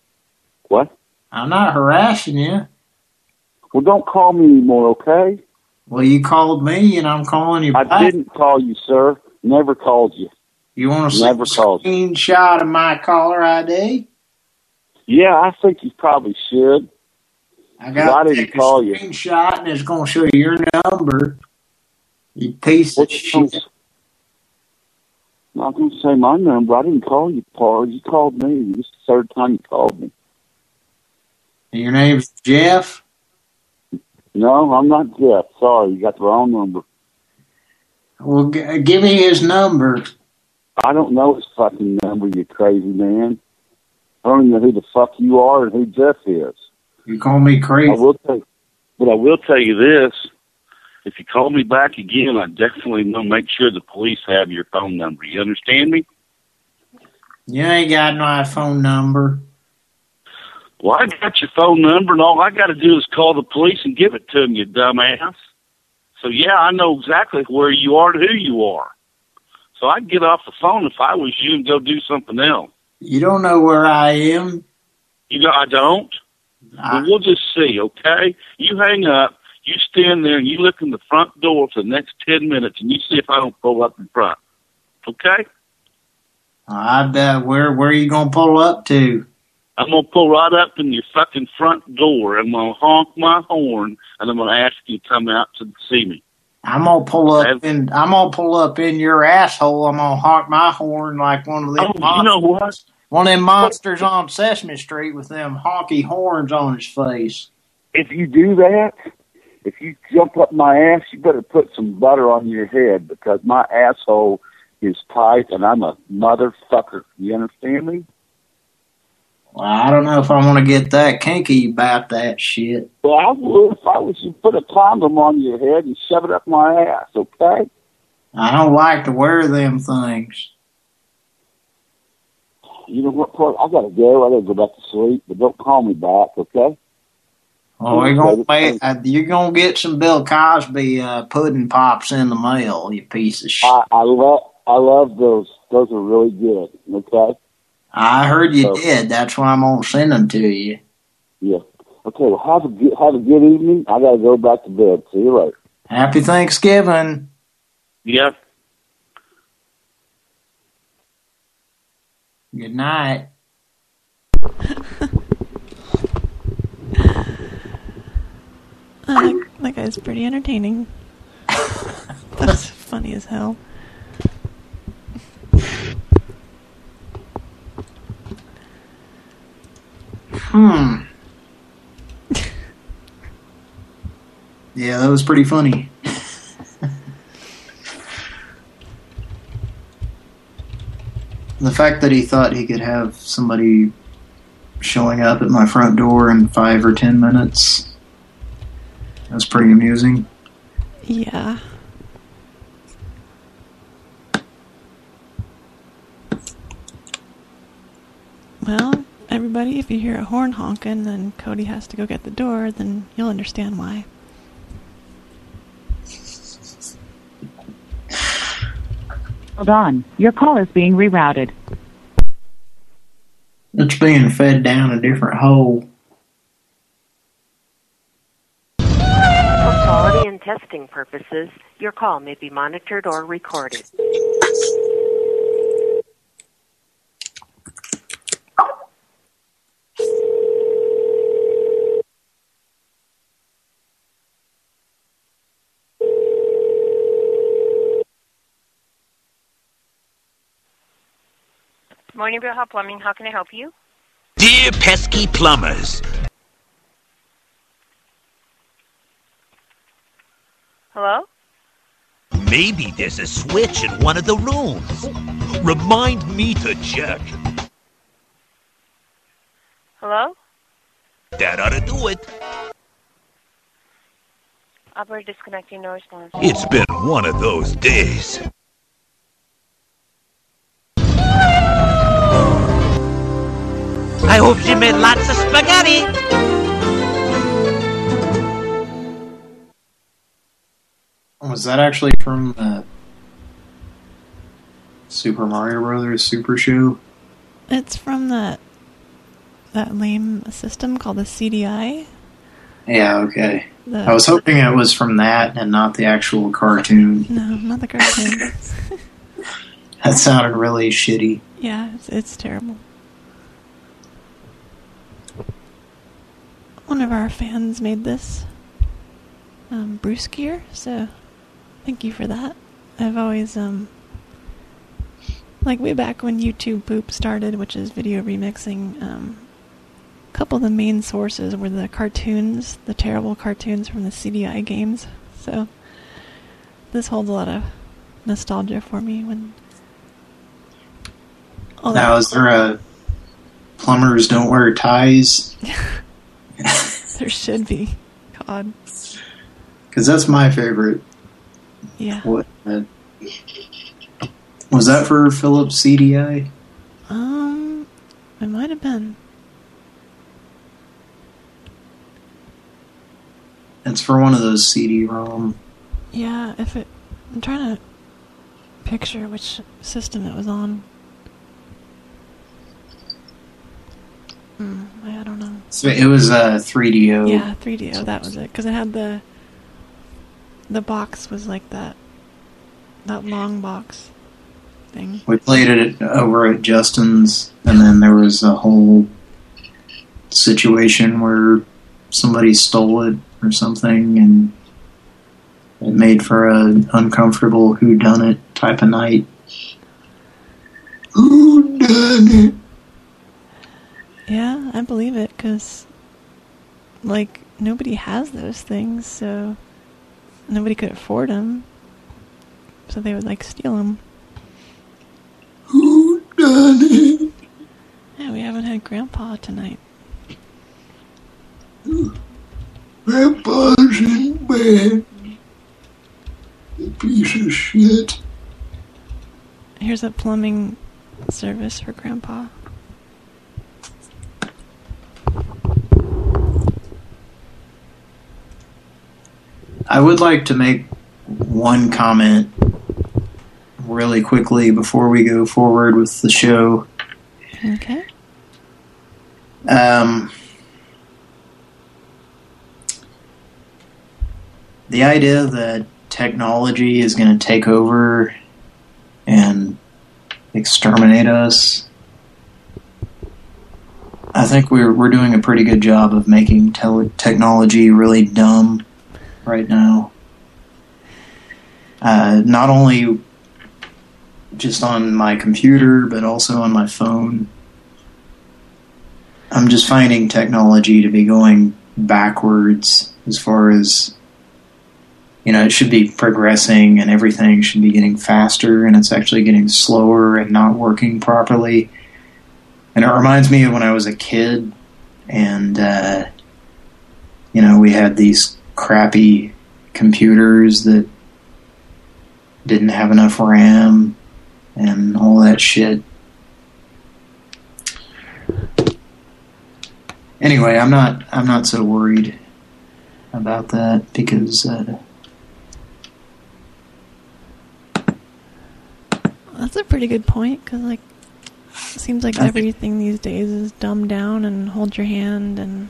What? I'm not harassing you. Well, don't call me anymore, okay? Well, you called me, and I'm calling you I back. didn't call you, sir. Never called you. You want to see Never a screenshot of my caller ID? Yeah, I think you probably should. I got Why to take he call a you? screenshot, and it's going to show you your number. You piece of shit. I'm not going to say my number. I didn't call you, Paul. You called me. This is the third time you called me. Your name's Jeff? No, I'm not Jeff. Sorry, you got the wrong number. Well, g- give me his number. I don't know his fucking number, you crazy man. I don't even know who the fuck you are and who Jeff is. You call me crazy. I will tell but I will tell you this. If you call me back again, I definitely will make sure the police have your phone number. You understand me? You ain't got my phone number. Well, I got your phone number, and all I got to do is call the police and give it to them, you dumbass. So, yeah, I know exactly where you are and who you are. So I'd get off the phone if I was you and go do something else. You don't know where I am. You know, I don't. Well, we'll just see, okay? You hang up, you stand there, and you look in the front door for the next 10 minutes, and you see if I don't pull up in front. Okay? I bet. Where where are you gonna pull up to? I'm going to pull right up in your fucking front door. I'm going to honk my horn, and I'm going to ask you to come out to see me. I'm gonna pull up in. I'm gonna pull up in your asshole. I'm gonna honk my horn like one of them. Oh, you know what? One of them monsters on Sesame Street with them honky horns on his face. if you do that, if you jump up my ass, you better put some butter on your head because my asshole is tight and I'm a motherfucker. You understand me? Well, I don't know if I want to get that kinky about that shit. Well, I would if I was to put a condom on your head and shove it up my ass, okay? I don't like to wear them things. You know what, Clark? I gotta go. I gotta go back to sleep, but don't call me back, okay? Oh, we're gonna wait. Uh, you're gonna get some Bill Cosby uh, pudding pops in the mail, you piece of shit. I, I love I love those. Those are really good, okay? I heard you So- did. That's why I'm gonna send them to you. Yeah. Okay, well have a good have a good evening. I gotta go back to bed. See you later. Happy Thanksgiving. Yep. Good night. Uh, that, that guy's pretty entertaining. That's funny as hell. Hmm. yeah, that was pretty funny. the fact that he thought he could have somebody showing up at my front door in five or ten minutes was pretty amusing. Yeah. Well, everybody, if you hear a horn honking and Cody has to go get the door, then you'll understand why. Hold on. Your call is being rerouted. It's being fed down a different hole. For quality and testing purposes, your call may be monitored or recorded. Morning, Bill Hall Plumbing. How can I help you? Dear pesky plumbers, Hello? maybe there's a switch in one of the rooms. Remind me to check. Hello? That ought to do it. Operator disconnecting, no response. It's been one of those days. I hope she made lots of spaghetti. Oh, was that actually from the Super Mario Brothers Super Show? It's from that that lame system called the CDI. Yeah, okay. The- I was hoping it was from that and not the actual cartoon. No, not the cartoon. That sounded really shitty. yeah, it's, it's terrible. One of our fans made this, um, Bruce Gear. So, thank you for that. I've always um, like way back when YouTube Poop started, which is video remixing. Um, a couple of the main sources were the cartoons, the terrible cartoons from the CDI games. So, this holds a lot of nostalgia for me when all Now, is there a plumbers don't wear ties? there should be. God. Because that's my favorite. Yeah. What? uh, was that for Philips CDI? Um, it might have been. It's for one of those CD-ROM. Yeah, if it. I'm trying to picture which system it was on. Hmm, I don't know. So it was uh, 3DO. Yeah, 3DO. That was it. Because it had the. The box was like that. That long box thing. We played it over at Justin's, and then there was a whole situation where somebody stole it or something, and it made for a uncomfortable whodunit type of night. Who done it? Yeah, I believe it because like nobody has those things, so nobody could afford them. So they would like steal them. Who done it? Yeah, we haven't had Grandpa tonight. Grandpa's in bed. The piece of shit. Here's a plumbing service for Grandpa. I would like to make one comment really quickly before we go forward with the show. Okay. Um, the idea that technology is going to take over and exterminate us. I think we're we're doing a pretty good job of making tele technology really dumb right now. Uh, not only just on my computer, but also on my phone. I'm just finding technology to be going backwards as far as you know, it should be progressing and everything should be getting faster and it's actually getting slower and not working properly. And it reminds me of when I was a kid and, uh, you know, we had these crappy computers that didn't have enough RAM and all that shit. Anyway, I'm not I'm not so worried about that because uh, That's a pretty good point, because, like, it seems like everything these days is dumbed down and hold your hand and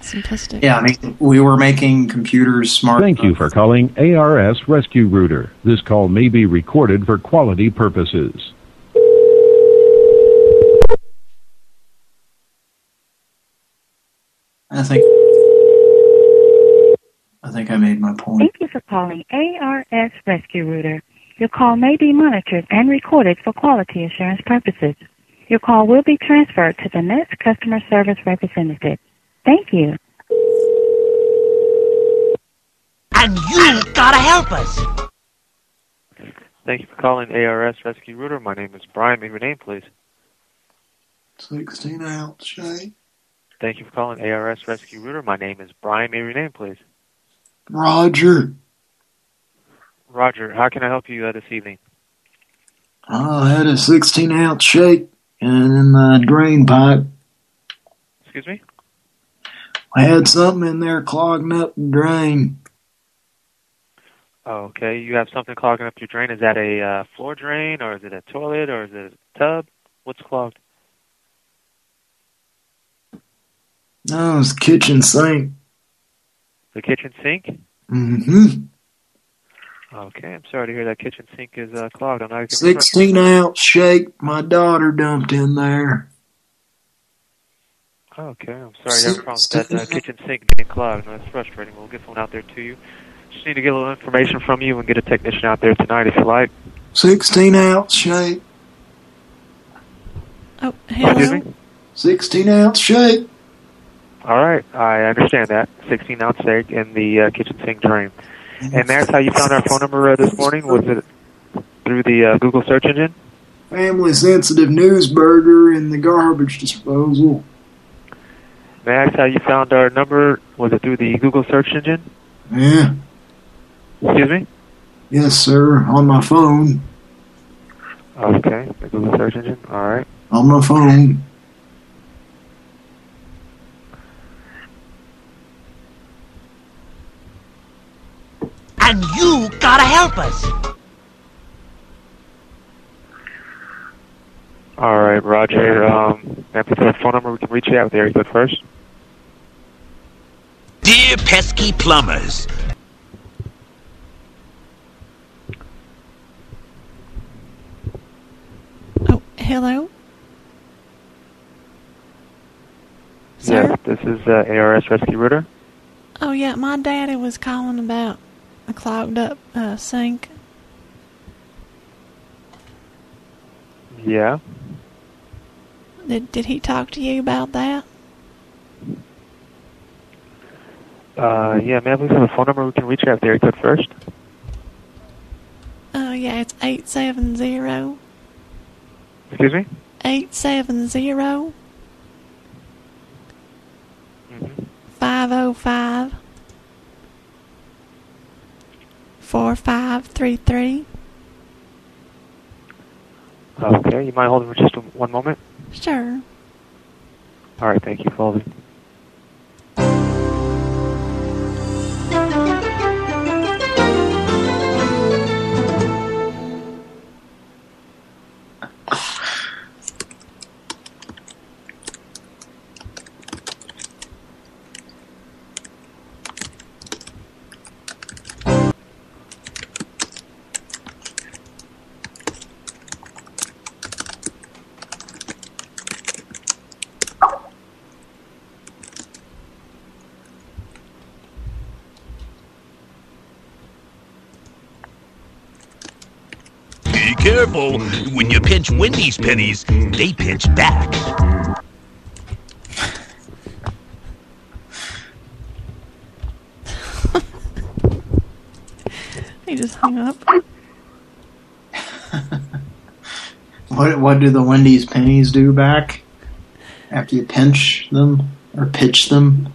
simplistic. yeah, I mean, we were making computers smart. Thank you for calling ARS Rescue Rooter. This call may be recorded for quality purposes. I think I think I made my point. Thank you for calling ARS Rescue Rooter. Your call may be monitored and recorded for quality assurance purposes. Your call will be transferred to the next customer service representative. Thank you. And you gotta help us. Thank you for calling ARS Rescue Rooter. My name is Brian. May your name, please. 16 ounce shake. Thank you for calling ARS Rescue Rooter. My name is Brian. May your name, please. Roger. Roger, how can I help you uh, this evening? I had a 16 ounce shake and in the drain pipe. Excuse me? I had something in there clogging up the drain. Oh, okay. You have something clogging up your drain. Is that a uh, floor drain, or is it a toilet, or is it a tub? What's clogged? No, it's kitchen sink. The kitchen sink? Mm-hmm. Okay, I'm sorry to hear that kitchen sink is uh, clogged. I'm not 16 ounce shake my daughter dumped in there. Okay, I'm sorry you have a problem with that uh, kitchen sink being clogged. No, That's frustrating. We'll get someone out there to you. Just need to get a little information from you and get a technician out there tonight if you like. 16 ounce shake. Oh, Excuse me? 16 ounce shake. All right, I understand that. 16 ounce shake in the uh, kitchen sink drain. And that's how you found our phone number uh, this morning? Was it through the uh, Google search engine? Family sensitive news burger in the garbage disposal. May I ask how you found our number? Was it through the Google search engine? Yeah. Excuse me? Yes, sir. On my phone. Okay, the Google search engine. All right. On my phone. And you gotta help us. All right, Roger. Um, may I put the phone number we can reach you out with the area code first? Dear pesky plumbers, Oh, hello? Sir? Yes, this is uh, ARS Rescue Rooter. Oh, yeah, my daddy was calling about a clogged up uh, sink. Yeah. Did, did he talk to you about that? Uh, yeah, may I please have a phone number we can reach you at the area code first? Oh, yeah, it's 870 Excuse me? 870 505 4533. Okay, you mind holding for just one moment? Sure. All right, thank you for holding. Be. When you pinch Wendy's pennies, they pinch back. He just hung up. What what do the Wendy's pennies do back after you pinch them or pitch them?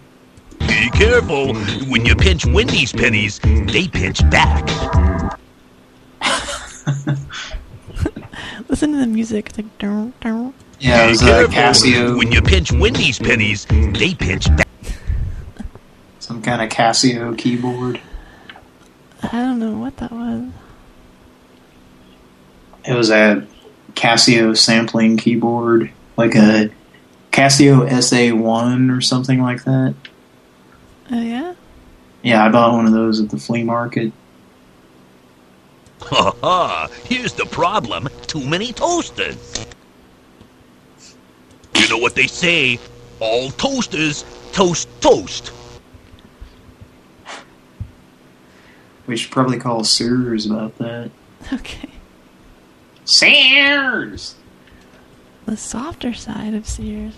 Be careful. When you pinch Wendy's pennies, they pinch back. Listen to the music. It's like, dun, dun. Yeah, it was uh. Casio, When you pinch Wendy's pennies, they pinch back. some kind of Casio keyboard. I don't know what that was. It was a Casio sampling keyboard, like a Casio SA1 or something like that. Oh, yeah? Yeah, I bought one of those at the flea market. Ha ha! Here's the problem too many toasters. You know what they say? All toasters toast toast. We should probably call Sears about that. Okay. Sears! The softer side of Sears.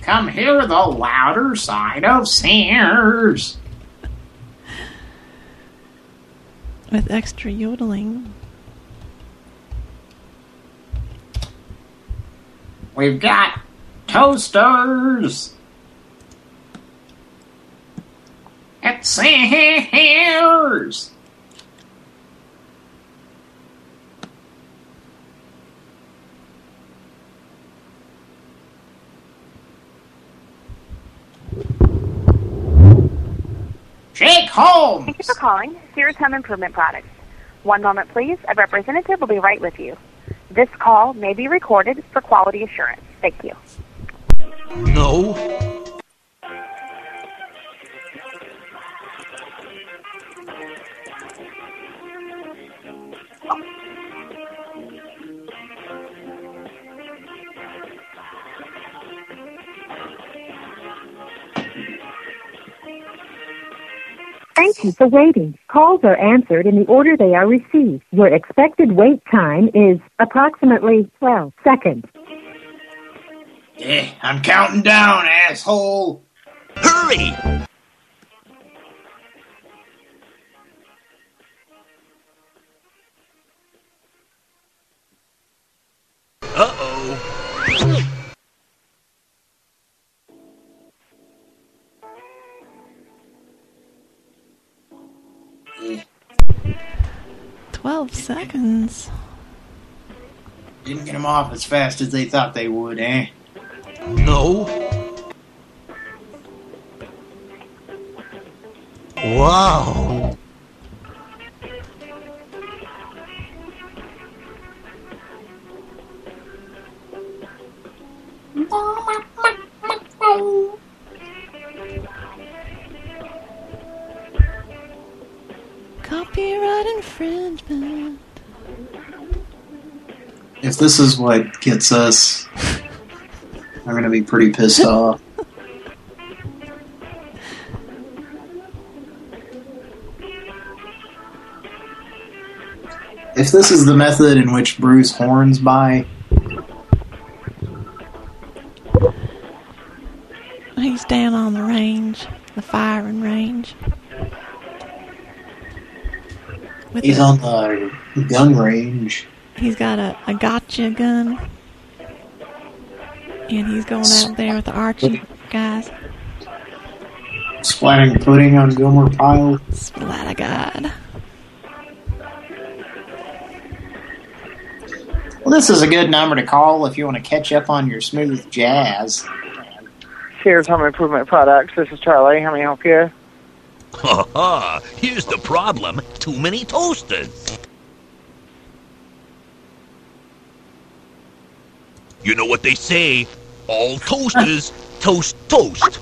Come hear the louder side of Sears. With extra yodeling. We've got toasters. At Sears. Jake Holmes. Thank you for calling Sears Home Improvement Products. One moment, please. A representative will be right with you. This call may be recorded for quality assurance. Thank you. No. Thank you for waiting. Calls are answered in the order they are received. Your expected wait time is approximately 12 seconds. Yeah, I'm counting down, asshole. Hurry! Uh-oh. 12 seconds. Didn't get them off as fast as they thought they would, eh? No. Wow. Copyright infringement. If this is what gets us, I'm gonna be pretty pissed off. If this is the method in which Bruce Hornsby, He's down on the range. the firing range. With He's a- on the gun range. He's got a, a gotcha gun. And he's going out there with the Archie guys. Splatting pudding on Gilmore Pile. Splatter God. Well, this is a good number to call if you want to catch up on your smooth jazz. Sears Home Improvement Products. This is Charlie. How may I help you? Ha ha! Here's the problem. Too many toasters. You know what they say? All toasters toast toast.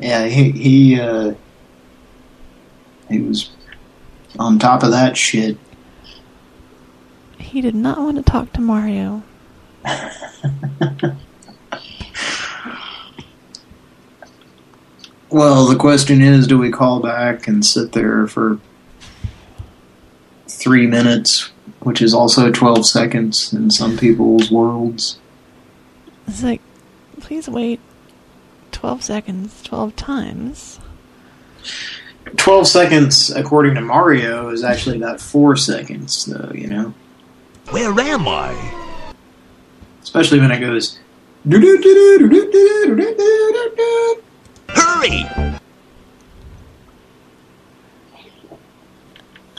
Yeah, he he uh, he was on top of that shit. He did not want to talk to Mario. Well, the question is, do we call back and sit there for three minutes, which is also 12 seconds in some people's worlds? It's like, please wait 12 seconds, 12 times. 12 seconds, according to Mario, is actually about four seconds, though, you know? Where am I? Especially when it goes... Hurry!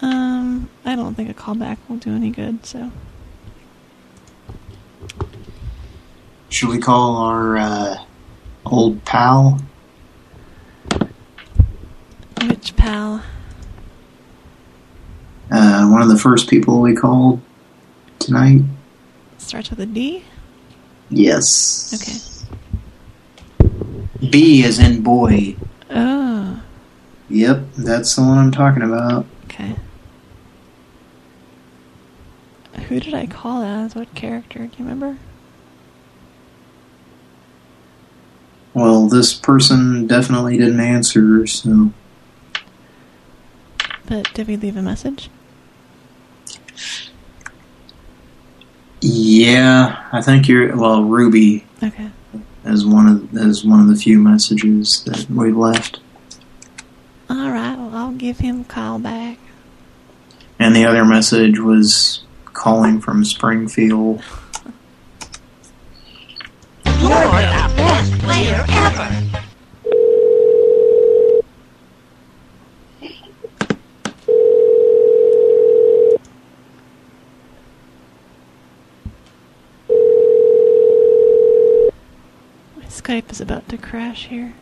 Um, I don't think a callback will do any good, so. Should we call our uh, old pal? Which pal? Uh, one of the first people we called tonight? Starts with a D? Yes. Okay. B is in boy. Oh, Yep, that's the one I'm talking about. okay. Who did I call as? What character? Do you remember? Well, this person definitely didn't answer, so... But did we leave a message? Yeah, I think you're... Well, Ruby Okay. is one of is one of the few messages that we've left. All right, well, I'll give him a call back. And the other message was calling from Springfield. You're the best player ever. My Skype is about to crash here.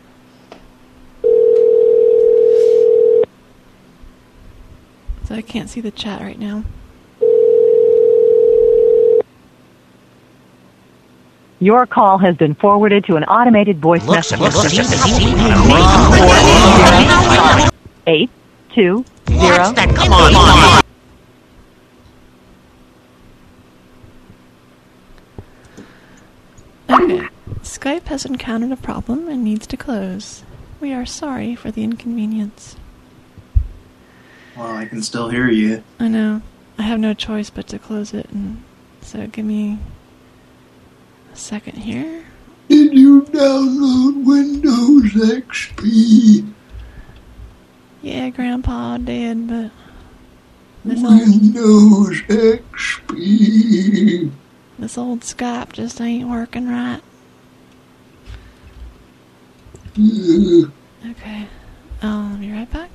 So I can't see the chat right now. Your call has been forwarded to an automated voice message. Eight two zero. Come on. Okay. Skype has encountered a problem and needs to close. We are sorry for the inconvenience. Well, I can still hear you. I know. I have no choice but to close it, and so give me a second here. Did you download Windows XP? Yeah, Grandpa did, but this old Windows XP. this old Skype just ain't working right. Okay. Um, I'll be right back.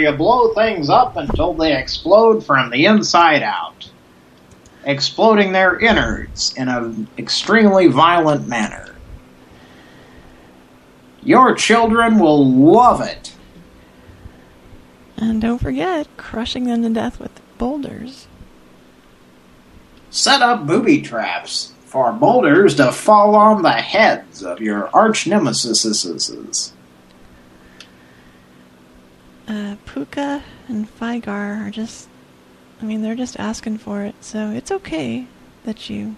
You blow things up until they explode from the inside out. Exploding their innards in an extremely violent manner. Your children will love it. And don't forget, crushing them to death with boulders. Set up booby traps for boulders to fall on the heads of your arch nemesis. Uh, Pooka and Fygar are just, I mean, they're just asking for it, so it's okay that you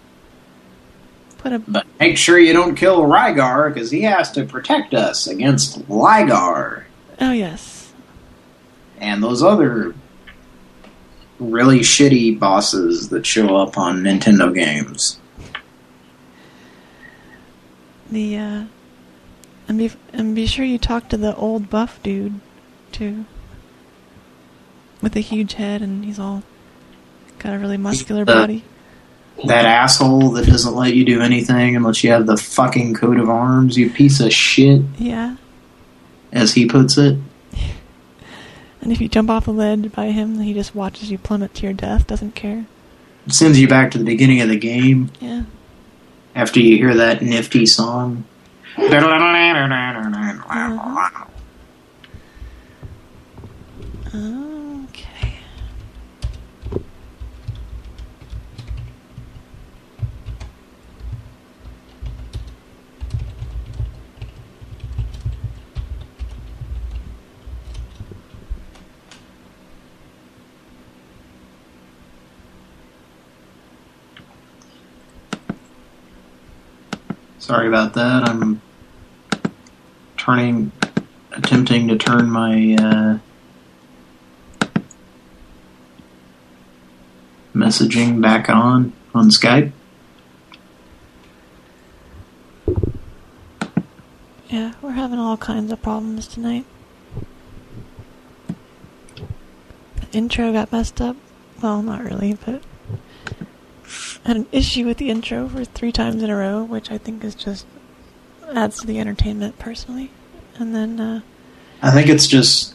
put a... But make sure you don't kill Rygar, because he has to protect us against Ligar Oh, yes. and those other really shitty bosses that show up on Nintendo games. The, uh... And be, and be sure you talk to the old buff dude, too. With a huge head, and he's all... Got a really muscular the- body. That asshole that doesn't let you do anything unless you have the fucking coat of arms, you piece of shit, Yeah. as he puts it. And if you jump off a ledge by him, he just watches you plummet to your death, doesn't care. Sends you back to the beginning of the game Yeah. after you hear that nifty song. Okay. Uh-huh. Um, Sorry about that. I'm turning, attempting to turn my uh, messaging back on on Skype. Yeah, we're having all kinds of problems tonight. The intro got messed up. Well, not really, but had an issue with the intro for three times in a row, which I think is just adds to the entertainment personally. And then uh, I think it's just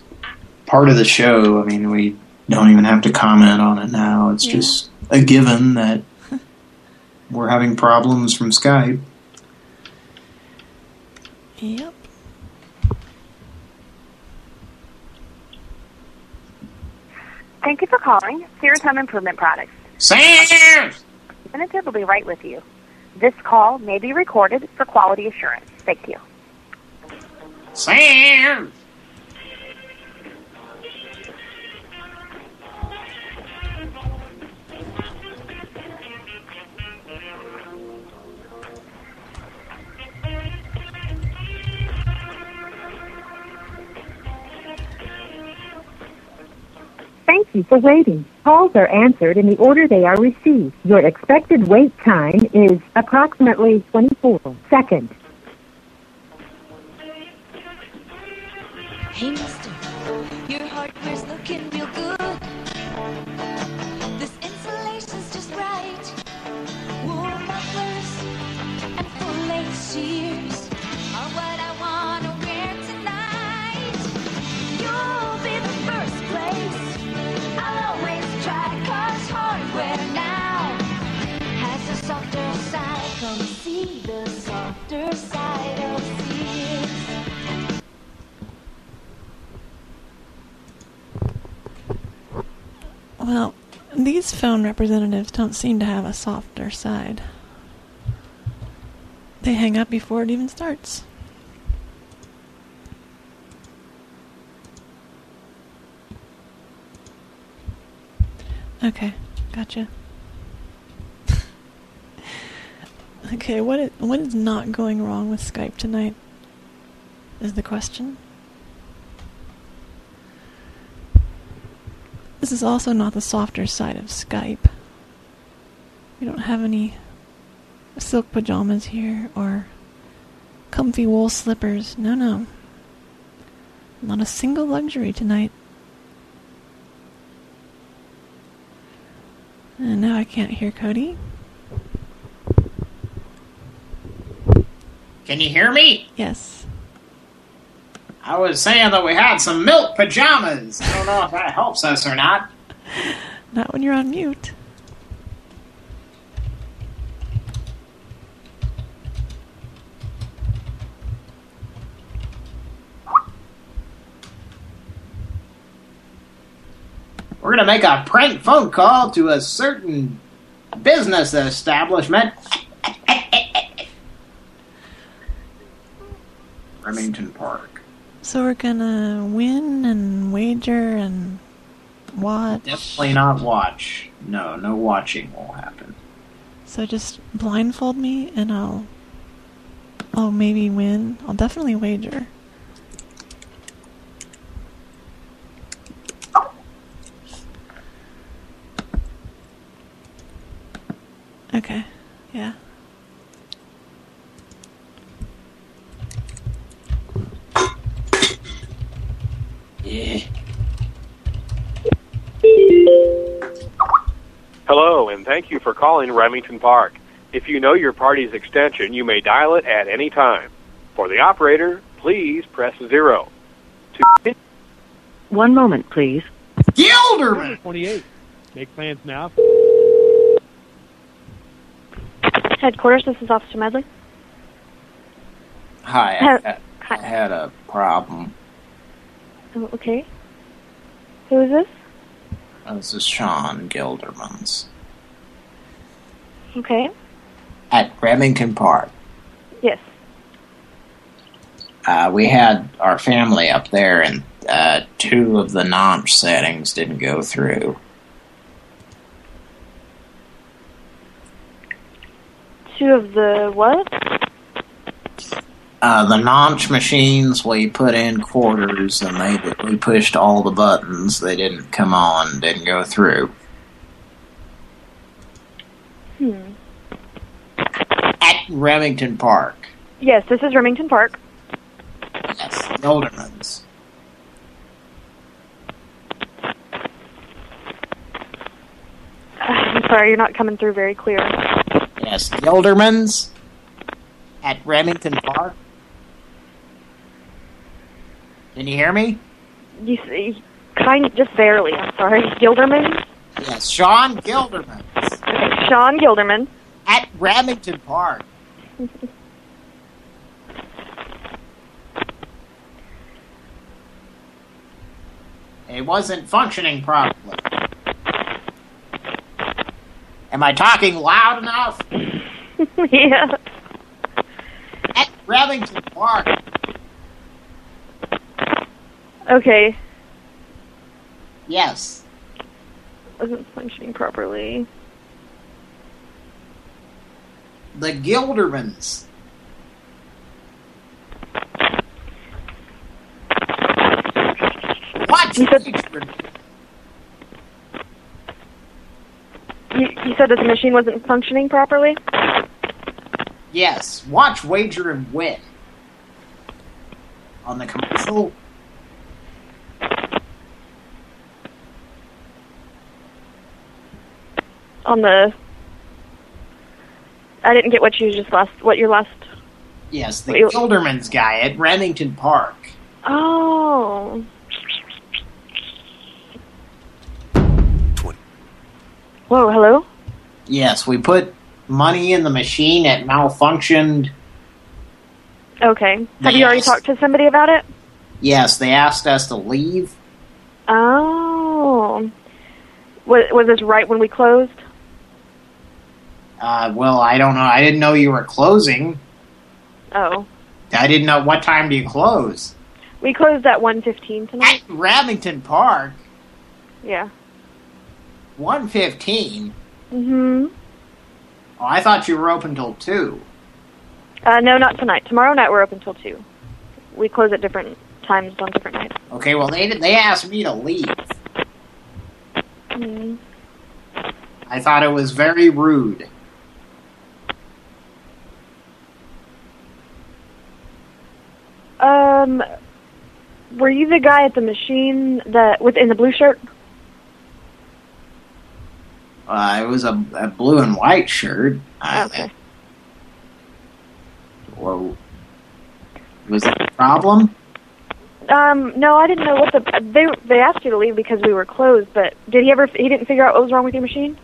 part of the show. I mean, we don't even have to comment on it now. It's Yeah. just a given that we're having problems from Skype. Yep. Thank you for calling Sears Home Improvement Products. Sears! Representative will be right with you. This call may be recorded for quality assurance. Thank you. Sears! You for waiting. Calls are answered in the order they are received. Your expected wait time is approximately 24 seconds. These phone representatives don't seem to have a softer side. They hang up before it even starts. Okay, gotcha. okay, what is, what is not going wrong with Skype tonight? Is the question. This is also not the softer side of Skype. We don't have any silk pajamas here or comfy wool slippers. No, no. Not a single luxury tonight. And now I can't hear Cody. Can you hear me? Yes. I was saying that we had some milk pajamas. I don't know if that helps us or not. Not when you're on mute. We're going to make a prank phone call to a certain business establishment. Remington Park. So we're gonna win and wager and watch. Definitely not watch. No, no watching will happen. So just blindfold me and I'll I'll maybe win. I'll definitely wager. Okay. Yeah. Yeah. Hello, and thank you for calling Remington Park. If you know your party's extension, you may dial it at any time. For the operator, please press zero. To One moment, please. Gilderman! 28. Make plans now. Headquarters, this is Officer Medley. Hi, I, Hi. had- I had a problem. Oh, okay. Who is this? This is Sean Gilderman's. Okay. At Remington Park. Yes. Uh, we had our family up there, and uh, two of the notch settings didn't go through. Two of the what? Uh, the notch machines, we put in quarters, and they we pushed all the buttons. They didn't come on, didn't go through. Hmm. At Remington Park. Yes, this is Remington Park. Yes, the Gilderman's. I'm sorry, you're not coming through very clear. Yes, the Gilderman's. At Remington Park. Can you hear me? You see, kind of, just barely. I'm sorry, Gilderman. Yes, Sean Gilderman. Okay, Sean Gilderman. At Remington Park. It wasn't functioning properly. Am I talking loud enough? yeah. At Remington Park. Okay. Yes. Wasn't functioning properly. The Gildermans. What? You said, you, you said that the machine wasn't functioning properly? Yes. Watch, wager, and win. On the commercial. On the... I didn't get what you just last... What your last... Yes, the. Gilderman's guy at Remington Park. Oh. Whoa, hello? Yes, we put money in the machine. It malfunctioned. Okay. Have you already talked to somebody about it? Yes, they asked us to leave. Oh. Was, was this right when we closed? Uh, well, I don't know. I didn't know you were closing. Oh. I didn't know what time do you close. We closed at 1.15 tonight. At Remington Park, Yeah. one fifteen. Mm-hmm. Oh, I thought you were open till two. Uh, no, not tonight. Tomorrow night we're open till 2. We close at different times on different nights. Okay, well they they asked me to leave. Mm. I thought it was very rude. Um, were you the guy at the machine that with in the blue shirt? Uh, it was a, a blue and white shirt. Okay. Whoa. Was that a problem? Um, no, I didn't know what the they they asked you to leave because we were closed. But did he ever? He didn't figure out what was wrong with your machine.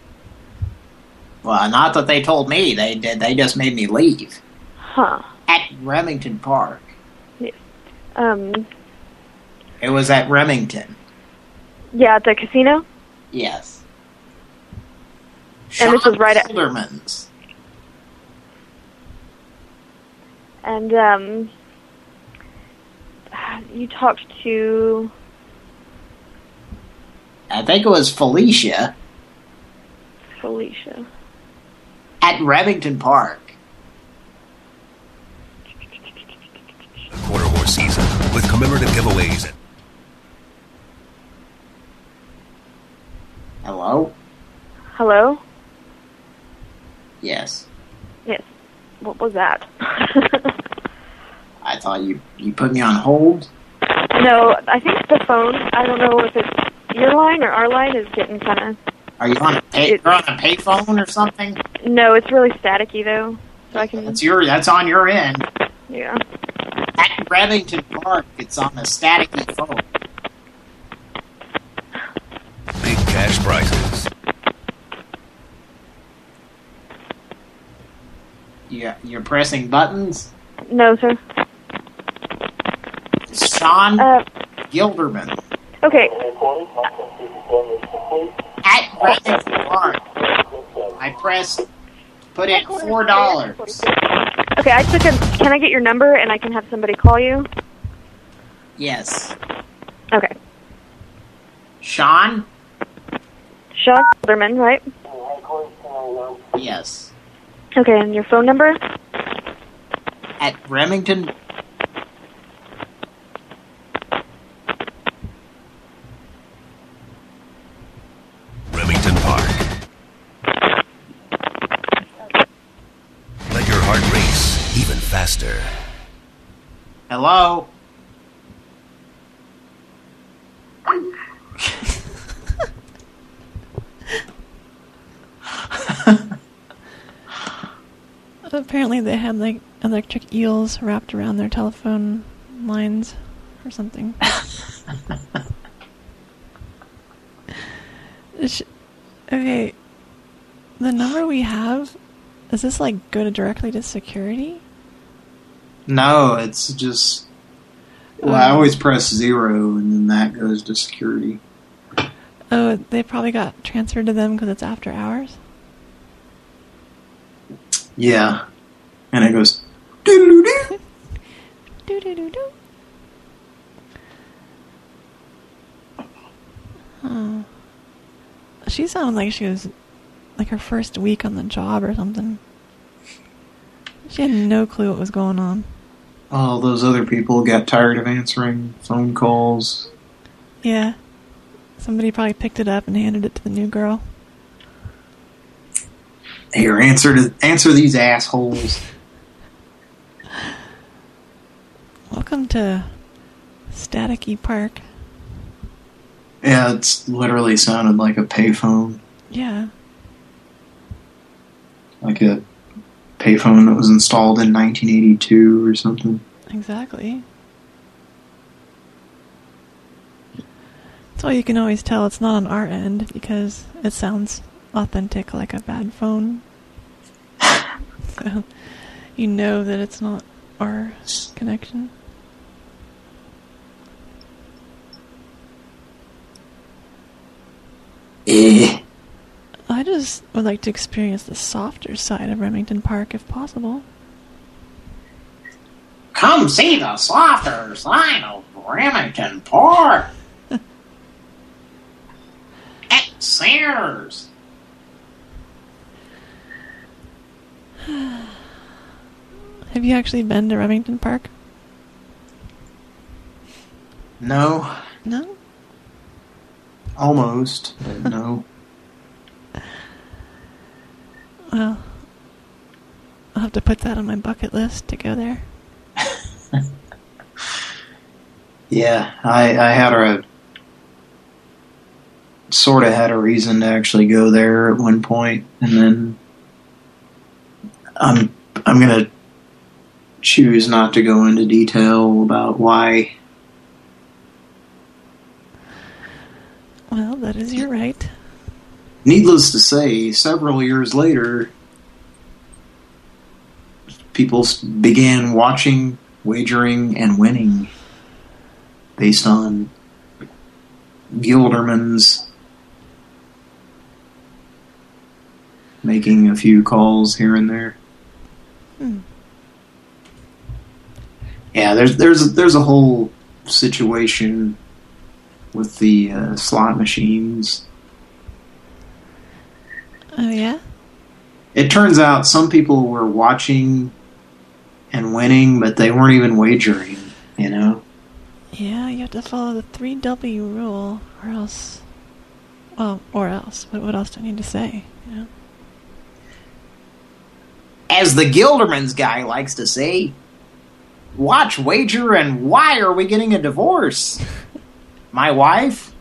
Well, not that they told me. They did. They just made me leave Huh. at Remington Park. Um. It was at Remington. Yeah, at the casino. Yes. And this was right at. Gilderman's. And um, you talked to. I think it was Felicia Felicia. at Remington Park. Quarter horse season with commemorative giveaways. and Hello? Hello. Yes. Yes. What was that? I thought you you put me on hold. no, I think the phone. I don't know if it's your line or our line is getting kind of. Are you on a pay, you're on a payphone or something? No, it's really staticky though. So I can. That's your that's on your end. Yeah. At Remington Park, it's on a staticky phone. Big cash prizes. Yeah, you're pressing buttons. No, sir. Sean Uh, Gilderman Okay. at Remington Park. I pressed put in four dollars. Okay, I took a. Can I get your number and I can have somebody call you? Yes. Okay. Sean? Sean Alderman, right? Yes. Okay, and your phone number? At Remington Park. Let your heart race even faster. Hello? Apparently they had like electric eels wrapped around their telephone lines or something. Okay, the number we have, does this like go to directly to security? No, it's just well, I oh. always press zero and then that goes to security. Oh, they probably got transferred to them because it's after hours. Yeah. And it goes doo-doo-doo. Do do do do. Huh. She sounded like she was like her first week on the job or something. She had no clue what was going on. All those other people got tired of answering phone calls. Yeah. Somebody probably picked it up and handed it to the new girl. Here, answer to answer these assholes. Welcome to Staticky Park. Yeah, it's literally sounded like a payphone. Yeah. Like a payphone that was installed in 1982 or something. Exactly. That's why you can always tell it's not on our end because it sounds authentic like a bad phone. so you know that it's not our connection. Eh. I just would like to experience the softer side of Remington Park if possible. Come see the softer side of Remington Park. At Sears. Have you actually been to Remington Park? No, No? almost, but no. Well, I'll have to put that on my bucket list to go there. yeah, I, I had a sort of had a reason to actually go there at one point, and then I'm I'm gonna choose not to go into detail about why. Well, that is your right. Needless to say, several years later, people began watching, wagering, and winning based on Gilderman's making a few calls here and there. Hmm. Yeah, there's there's there's a whole situation with the uh, slot machines. Oh yeah. It turns out some people were watching and winning, but they weren't even wagering. You know, Yeah, you have to follow the three W rule, or else. Well, or else. What, what else do I need to say? You know? as the Gilderman's guy likes to say, watch, wager, and why are we getting a divorce? My wife?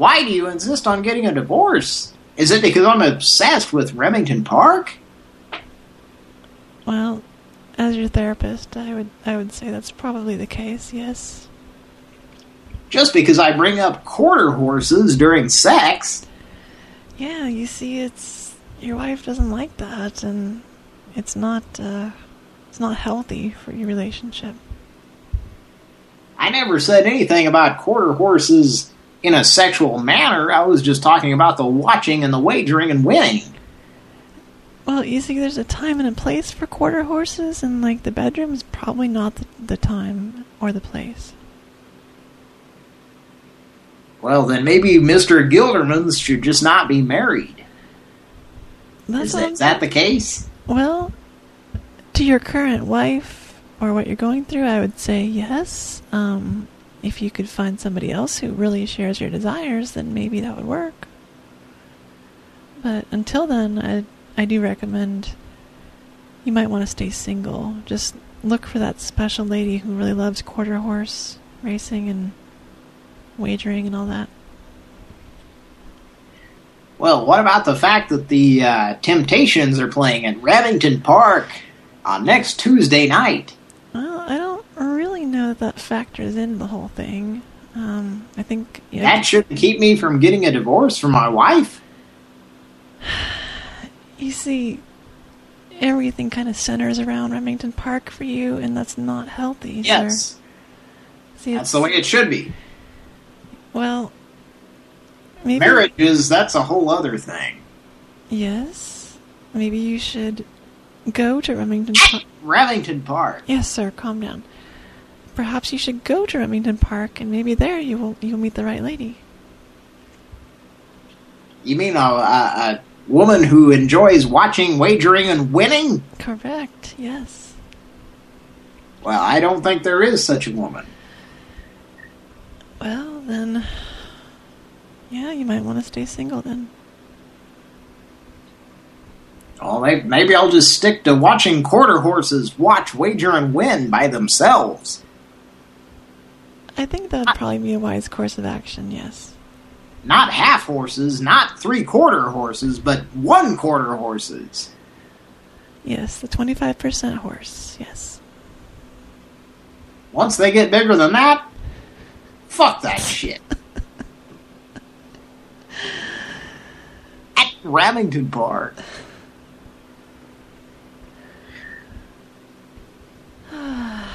Why do you insist on getting a divorce? Is it because I'm obsessed with Remington Park? Well, as your therapist, I would I would say that's probably the case. Yes. Just because I bring up quarter horses during sex? Yeah, you see, it's your wife doesn't like that, and it's not uh, it's not healthy for your relationship. I never said anything about quarter horses in a sexual manner. I was just talking about the watching and the wagering and winning. Well, you see, there's a time and a place for quarter horses, and like the bedroom is probably not the, the time or the place. Well, then maybe Mr. Gilderman should just not be married. Is that, that the case? Well, to your current wife or what you're going through, I would say yes. Um, if you could find somebody else who really shares your desires, then maybe that would work. But until then, I I do recommend you might want to stay single. Just look for that special lady who really loves quarter horse racing and wagering and all that. Well, what about the fact that the uh, Temptations are playing at Remington Park on next Tuesday night? Well, I know that that factors in the whole thing. Um, I think you know, That shouldn't keep me from getting a divorce from my wife. You see, everything kind of centers around Remington Park for you, and that's not healthy. Yes. Sir. See, That's the way it should be. well, maybe Marriage is, that's a whole other thing. Yes, maybe you should go to Remington Park. Remington Park. Yes, sir. Calm down. Perhaps you should go to Remington Park, and maybe there you will you'll meet the right lady. You mean a, a, a woman who enjoys watching, wagering, and winning? Correct. Yes. Well, I don't think there is such a woman. Well, then, yeah, you might want to stay single then. Well, maybe I'll just stick to watching quarter horses watch, wager, and win by themselves. I think that would probably be a wise course of action. Yes. Not half horses, not three quarter horses, but one quarter horses. Yes, the twenty-five percent horse. Yes. Once they get bigger than that, fuck that shit. At Remington Park.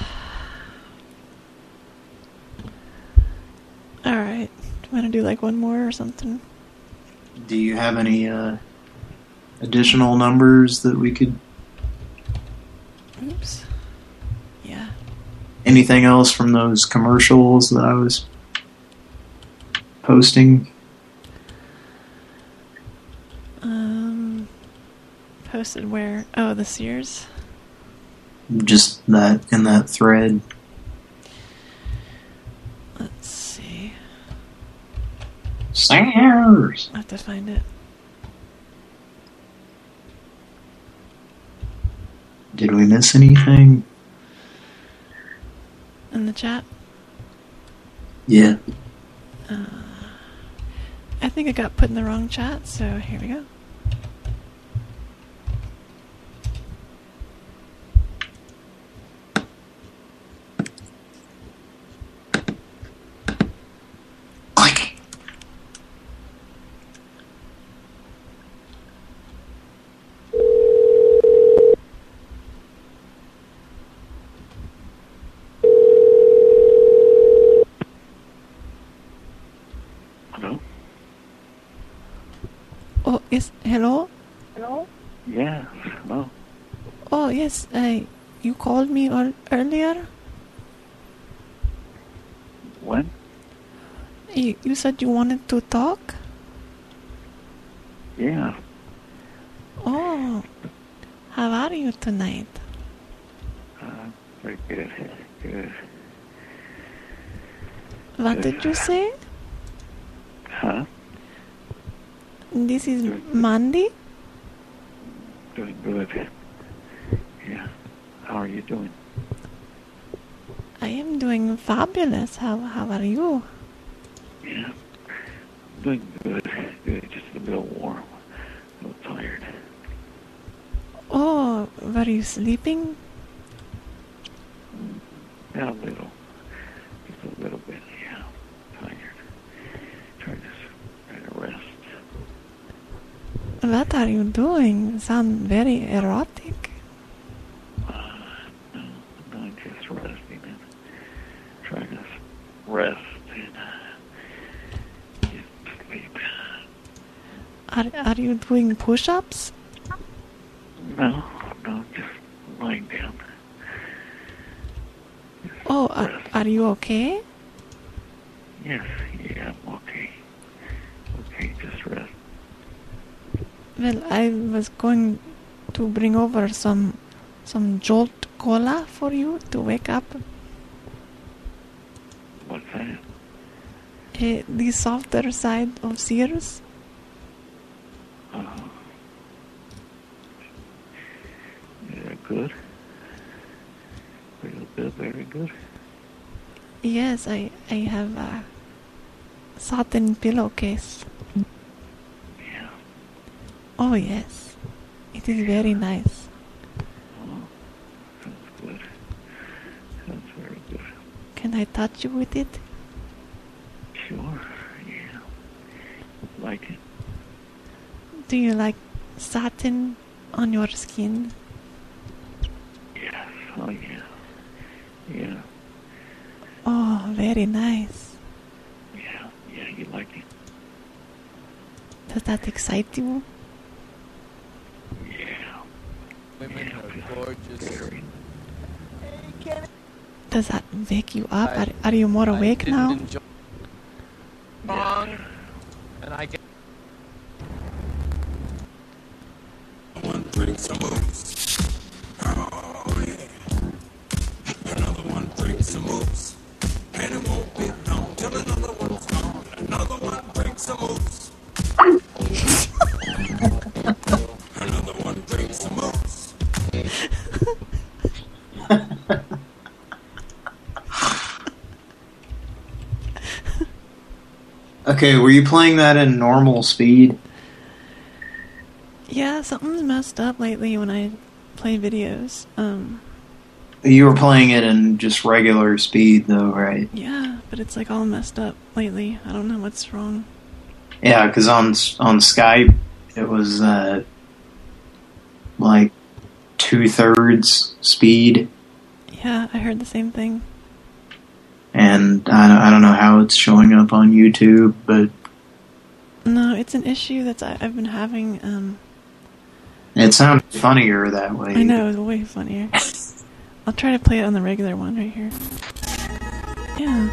All right. Do you want to do like one more or something? Do you have any uh, additional numbers that we could... Oops. Yeah. Anything else from those commercials that I was posting? Um. Posted where? Oh, the Sears. Just that in that thread. Let's see. Sears. I have to find it. Did we miss anything? In the chat. Yeah. Uh, I think I got put in the wrong chat, so here we go. Hello? Hello? Yes. Hello. Oh, yes. Uh, you called me ear- earlier? When? You, you said you wanted to talk? Yeah. Oh. How are you tonight? Uh, very good. Good. What did you say? Huh? This is Mandy? Doing good. Yeah. How are you doing? I am doing fabulous. How, how are you? Yeah. I'm Doing good. Good. Just a little warm. A little tired. Oh, were you sleeping? Mm-hmm. Yeah, a little. Just a little bit. Yeah. Tired. Trying to, trying to rest. What are you doing? You sound very erotic. I'm just resting and trying to rest and get to sleep. Are, are you doing push-ups? No, no, just lying down. Oh, are, are you okay? Yes, yeah, I'm okay. Okay, just rest. Well, I was going to bring over some some Jolt Cola for you to wake up. What's that? Eh, the softer side of Sears. Uh, yeah, good. Very good, very good. Yes, I I have a satin pillowcase. Yeah. Oh yes, it is very nice. Sounds good. Sounds very good. Can I touch you with it? Sure, yeah. Like it. Do you like satin on your skin? Yes, oh yeah. Yeah, Oh, very nice. yeah, yeah, you like it. Does that excite you? Yeah. Women are gorgeous. Does that wake you up? Are, are you more awake didn't now? enjoy wrong, and I get. One brings some moves. Oh, yeah. Another one brings some moves. And it won't be long till another one's gone. Another one brings some moves. another one brings some moves. Okay, were you playing that in normal speed? Yeah, something's messed up lately when I play videos. Um, You were playing it in just regular speed, though, right? yeah, but it's like all messed up lately. I don't know what's wrong. Yeah, because on on Skype it was uh, like two thirds speed, Yeah, I heard the same thing. And I don't, I don't know how it's showing up on YouTube, but No, it's an issue that's I, I've been having. Um, it sounds funnier that way. I know it's way funnier. I'll try to play it on the regular one right here. Yeah.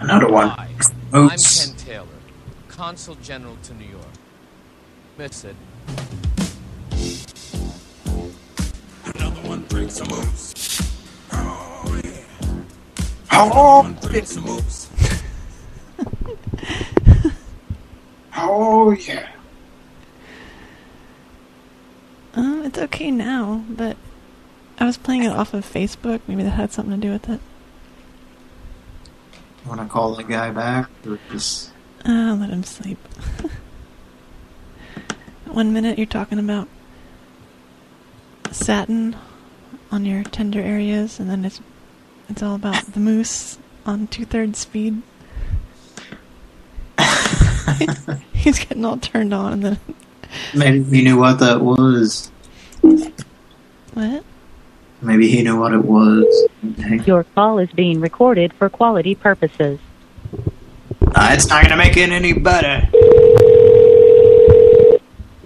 Another one. Hi, Oops. I'm Ken Taylor, Consul General to New York. Miss it. Another one brings some moves. Oh, yeah. Oh, brings some moves. oh yeah. Um, it's okay now, but I was playing it off of Facebook. Maybe that had something to do with it. Want to call the guy back or just? Uh, let him sleep. One minute you're talking about satin on your tender areas, and then it's it's all about the moose on two thirds speed. He's getting all turned on, and then Maybe he knew what that was. what? Maybe he knew what it was. Your call is being recorded for quality purposes. Uh, it's not going to make it any better. You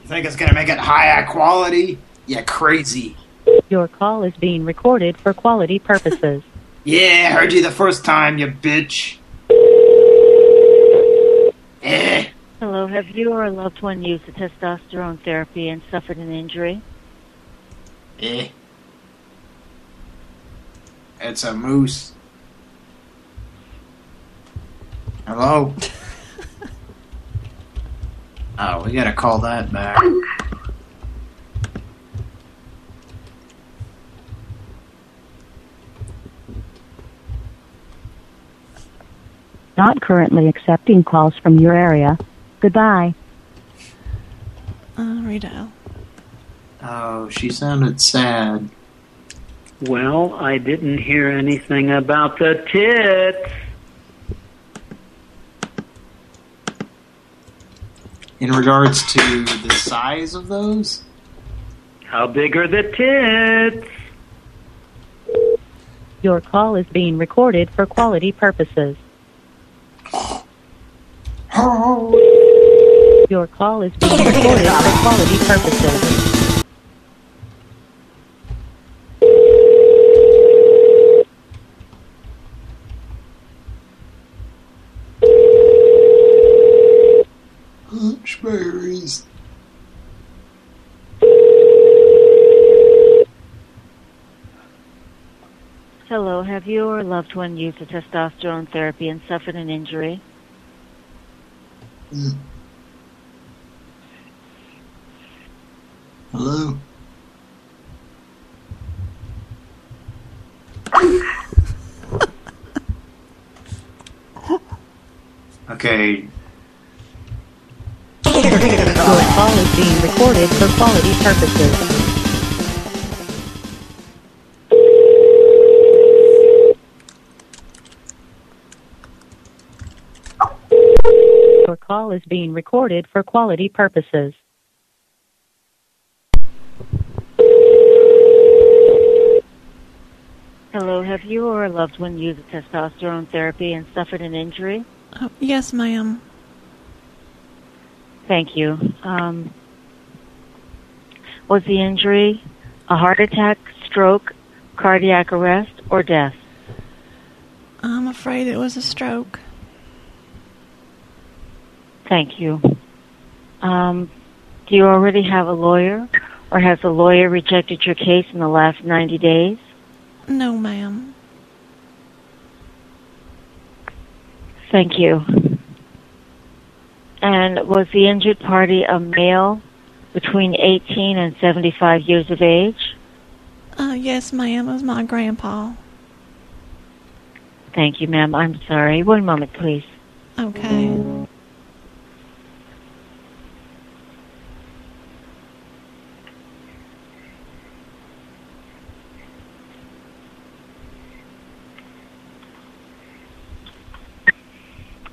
think it's going to make it higher quality? Yeah, crazy. Your call is being recorded for quality purposes. Yeah, I heard you the first time, you bitch. Eh. Hello, have you or a loved one used the testosterone therapy and suffered an injury? Eh. It's a moose. Hello? oh, we gotta call that back. Not currently accepting calls from your area. Goodbye. Uh, redial. Oh, she sounded sad. Well, I didn't hear anything about the tits. In regards to the size of those? How big are the tits? Your call is being recorded for quality purposes. Your call is being recorded for quality purposes. Hunchberries. Hello, have your loved one used a testosterone therapy and suffered an injury? Hello? okay. Your call is being recorded for quality purposes. Call is being recorded for quality purposes. Hello, have you or a loved one used testosterone therapy and suffered an injury? Oh, yes, ma'am. Thank you. Um, was the injury a heart attack, stroke, cardiac arrest, or death? I'm afraid it was a stroke. Thank you. Um, do you already have a lawyer, or has a lawyer rejected your case in the last 90 days? No, ma'am. Thank you. And was the injured party a male between 18 and 75 years of age? Uh, yes, ma'am. It was my grandpa. Thank you, ma'am. I'm sorry. One moment, please. Okay.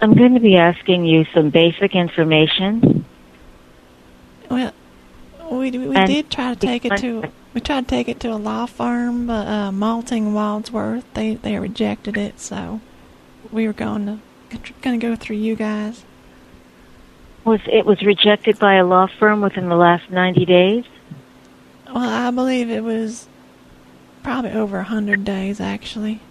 I'm going to be asking you some basic information. Well, we we And- did try to take it to we tried to take it to a law firm, but uh, Malting Wadsworth they they rejected it, so we were going to going to go through you guys. Was it was rejected by a law firm within the last 90 days? Well, I believe it was probably over a hundred days actually.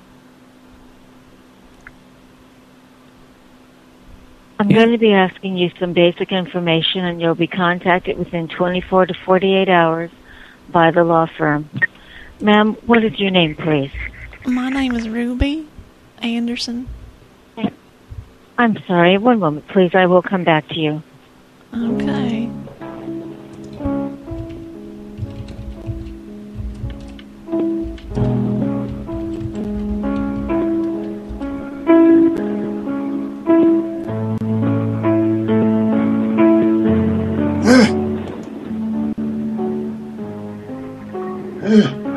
I'm going to be asking you some basic information, and you'll be contacted within 24 to 48 hours by the law firm. Ma'am, what is your name, please? My name is Ruby Anderson. I'm sorry. One moment, please. I will come back to you. Okay. 诶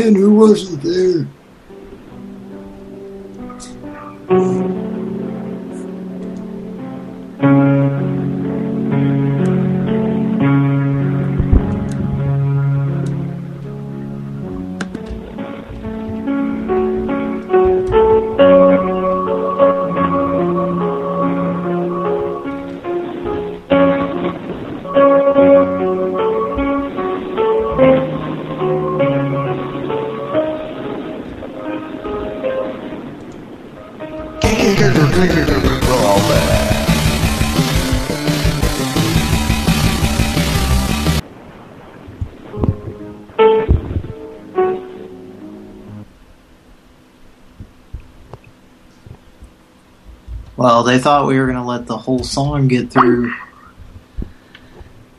Man who wasn't there. They thought we were going to let the whole song get through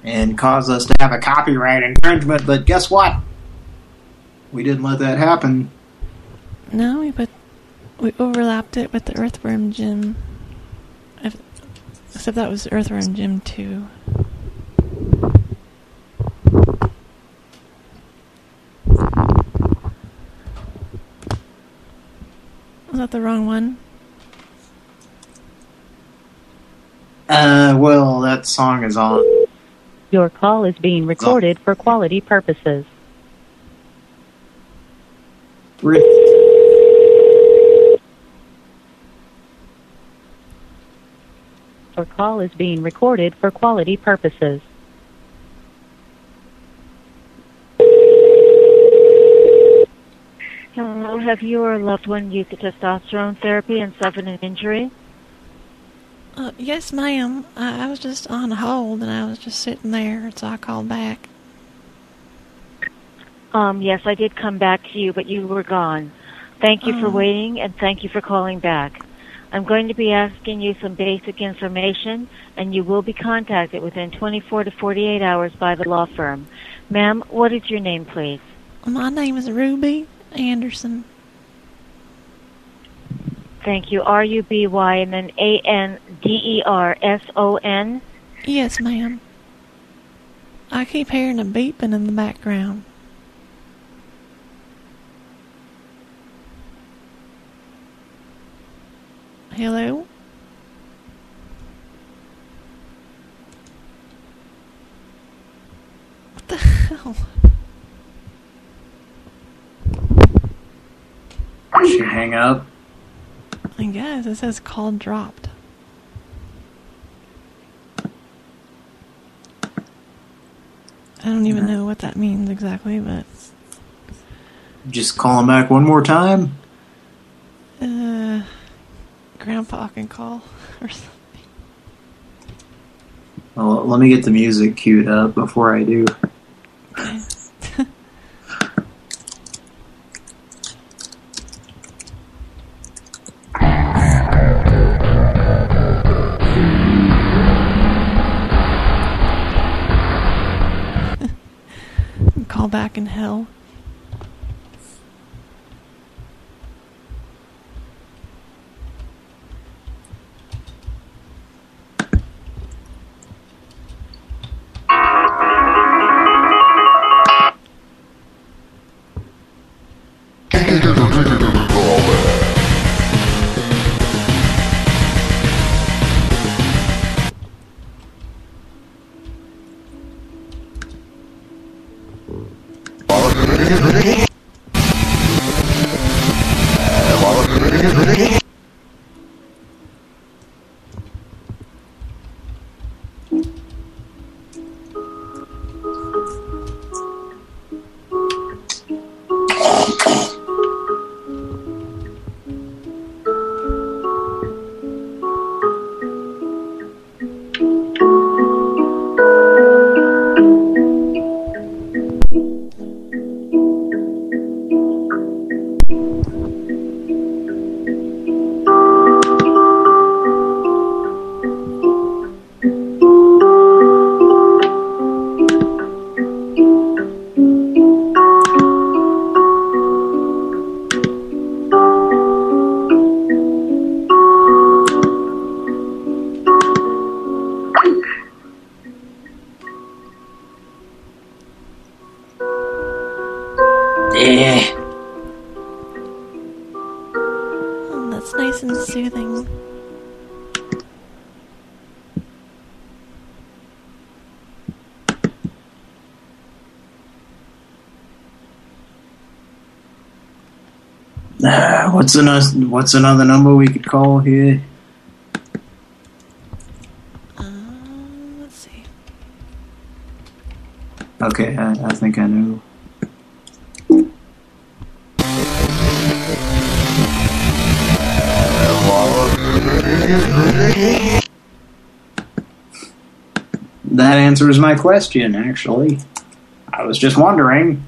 and cause us to have a copyright infringement, but guess what? We didn't let that happen. No, we put we overlapped it with the Earthworm Jim. If, except that was Earthworm Jim 2. Was that the wrong one? Uh, well, that song is on. Your call is being recorded for quality purposes. Your call is being recorded for quality purposes. Hello, have you or a loved one used testosterone therapy and suffered an injury? Uh, yes, ma'am. I, I was just on hold and I was just sitting there, so I called back. Um, yes, I did come back to you, but you were gone. Thank you for Oh. waiting and thank you for calling back. I'm going to be asking you some basic information and you will be contacted within 24 to 48 hours by the law firm. Ma'am, what is your name, please? My name is Ruby Anderson. Thank you. R U B Y and then A N D E R S O N. Yes, ma'am. I keep hearing a beeping in the background. Hello? What the hell? Did she hang up? I guess it says call dropped. I don't even know what that means exactly, but Just call him back one more time? uh, Grandpa can call or something. Well, let me get the music queued up before I do. Call back in hell. What's another What's another number we could call here? Uh, let's see. Okay, I, I think I know. That answers my question, actually. I was just wondering.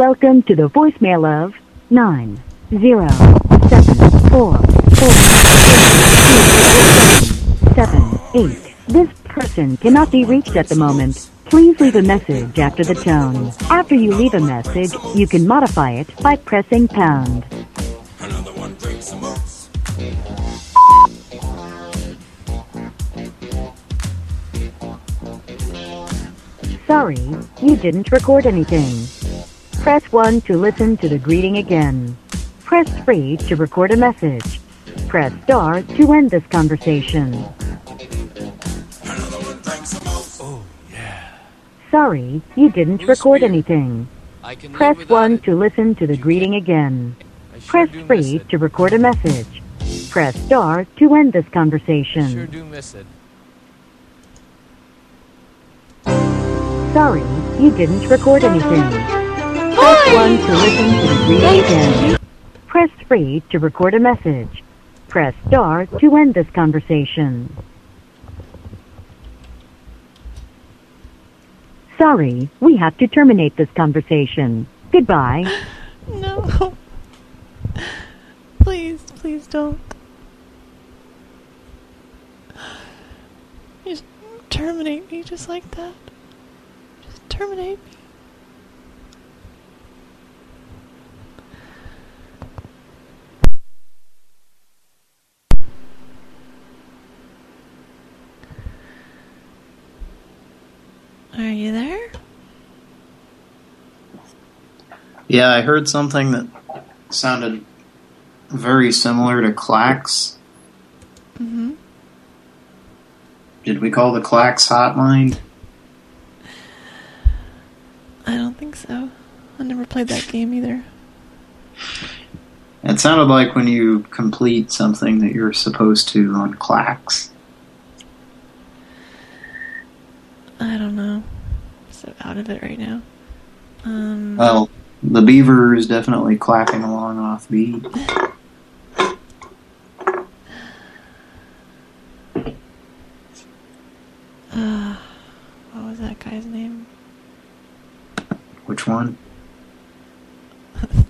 Welcome to the voicemail of nine zero seven four four seven eight. This person cannot be reached at the moment. Please leave a message after the tone. After you leave a message, you can modify it by pressing pound. Sorry, you didn't record anything. Press 1 to listen to the greeting again. Press 3 to record a message. Press star to end this conversation. Sorry, you didn't record anything. I can Press 1 to listen to the greeting again. Press 3 to record a message. Press star to end this conversation. Sure do miss it. Sorry, you didn't record anything. Press 1 to listen to the greeting again. Press 3 to record a message. Press star to end this conversation. Sorry, we have to terminate this conversation. Goodbye. No. Please, please don't. Just terminate me just like that. Just terminate me. Are you there? Yeah, I heard something that sounded very similar to Klax. Mm-hmm. Did we call the Klax hotline? I don't think so. I never played that game either. It sounded like when you complete something that you're supposed to on Klax. I don't know. I'm so out of it right now. Um, Well, the beaver is definitely clapping along off beat. uh, what was that guy's name? Which one?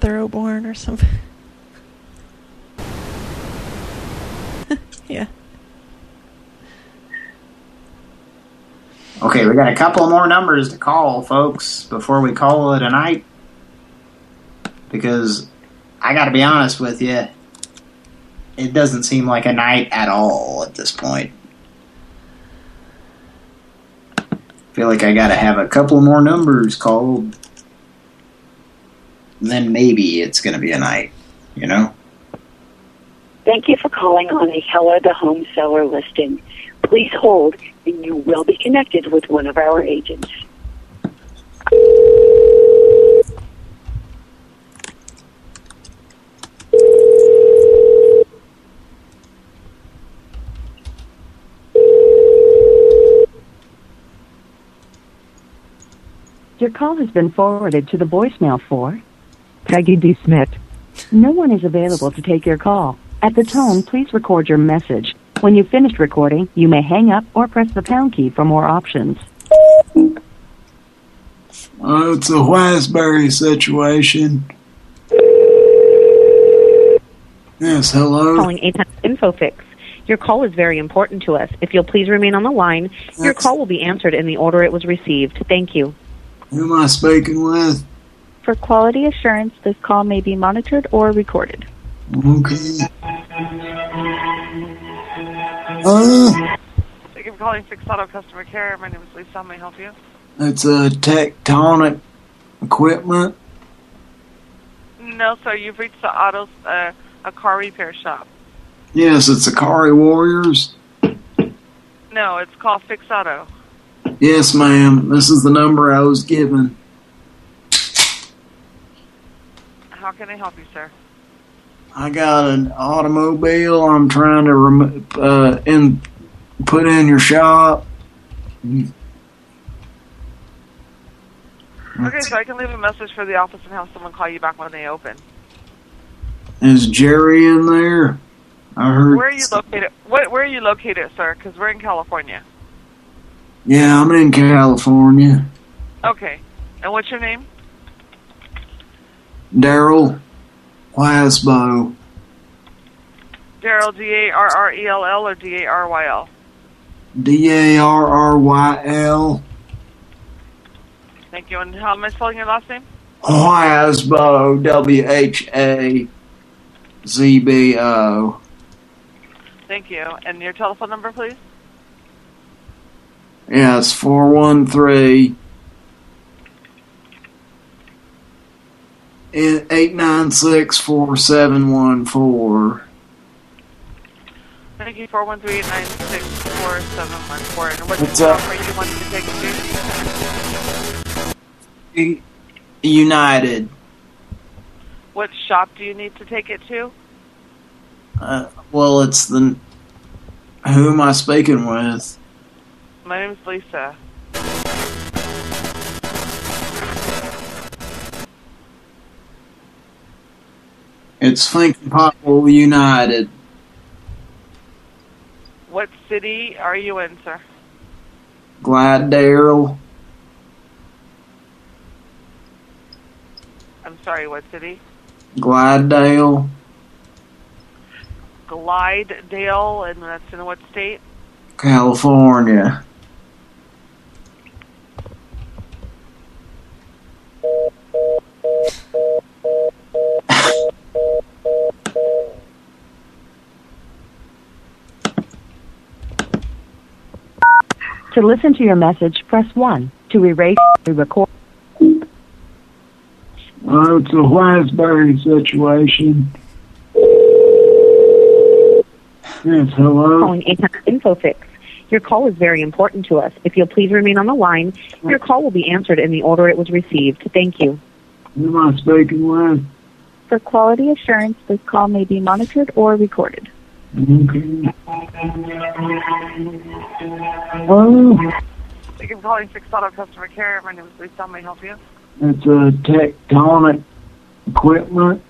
Thoroughborn or something. yeah. Okay, we got a couple more numbers to call, folks, before we call it a night. Because I got to be honest with you, it doesn't seem like a night at all at this point. I feel like I got to have a couple more numbers called. Then maybe it's going to be a night, you know? Thank you for calling on a Keller the Home Seller listing. Please hold, and you will be connected with one of our agents. Your call has been forwarded to the voicemail for Peggy D. Smith. No one is available to take your call. At the tone, please record your message. When you've finished recording, you may hang up or press the pound key for more options. Oh, it's a Wiseberry situation. Yes, hello. Calling 800 InfoFix. Your call is very important to us. If you'll please remain on the line, your call will be answered in the order it was received. Thank you. Who am I speaking with? For quality assurance, this call may be monitored or recorded. Okay. Uh, Thank you for calling Fix Auto Customer Care. My name is Lisa. How may I help you? it's a tectonic equipment. No, sir. You've reached the auto, uh, a car repair shop. Yes, it's a Kari Warriors. No, it's called Fix Auto. Yes, ma'am. This is the number I was given. How can I help you, sir? I got an automobile I'm trying to rem uh, in put in your shop. Okay, so I can leave a message for the office and have someone call you back when they open. Is Jerry in there? I heard. Where are you located? What, where are you located, sir? Because we're in California. Yeah, I'm in California. Okay. And what's your name? Daryl Wasbo. Daryl, D-A-R-R-E-L-L or D-A-R-Y-L? D A R R Y L. Thank you. And how am I spelling your last name? Wasbo. W H A Z B O. Thank you. And your telephone number, please? Yes, four one three eight nine six four seven one four. Thank you. Four one three eight nine six four seven one four. And what What's up? offer you wanted to take it to? United. What shop do you need to take it to? Uh, well, it's the. Who am I speaking with? My name is Lisa. It's Thinking Popple United. What city are you in, sir? Glidedale. I'm sorry, what city? Glidedale. Glidedale, and that's in what state? California. To listen to your message, press 1. To erase, record. Oh, it's a Wiseberry situation. Yes, hello. Calling InfoFix. Your call is very important to us. If you'll please remain on the line, your call will be answered in the order it was received. Thank you. Who am I speaking with? For quality assurance, this call may be monitored or recorded. Okay. Oh, Thank you for calling Fix Auto Customer Care. My name is Lisa. How may I help you? it's a tectonic equipment.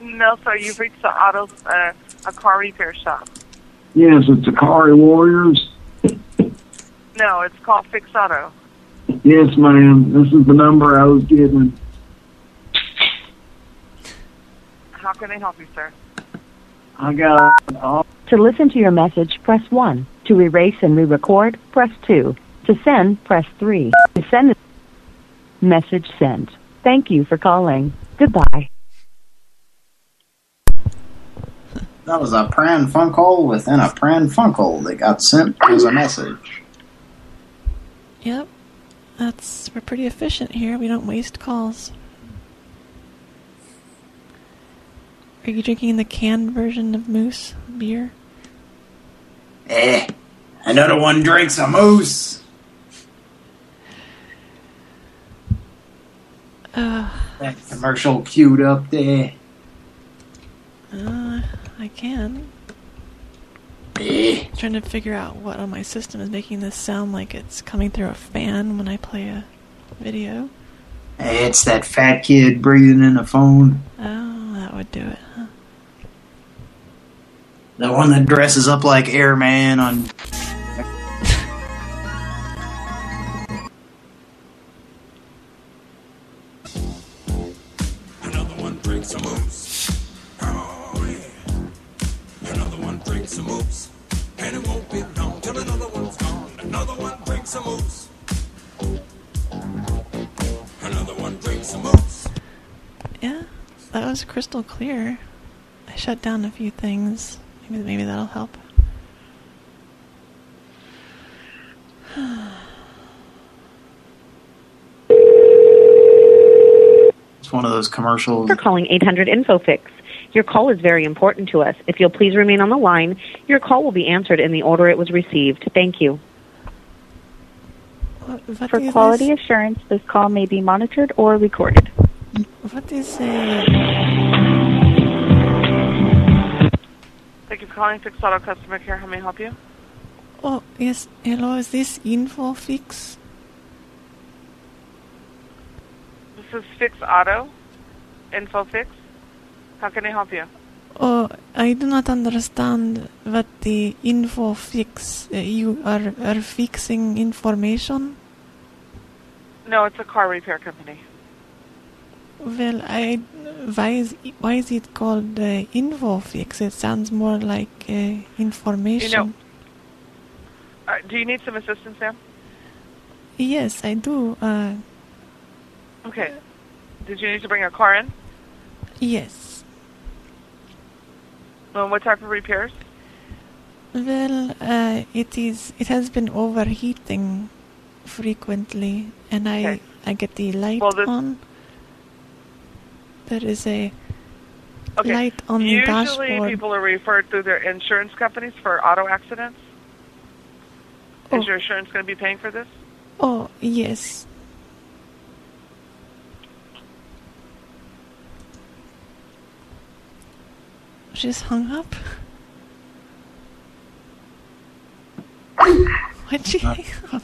No, sir. You've reached the auto, uh, a car repair shop. Yes, it's a Kari Warriors. No, it's called Fix Auto. Yes, ma'am. This is the number I was given. How can I help you, sir? I got an To listen to your message, press 1. To erase and re-record, press 2. To send, press 3. To send a message sent. Thank you for calling. Goodbye. That was a Pran Funkel within a Pran Funkel that got sent as a message. Yep. That's we're pretty efficient here. We don't waste calls. Are you drinking the canned version of Moose beer? Eh, another one drinks a moose. Uh, That commercial queued up there. uh, I can. Eh. Trying to figure out what on my system is making this sound like it's coming through a fan when I play a video. Eh, It's that fat kid breathing in the phone. Oh, would do it, huh? The one that dresses up like Airman on... crystal clear. I shut down a few things. Maybe maybe that'll help. It's one of those commercials. for calling 800 InfoFix. Your call is very important to us. If you'll please remain on the line, your call will be answered in the order it was received. Thank you. For quality assurance, this call may be monitored or recorded. What is a Thank you for calling Fix Auto Customer Care. How may I help you? Oh yes, hello. Is this InfoFix? This is Fix Auto. InfoFix. How can I help you? Oh, I do not understand what the InfoFix. Uh, you are are fixing information. No, it's a car repair company. Well, I why is why is it called uh, InfoFix? It sounds more like uh, information. You know, uh, do you need some assistance, Sam? Yes, I do. Uh, Okay. Did you need to bring a car in? yes. Well, what type of repairs? Well, uh, it is. It has been overheating frequently, and I Okay. I get the light Well, on. There is a Okay. light on the dashboard. Usually, dashboard. people are referred through their insurance companies for auto accidents. Oh. Is your insurance going to be paying for this? Oh yes. She's hung up. Why'd she hang up?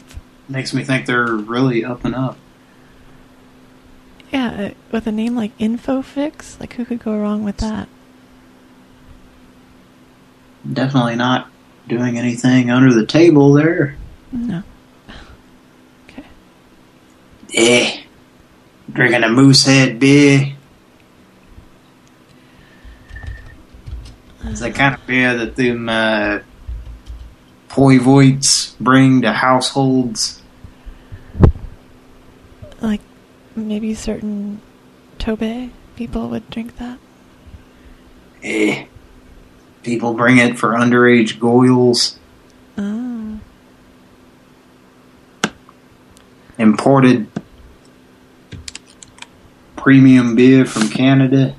Makes me think they're really up and up. Yeah, uh, with a name like InfoFix, like who could go wrong with that? Definitely not doing anything under the table there. No. Okay. Eh. Drinking a Moosehead beer. It's the kind of beer that them uh, Poivoids bring to households. Like maybe certain Tobe people would drink that. Eh. People bring it for underage goyles. Oh. Imported premium beer from Canada.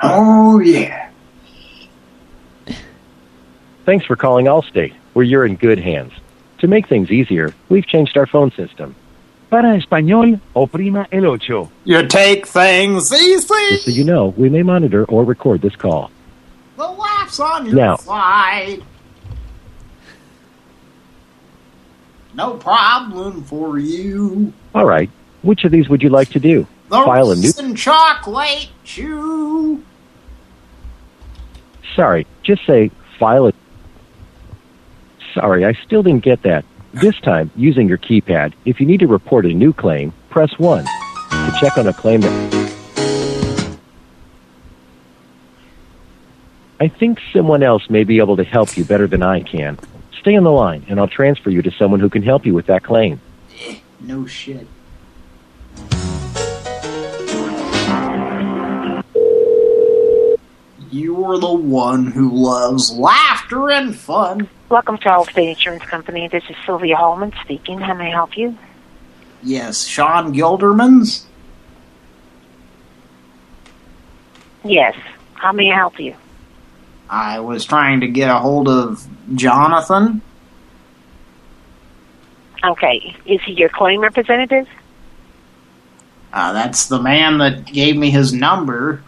Oh, yeah. Thanks for calling Allstate, where you're in good hands. To make things easier, we've changed our phone system. Para español, oprima el ocho. You take things easy. Just so you know, we may monitor or record this call. The laughs on your Now. side. No problem for you. All right, which of these would you like to do? The File a new. chocolate chew. Sorry, just say file a. Sorry, I still didn't get that. This time, using your keypad, if you need to report a new claim, press 1. To check on a claim that. I think someone else may be able to help you better than I can. Stay on the line, and I'll transfer you to someone who can help you with that claim. Eh, no shit. You're the one who loves laughter and fun. Welcome to Allstate Insurance Company. This is Sylvia Holman speaking. How may I help you? Yes, Sean Gilderman's. Yes. How may I help you? I was trying to get a hold of Jonathan. Okay. Is he your claim representative? Uh, that's the man that gave me his number.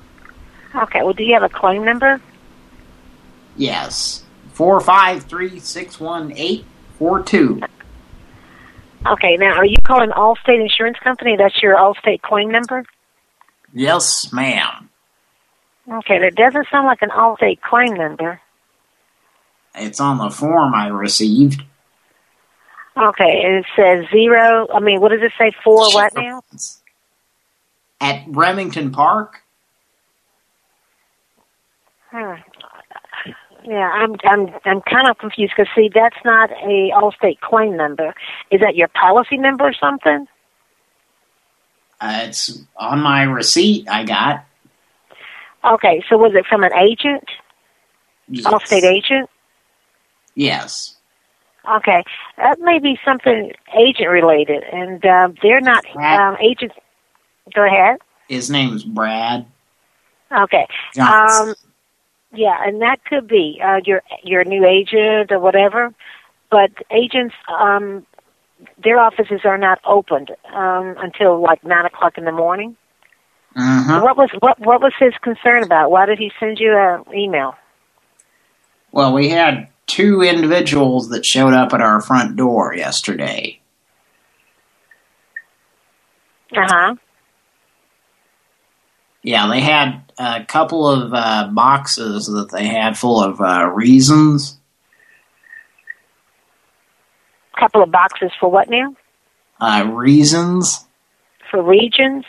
Okay. Well, do you have a claim number? Yes. Four five three six one eight four two. Okay, now are you calling Allstate Insurance Company? That's your Allstate claim number? Yes, ma'am. Okay, that doesn't sound like an Allstate claim number. It's on the form I received. Okay, and it says zero. I mean, what does it say? Four what now? At Remington Park? Hmm. Yeah, I'm I'm I'm kind of confused because see, that's not a Allstate claim number. Is that your policy number or something? Uh, it's on my receipt I got. Okay, so was it from an agent? Yes. Allstate agent? Yes. Okay, that may be something agent related, and um, they're not um, agents. Go ahead. His name's Brad. Okay. Um, yeah, and that could be uh, your your new agent or whatever. But agents, um, their offices are not opened um, until like nine o'clock in the morning. Uh-huh. What was what what was his concern about? Why did he send you an email? Well, we had two individuals that showed up at our front door yesterday. Uh huh. Yeah, they had a couple of uh, boxes that they had full of uh, reasons. Couple of boxes for what now? Uh, reasons. For regions.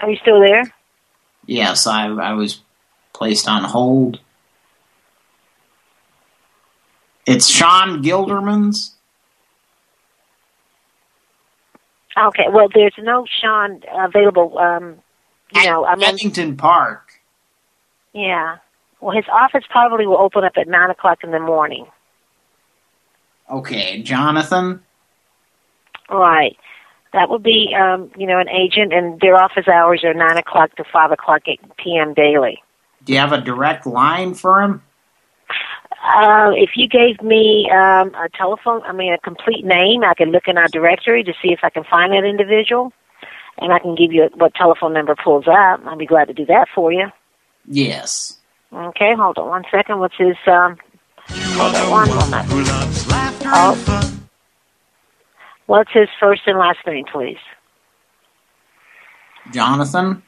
Are you still there? Yes, I, I was placed on hold. It's Sean Gilderman's. Okay. Well, there's no Sean available. Um, you know, I'm on, Remington Park. yeah. Well, his office probably will open up at nine o'clock in the morning. Okay, Jonathan. Right. That would be, um, you know, an agent, and their office hours are nine o'clock to five o'clock p.m. daily. Do you have a direct line for him? Uh, if you gave me um, a telephone, I mean, a complete name, I could look in our directory to see if I can find that individual, and I can give you what telephone number pulls up. I'd be glad to do that for you. Yes. Okay, hold on one second. What's his, um, hold on one moment. Oh. What's his first and last name, please? Jonathan?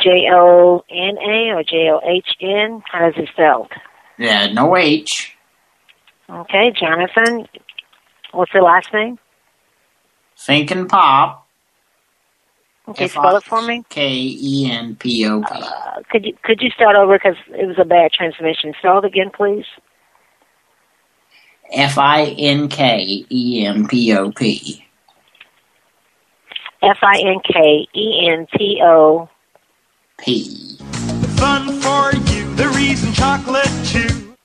J-O-N-A or J-O-H-N? How does it spelled? Yeah, no H. Okay, Jonathan. What's the last name? Finken Pop. Okay, spell it for me. K E N P O P. Uh, could you could you start over because it was a bad transmission? Spell it again, please. F I N K E M P O P. F I N K E N P O P. Fun for you, the reason chocolate chew.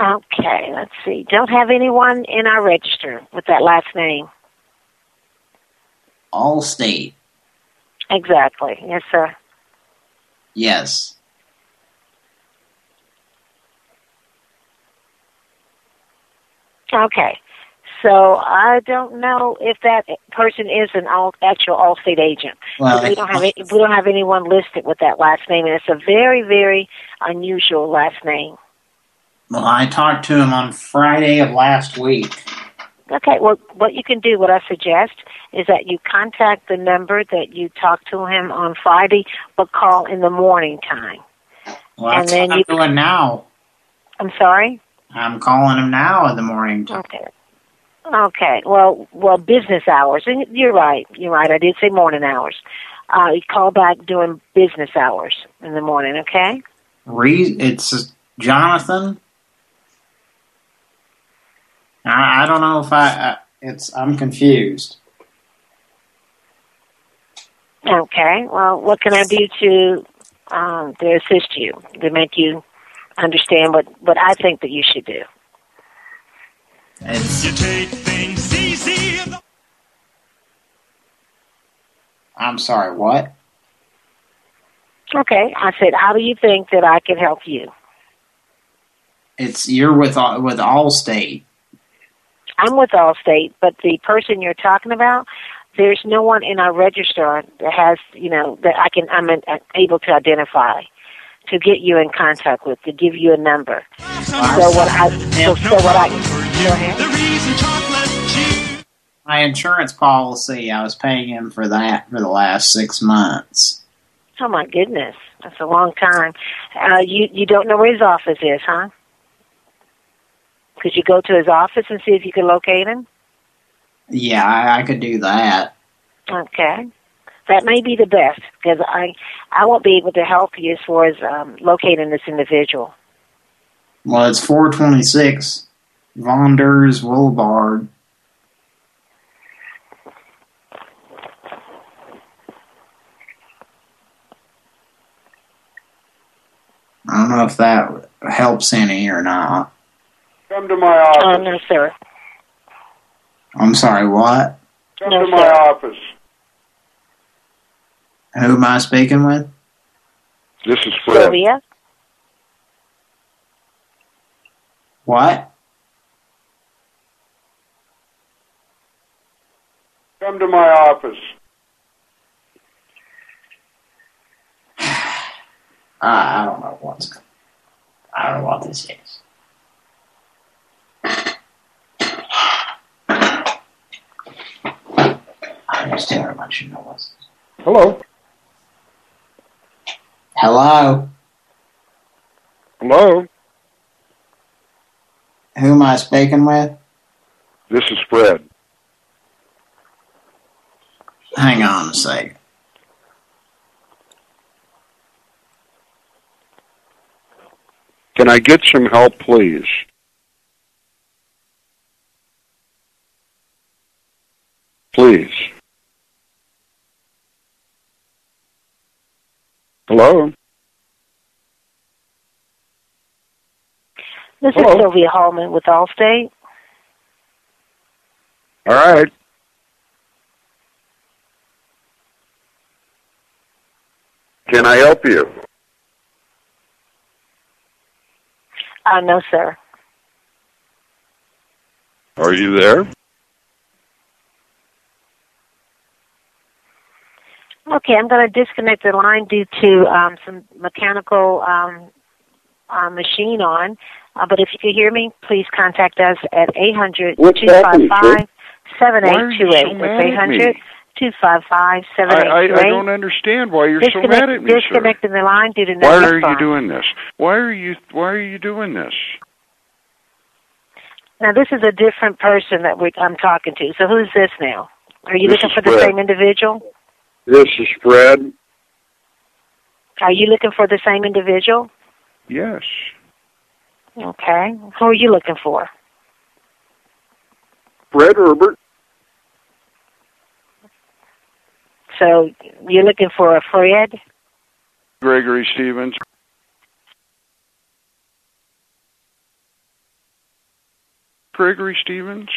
Okay, let's see. Don't have anyone in our register with that last name. Allstate. Exactly. Yes, sir. Yes. Okay. So I don't know if that person is an all, actual Allstate agent. Well, we don't have any, we don't have anyone listed with that last name, and it's a very very unusual last name. Well, I talked to him on Friday of last week. Okay, well, what you can do, what I suggest, is that you contact the number that you talked to him on Friday, but call in the morning time. Well, And then what I'm you- doing now. I'm sorry. I'm calling him now in the morning. time. Okay. Okay. Well, well, business hours, and you're right. You're right. I did say morning hours. Uh, you call back during business hours in the morning. Okay. Re it's Jonathan. I, I don't know if I. Uh, it's I'm confused. Okay. Well, what can I do to um, to assist you to make you understand what what I think that you should do? It's You take things easy. I'm sorry. What? Okay. I said, how do you think that I can help you? It's you're with all- with Allstate. I'm with Allstate, but the person you're talking about, there's no one in our register that has, you know, that I can I'm uh, able to identify to get you in contact with to give you a number. So what I so, so what I go ahead. My insurance policy, I was paying him for that for the last six months. Oh my goodness, that's a long time. Uh, you you don't know where his office is, huh? Could you go to his office and see if you can locate him? Yeah, I, I could do that. Okay. That may be the best because I I won't be able to help you as far as um, locating this individual. Well, it's 426 Vonders Boulevard. I don't know if that helps any or not. Come to my office. Oh no, sir. I'm sorry, what? Come No, to my sir. office. Who am I speaking with? This is Fred. Sylvia. What? Come to my office. I, ah, I don't know what's. I don't know what this is. I just tell her what she knows. Hello. Hello. Hello. Who am I speaking with? This is Fred. Hang on a second. Can I get some help, please? Please. Hello. This Hello. is Sylvia Hallman with Allstate. All right. Can I help you? Uh, no, sir. Are you there? Okay, I'm going to disconnect the line due to um, some mechanical um, uh, machine on. Uh, but if you can hear me, please contact us at eight hundred two five five seven eight two eight. or 800 two five five seven I, I, don't understand why you're so mad at me, Disconnecting sir. the line due to no Why are you doing this? Why are you Why are you doing this? Now this is a different person that we, I'm talking to. So who's this now? Are you this looking for the same individual? This is Fred. Are you looking for the same individual? Yes. Okay. Who are you looking for? Fred Herbert. So you're looking for a Fred? Gregory Stevens. Gregory Stevens.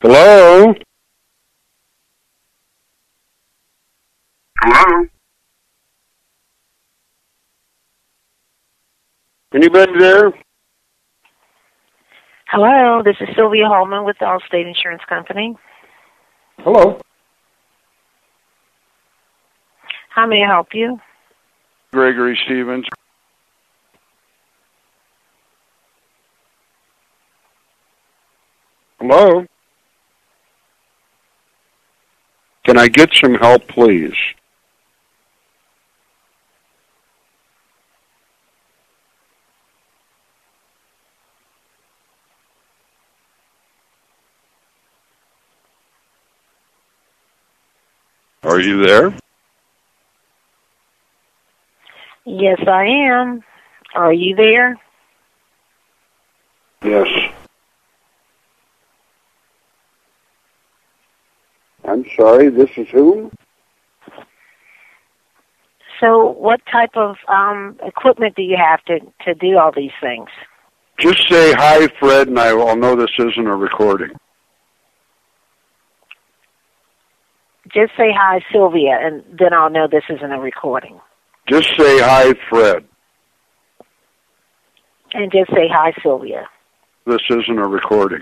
Hello? Hello? Anybody there? Hello, this is Sylvia Holman with the Allstate Insurance Company. Hello? How may I help you? Gregory Stevens. Hello? Can I get some help, please? Are you there? Yes, I am. Are you there? Yes. I'm sorry, this is who? So, what type of um, equipment do you have to to do all these things? Just say hi, Fred, and I will know this isn't a recording. Just say hi, Sylvia, and then I'll know this isn't a recording. Just say hi, Fred. And just say hi, Sylvia. this isn't a recording.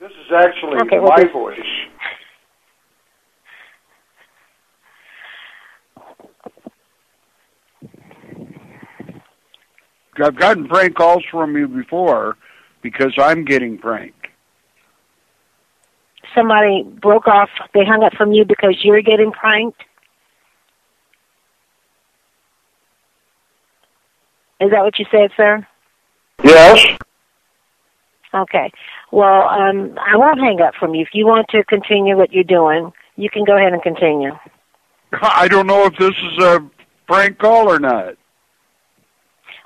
This is actually Okay, well, my this- voice. I've gotten prank calls from you before because I'm getting pranked. Somebody broke off. They hung up from you because you're getting pranked. Is that what you said, sir? Yes. Okay. Well, um, I won't hang up from you. If you want to continue what you're doing, you can go ahead and continue. I don't know if this is a prank call or not.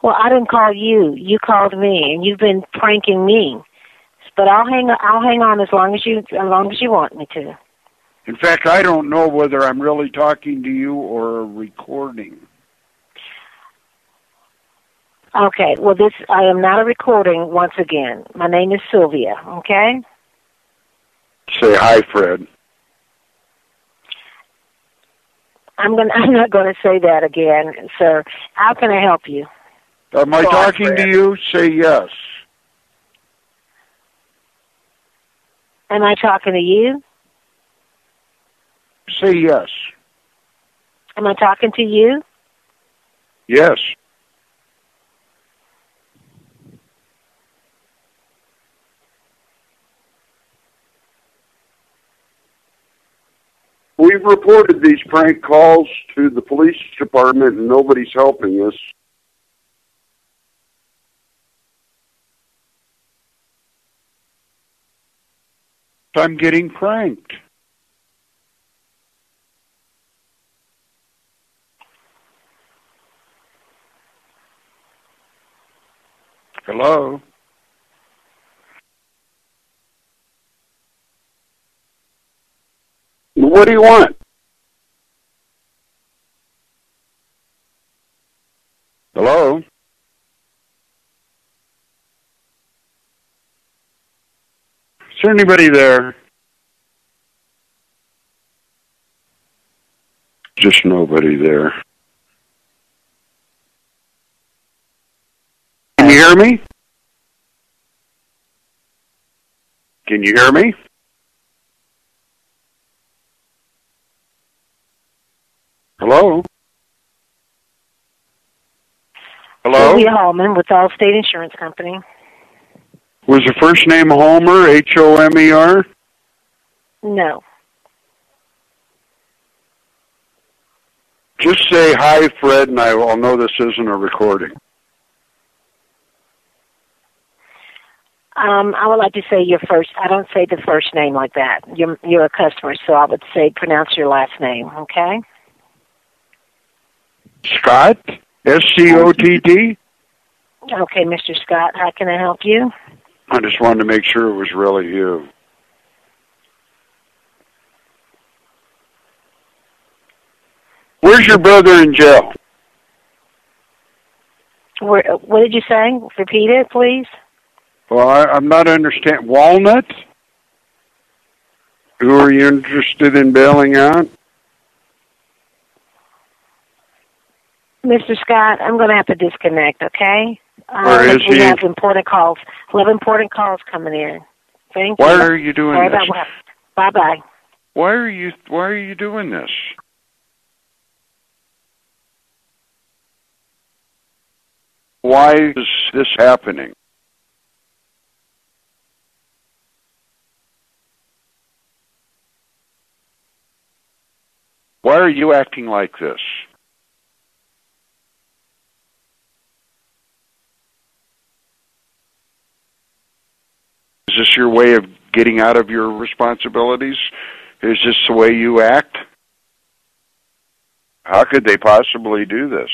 Well, I didn't call you. You called me, and you've been pranking me. But I'll hang. I'll hang on as long as you, as long as you want me to. In fact, I don't know whether I'm really talking to you or a recording. Okay. Well, this I am not a recording. Once again, my name is Sylvia. Okay. Say hi, Fred. I'm gonna. I'm not going to say that again, sir. How can I help you? Am I Go on, talking to you? Say yes. Am I talking to you? Say yes. Am I talking to you? Yes. We've reported these prank calls to the police department and nobody's helping us. I'm getting pranked. Hello? What do you want? Hello? There anybody there? Just nobody there. Can you hear me? Can you hear me? Hello? Hello? Sylvia Hallman with Allstate Insurance Company. Was your first name Homer, H-O-M-E-R? No. Just say hi, Fred, and I will know this isn't a recording. Um, I would like to say your first. I don't say the first name like that. You're you're a customer, so I would say pronounce your last name. Okay. Scott? S-C-O-T-T? Okay, Mr. Scott. How can I help you? I just wanted to make sure it was really you. Where's your brother in jail? Where, what did you say? Repeat it, please. Well, I, I'm not understand. Walnut? Who are you interested in bailing out? Mr. Scott, I'm going to have to disconnect. Okay. Um, is we he? have important calls. We have important calls coming in. Thank Why you. Why are you doing Sorry this? Bye bye. Why are you Why are you doing this? Why is this happening? Why are you acting like this? Is this your way of getting out of your responsibilities? Is this the way you act? How could they possibly do this?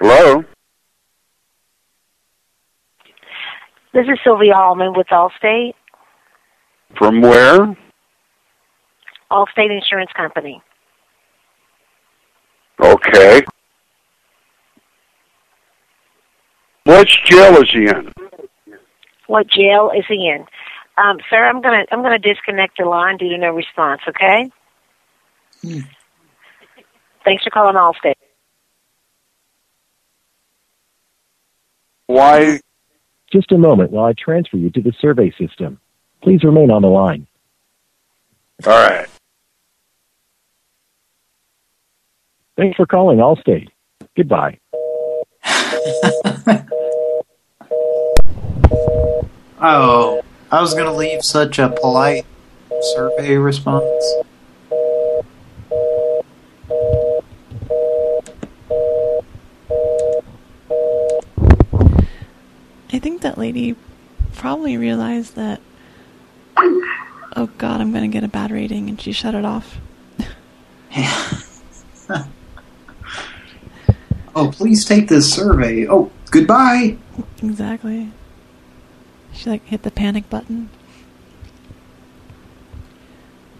Hello? This is Sylvia Hallman with Allstate, From where? Allstate Insurance Company. Okay. What jail is he in? What jail is he in? Um, sir, I'm gonna I'm gonna disconnect the line due to no response. Okay. Hmm. Thanks for calling Allstate. Why? Just a moment while I transfer you to the survey system. Please remain on the line. All right. Thanks for calling Allstate. Goodbye. Oh, I was gonna leave such a polite survey response. I think that lady probably realized that, oh god, I'm going to get a bad rating, and she shut it off. Oh, please take this survey. Oh, goodbye. Exactly. She like hit the panic button.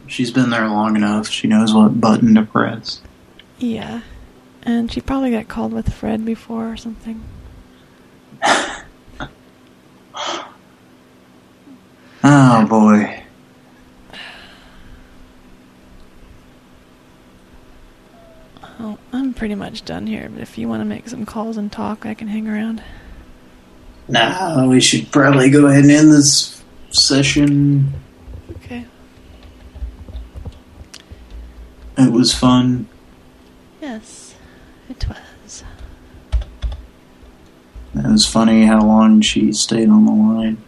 She's been there long enough. She knows what button to press. Yeah. And she probably got called with Fred before or something. Oh boy. Oh, I'm pretty much done here, but if you want to make some calls and talk, I can hang around. Nah, we should probably go ahead and end this session. Okay. It was fun. Yes, it was. It was funny how long she stayed on the line.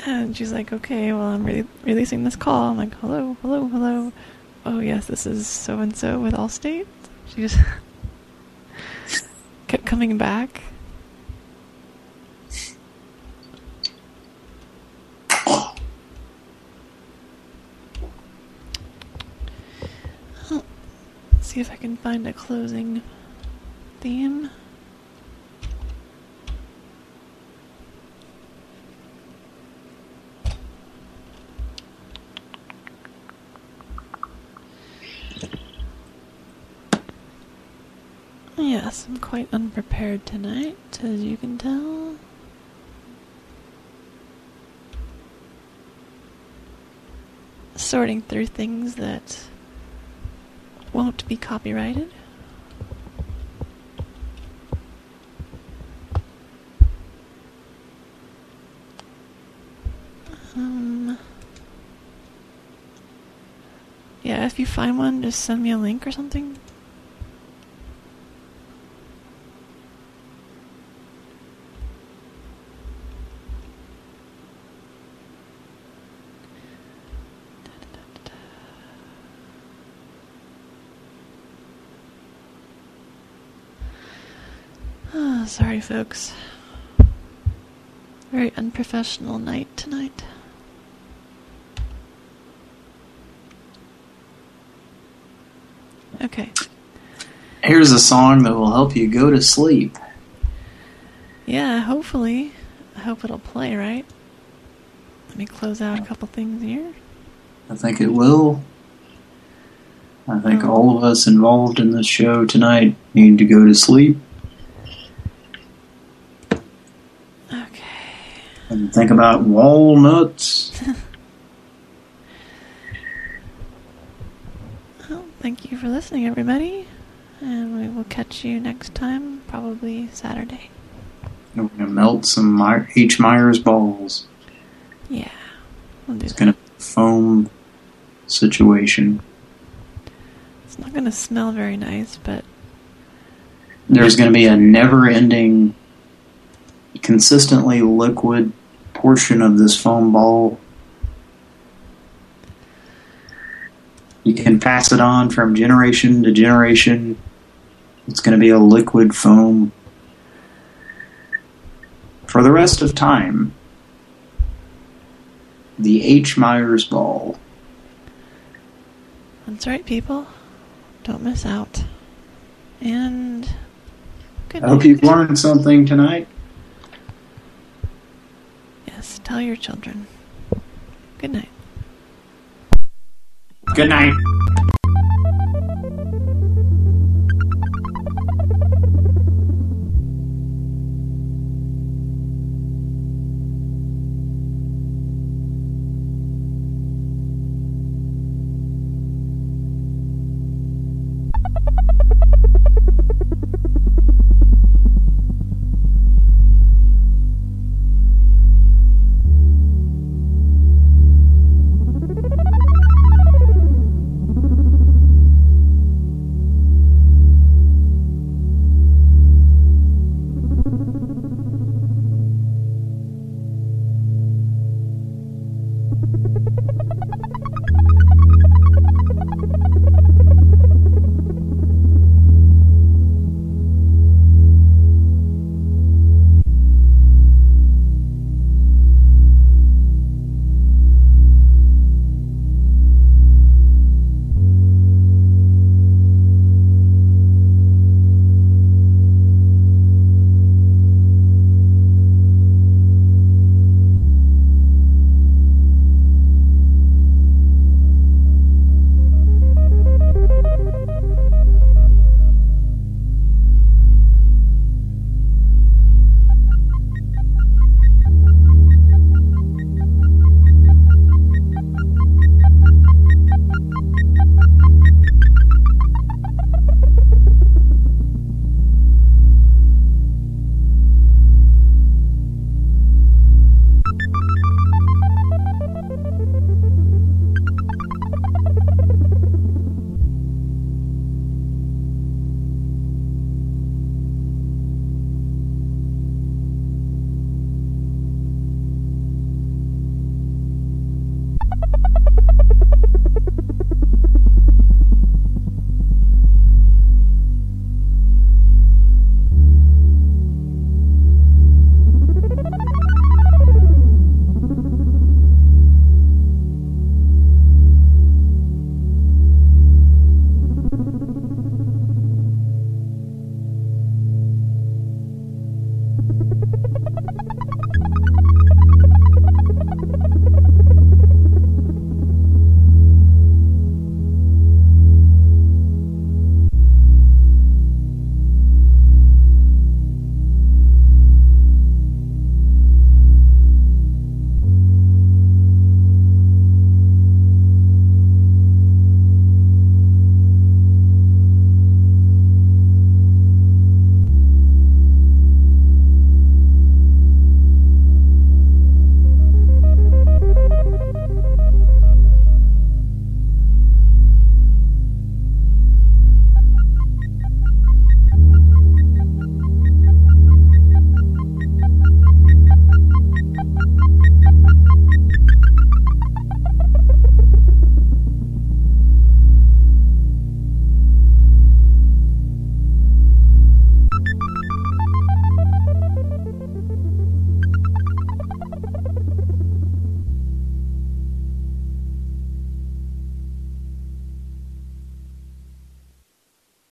Yeah, and she's like, okay, well, I'm re releasing this call. I'm like, hello, hello, hello. Oh, yes, this is so-and-so with Allstate. She just kept coming back. See if I can find a closing theme. Yes, I'm quite unprepared tonight, as you can tell. Sorting through things that won't be copyrighted. Um, yeah, if you find one, just send me a link or something. Ah, sorry, folks. Very unprofessional night tonight. Okay. Here's a song that will help you go to sleep. Yeah, hopefully. I hope it'll play, right? Let me close out a couple things here. I think it will. I think oh. all of us involved in this show tonight need to go to sleep. Okay. And think about walnuts. Well, thank you for listening, everybody. And we will catch you next time, probably Saturday. We're going to melt some My H. Myers balls. Yeah. We'll It's going to foam situation. It's not going to smell very nice, but There's going to be a never-ending, consistently liquid portion of this foam ball. You can pass it on from generation to generation. It's going to be a liquid foam for the rest of time. The H. Myers ball. that's right, people. Don't miss out. And good I hope you've learned something tonight. Tell your children. Good night. Good night.